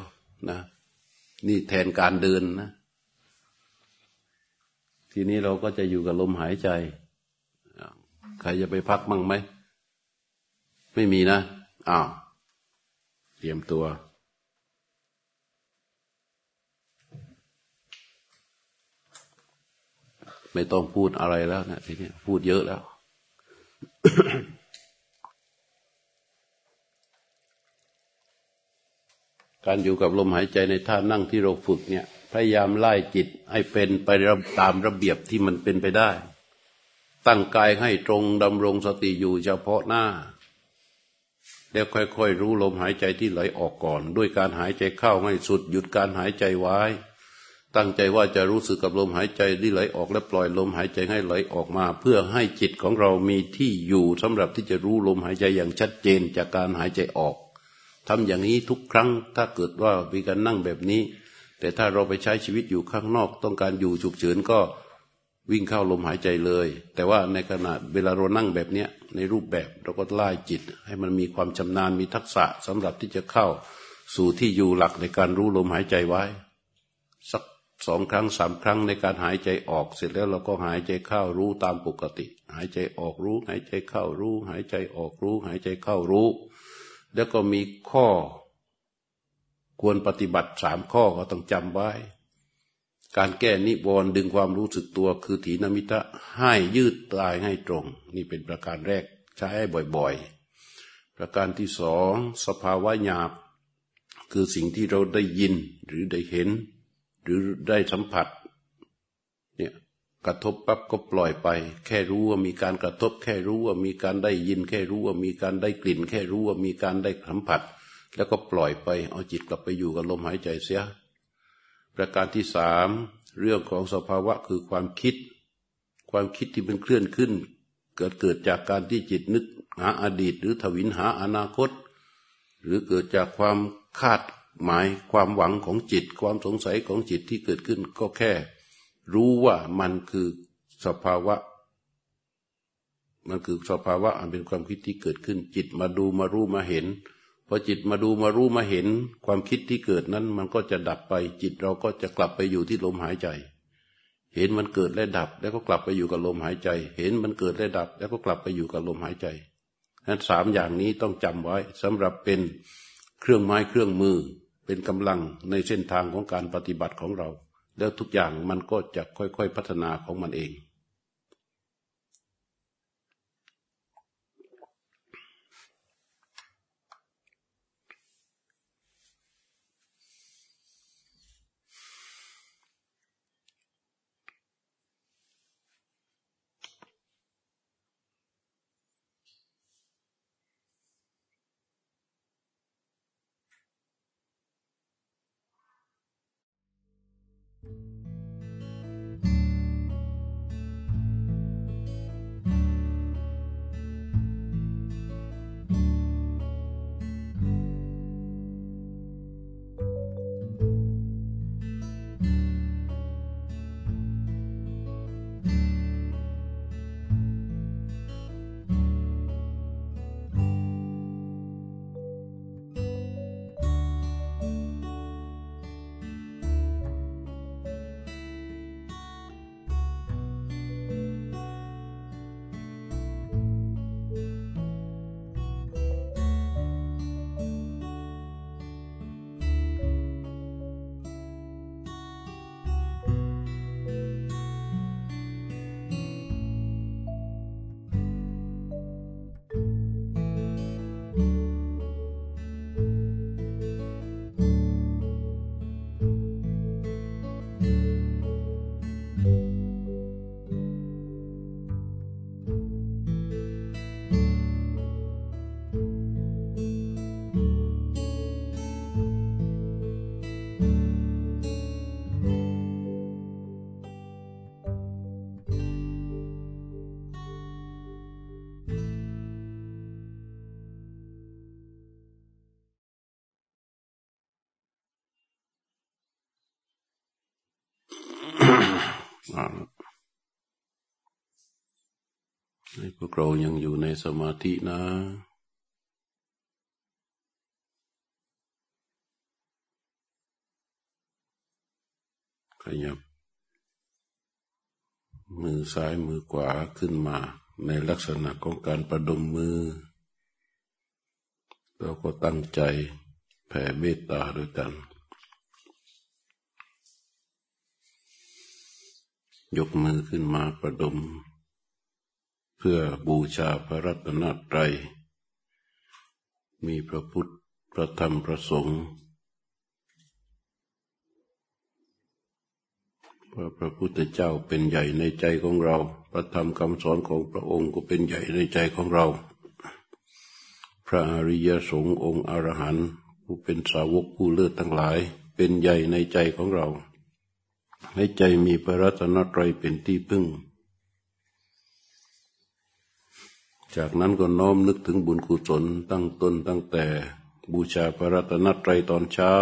นะนี่แทนการเดินนะ ทีนี้เราก็จะอยู่กับลมหายใจ ใครจะไปพักมั่งไหม ไม่มีนะ อ้าว เตรียมตัว ไม่ต้องพูดอะไรแล้วนะทีนี้พูดเยอะแล้ว การอยู่กับลมหายใจในท่านั่งที่เราฝึกเนี่ย พยายามไล่จิตให้เป็นไปตามระเบียบที่มันเป็นไปได้ ตั้งกายให้ตรงดำรงสติอยู่เฉพาะหน้า แล้วค่อยๆรู้ลมหายใจที่ไหลออกก่อน ด้วยการหายใจเข้าให้สุดหยุดการหายใจไว้ ตั้งใจว่าจะรู้สึกกับลมหายใจที่ไหลออกและปล่อยลมหายใจให้ไหลออกมา เพื่อให้จิตของเรามีที่อยู่สำหรับที่จะรู้ลมหายใจอย่างชัดเจนจากการหายใจออกทำอย่างนี้ทุกครั้งถ้าเกิดว่ามีการนั่งแบบนี้ แต่ถ้าเราไปใช้ชีวิตอยู่ข้างนอก ต้องการอยู่ฉุกเฉินก็วิ่งเข้าลมหายใจเลย แต่ว่าในขณะเวลาเรานั่งแบบเนี้ยในรูปแบบเราก็ไล่จิต ให้มันมีความชำนาญมีทักษะสำหรับที่จะเข้าสู่ที่อยู่หลักในการรู้ลมหายใจไว้ สัก สองครั้งสามครั้งในการหายใจออกเสร็จแล้วเราก็หายใจเข้ารู้ตามปกติ หายใจออกรู้ หายใจเข้ารู้ หายใจออกรู้ หายใจเข้ารู้ แล้วก็มีข้อ ควรปฏิบัติสามข้อก็ต้องจำไว้ การแก้นิวรณ์ดึงความรู้สึกตัวคือถีนมิตะให้ยืดตายให้ตรง นี่เป็นประการแรกใช้ให้บ่อยๆ ประการที่สองสภาวะหยาบ คือสิ่งที่เราได้ยินหรือได้เห็น หรือได้สัมผัสเนี่ยกระทบปั๊บก็ปล่อยไป แค่รู้ว่ามีการกระทบ แค่รู้ว่ามีการได้ยิน แค่รู้ว่ามีการได้กลิ่น แค่รู้ว่ามีการได้สัมผัส แล้วก็ปล่อยไป เอาจิตกลับไปอยู่กับลมหายใจเสีย ประการที่สามเรื่องของสภาวะคือความคิด ความคิดที่เป็นเคลื่อนขึ้น เกิดเกิดจากการที่จิตนึกหาอดีต หรือทวินหาอนาคต หรือเกิดจากความคาด หมายความหวังของจิต ความสงสัยของจิตที่เกิดขึ้นก็แค่ รู้ว่ามันคือสภาวะ มันคือสภาวะอันเป็นความคิดที่เกิดขึ้น จิตมาดูมารู้มาเห็นพอจิตมาดูมารู้มาเห็น ความคิดที่เกิดนั้นมันก็จะดับไป จิตเราก็จะกลับไปอยู่ที่ลมหายใจ เห็นมันเกิดและดับ แล้วก็กลับไปอยู่กับลมหายใจ เห็นมันเกิดและดับ แล้วก็กลับไปอยู่กับลมหายใจนั้นสามอย่างนี้ต้องจำไว้สำหรับเป็นเครื่องไม้เครื่องมือ เป็นกำลังในเส้นทางของการปฏิบัติของเรา แล้วทุกอย่างมันก็จะค่อยๆพัฒนาของมันเอง ให้พวกเรายังอยู่ในสมาธินะ ขยับ มือซ้ายมือขวาขึ้นมาในลักษณะของการประดมมือ เราก็ตั้งใจแผ่เมตตาด้วยกัน ยกมือขึ้นมาประดม เพื่อบูชาพระรัตนตรัย มีพระพุทธ พระธรรม พระสงฆ์พระพระพุทธเจ้าเป็นใหญ่ในใจของเรา พระธรรมคำสอนของพระองค์ก็เป็นใหญ่ในใจของเรา พระอริยสงฆ์องค์อรหันต์ผู้เป็นสาวกผู้เลิศทั้งหลาย เป็นใหญ่ในใจของเรา ในใจมีพระรัตนตรัยเป็นที่พึ่ง จากนั้นก็น้อมนึกถึงบุญกุศลตั้งต้นตั้งแต่บูชาพระรัตนตรัยตอนเช้า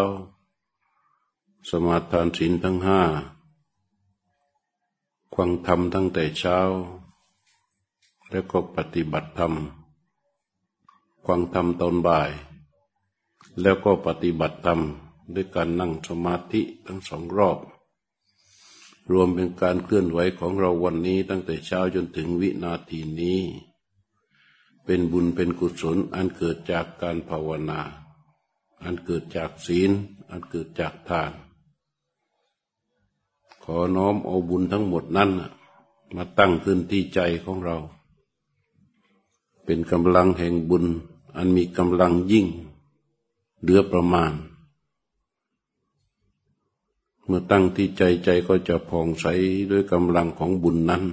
สมาทานศีลทั้งห้าควังธรรมตั้งแต่เช้า แล้วก็ปฏิบัติธรรมควังธรรมตอนบ่าย แล้วก็ปฏิบัติธรรมด้วยการนั่งสมาธิทั้งสองรอบ รวมเป็นการเคลื่อนไหวของเราวันนี้ตั้งแต่เช้าจนถึงวินาทีนี้ เป็นบุญเป็นกุศลอันเกิดจากการภาวนา อันเกิดจากศีล อันเกิดจากทาน ขอน้อมเอาบุญทั้งหมดนั้นมาตั้งขึ้นที่ใจของเรา เป็นกำลังแห่งบุญอันมีกำลังยิ่งเหลือประมาณ เมื่อตั้งที่ใจใจก็จะผ่องใสด้วยกำลังของบุญนั้น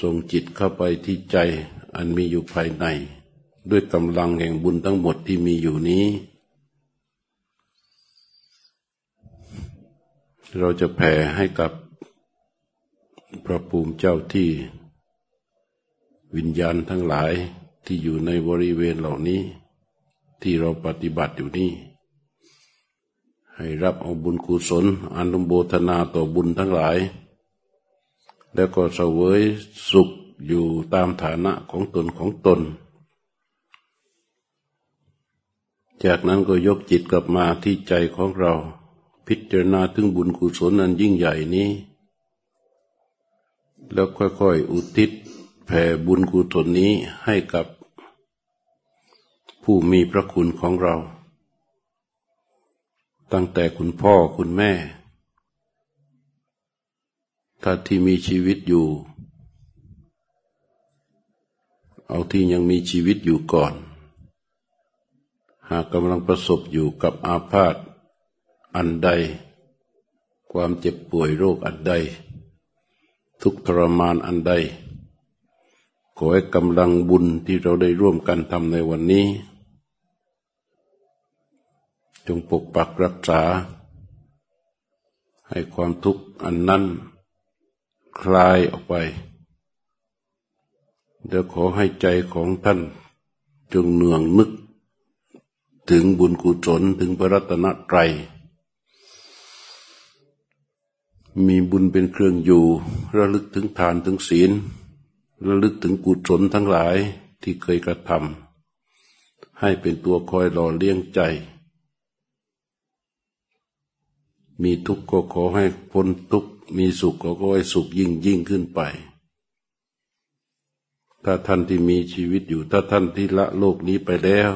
ส่งจิตเข้าไปที่ใจอันมีอยู่ภายใน ด้วยกำลังแห่งบุญทั้งหมดที่มีอยู่นี้ เราจะแผ่ให้กับพระภูมิเจ้าที่ วิญญาณทั้งหลายที่อยู่ในบริเวณเหล่านี้ ที่เราปฏิบัติอยู่นี้ ให้รับเอาบุญกุศลอนุโมทนาต่อบุญทั้งหลาย แล้วก็เสวยสุขอยู่ตามฐานะของตนของตน จากนั้นก็ยกจิตกลับมาที่ใจของเรา พิจารณาถึงบุญกุศลนั้นยิ่งใหญ่นี้ แล้วค่อยๆอุทิศแผ่บุญกุศลนี้ให้กับผู้มีพระคุณของเรา ตั้งแต่คุณพ่อคุณแม่ ถ้าที่มีชีวิตอยู่ เอาที่ยังมีชีวิตอยู่ก่อน หากกำลังประสบอยู่กับอาพาธอันใด ความเจ็บป่วยโรคอันใด ทุกทรมานอันใด ขอให้กำลังบุญที่เราได้ร่วมกันทำในวันนี้ จงปกปักรักษา ให้ความทุกข์อันนั้นคลายออกไปเดี๋ยวขอให้ใจของท่านจงเนืองนึก ถึงบุญกุศลถึงพระรัตนตรัย มีบุญเป็นเครื่องอยู่ ระลึกถึงทานถึงศีล ระลึกถึงกุศลทั้งหลายที่เคยกระทำให้เป็นตัวคอยหล่อเลี้ยงใจ มีทุกข์ก็ขอให้พ้นทุกข์มีสุขก็ขอให้สุขยิ่งยิ่งขึ้นไป ถ้าท่านที่มีชีวิตอยู่ ถ้าท่านที่ละโลกนี้ไปแล้ว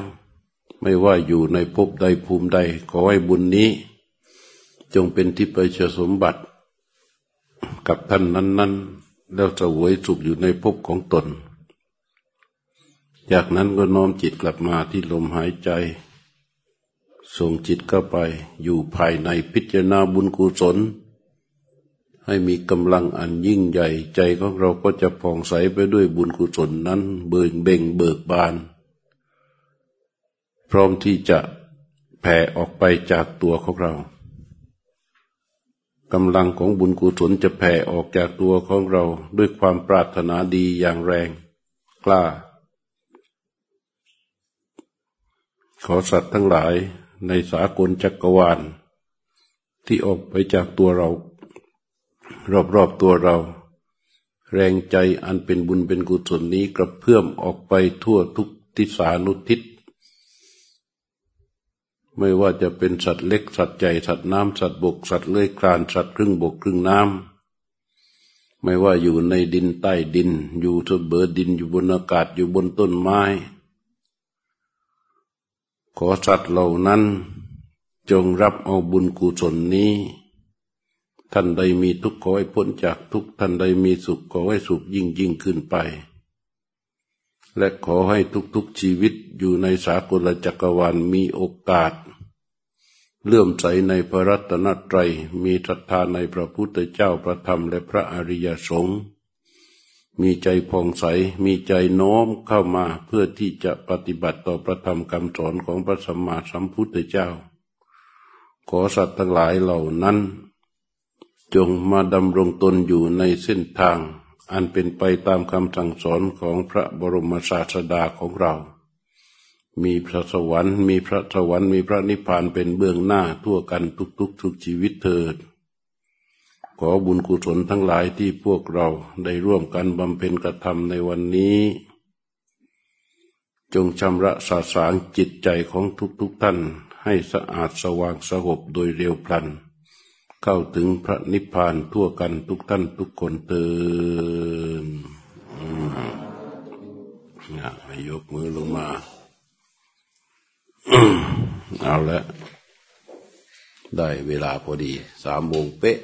ไม่ว่าอยู่ในภพใดภูมิใด ขอให้บุญนี้ จงเป็นที่ประชสมบัติ กับท่านนั้น ๆ แล้วจะวยสุขอยู่ในภพของตน จากนั้นก็น้อมจิตกลับมาที่ลมหายใจ ส่งจิตเข้าไปอยู่ภายในพิจารณาบุญกุศล ให้มีกำลังอันยิ่งใหญ่ใจของเราก็จะผ่องใสไปด้วยบุญกุศลนั้น เบิกเบ่งเบิกบาน พร้อมที่จะแผ่ออกไปจากตัวของเรากำลังของบุญกุศลจะแผ่ออกจากตัวของเราด้วยความปรารถนาดีอย่างแรงกล้า ขอสัตว์ทั้งหลาย ในสากลจักรวาล ที่ออกไปจากตัวเรา รอบๆตัวเรา แรงใจอันเป็นบุญเป็นกุศลนี้กระเพื่อมออกไปทั่วทุกทิศานุทิศ ไม่ว่าจะเป็นสัตว์เล็กสัตว์ใหญ่สัตว์น้ำสัตว์บกสัตว์เลื้อยคลานสัตว์ครึ่งบกครึ่งน้ำไม่ว่าอยู่ในดินใต้ดิน อยู่ทบเบอดินอยู่บนอากาศอยู่บนต้นไม้ ขอสัตว์เหล่านั้นจงรับเอาบุญกุศลนี้ ท่านใดมีทุกข์ขอให้พ้นจากทุกท่านใดมีสุขขอให้สุขยิ่งยิ่งขึ้นไป และขอให้ทุกๆชีวิตอยู่ในสากลจักรวาลมีโอกาสเลื่อมใสในพระรัตนตรัยมีศรัทธาในพระพุทธเจ้าพระธรรมและพระอริยสงฆ์ มีใจผ่องใส มีใจโน้มเข้ามาเพื่อที่จะปฏิบัติต่อพระธรรมคำสอนของพระสัมมาสัมพุทธเจ้า ขอสัตว์ทั้งหลายเหล่านั้น จงมาดำรงตนอยู่ในเส้นทาง อันเป็นไปตามคำสั่งสอนของพระบรมศาสดาของเรา มีพระสวรรค์ มีพระสวรรค์ มีพระนิพพานเป็นเบื้องหน้าทั่วกันทุกๆททุกชีวิตเถิด ขอบุญกุศลทั้งหลายที่พวกเราได้ร่วมกันบำเพ็ญกระทำในวันนี้ จงชำระสาสางจิตใจของทุกๆทท่าน ให้สะอาดสว่างสงบโดยเร็วพลัน เข้าถึงพระนิพพานทั่วกันทุกท่านทุกคนเตือนยกมือลงมา เอาละได้เวลาพอดี สามโมงเป๊ะ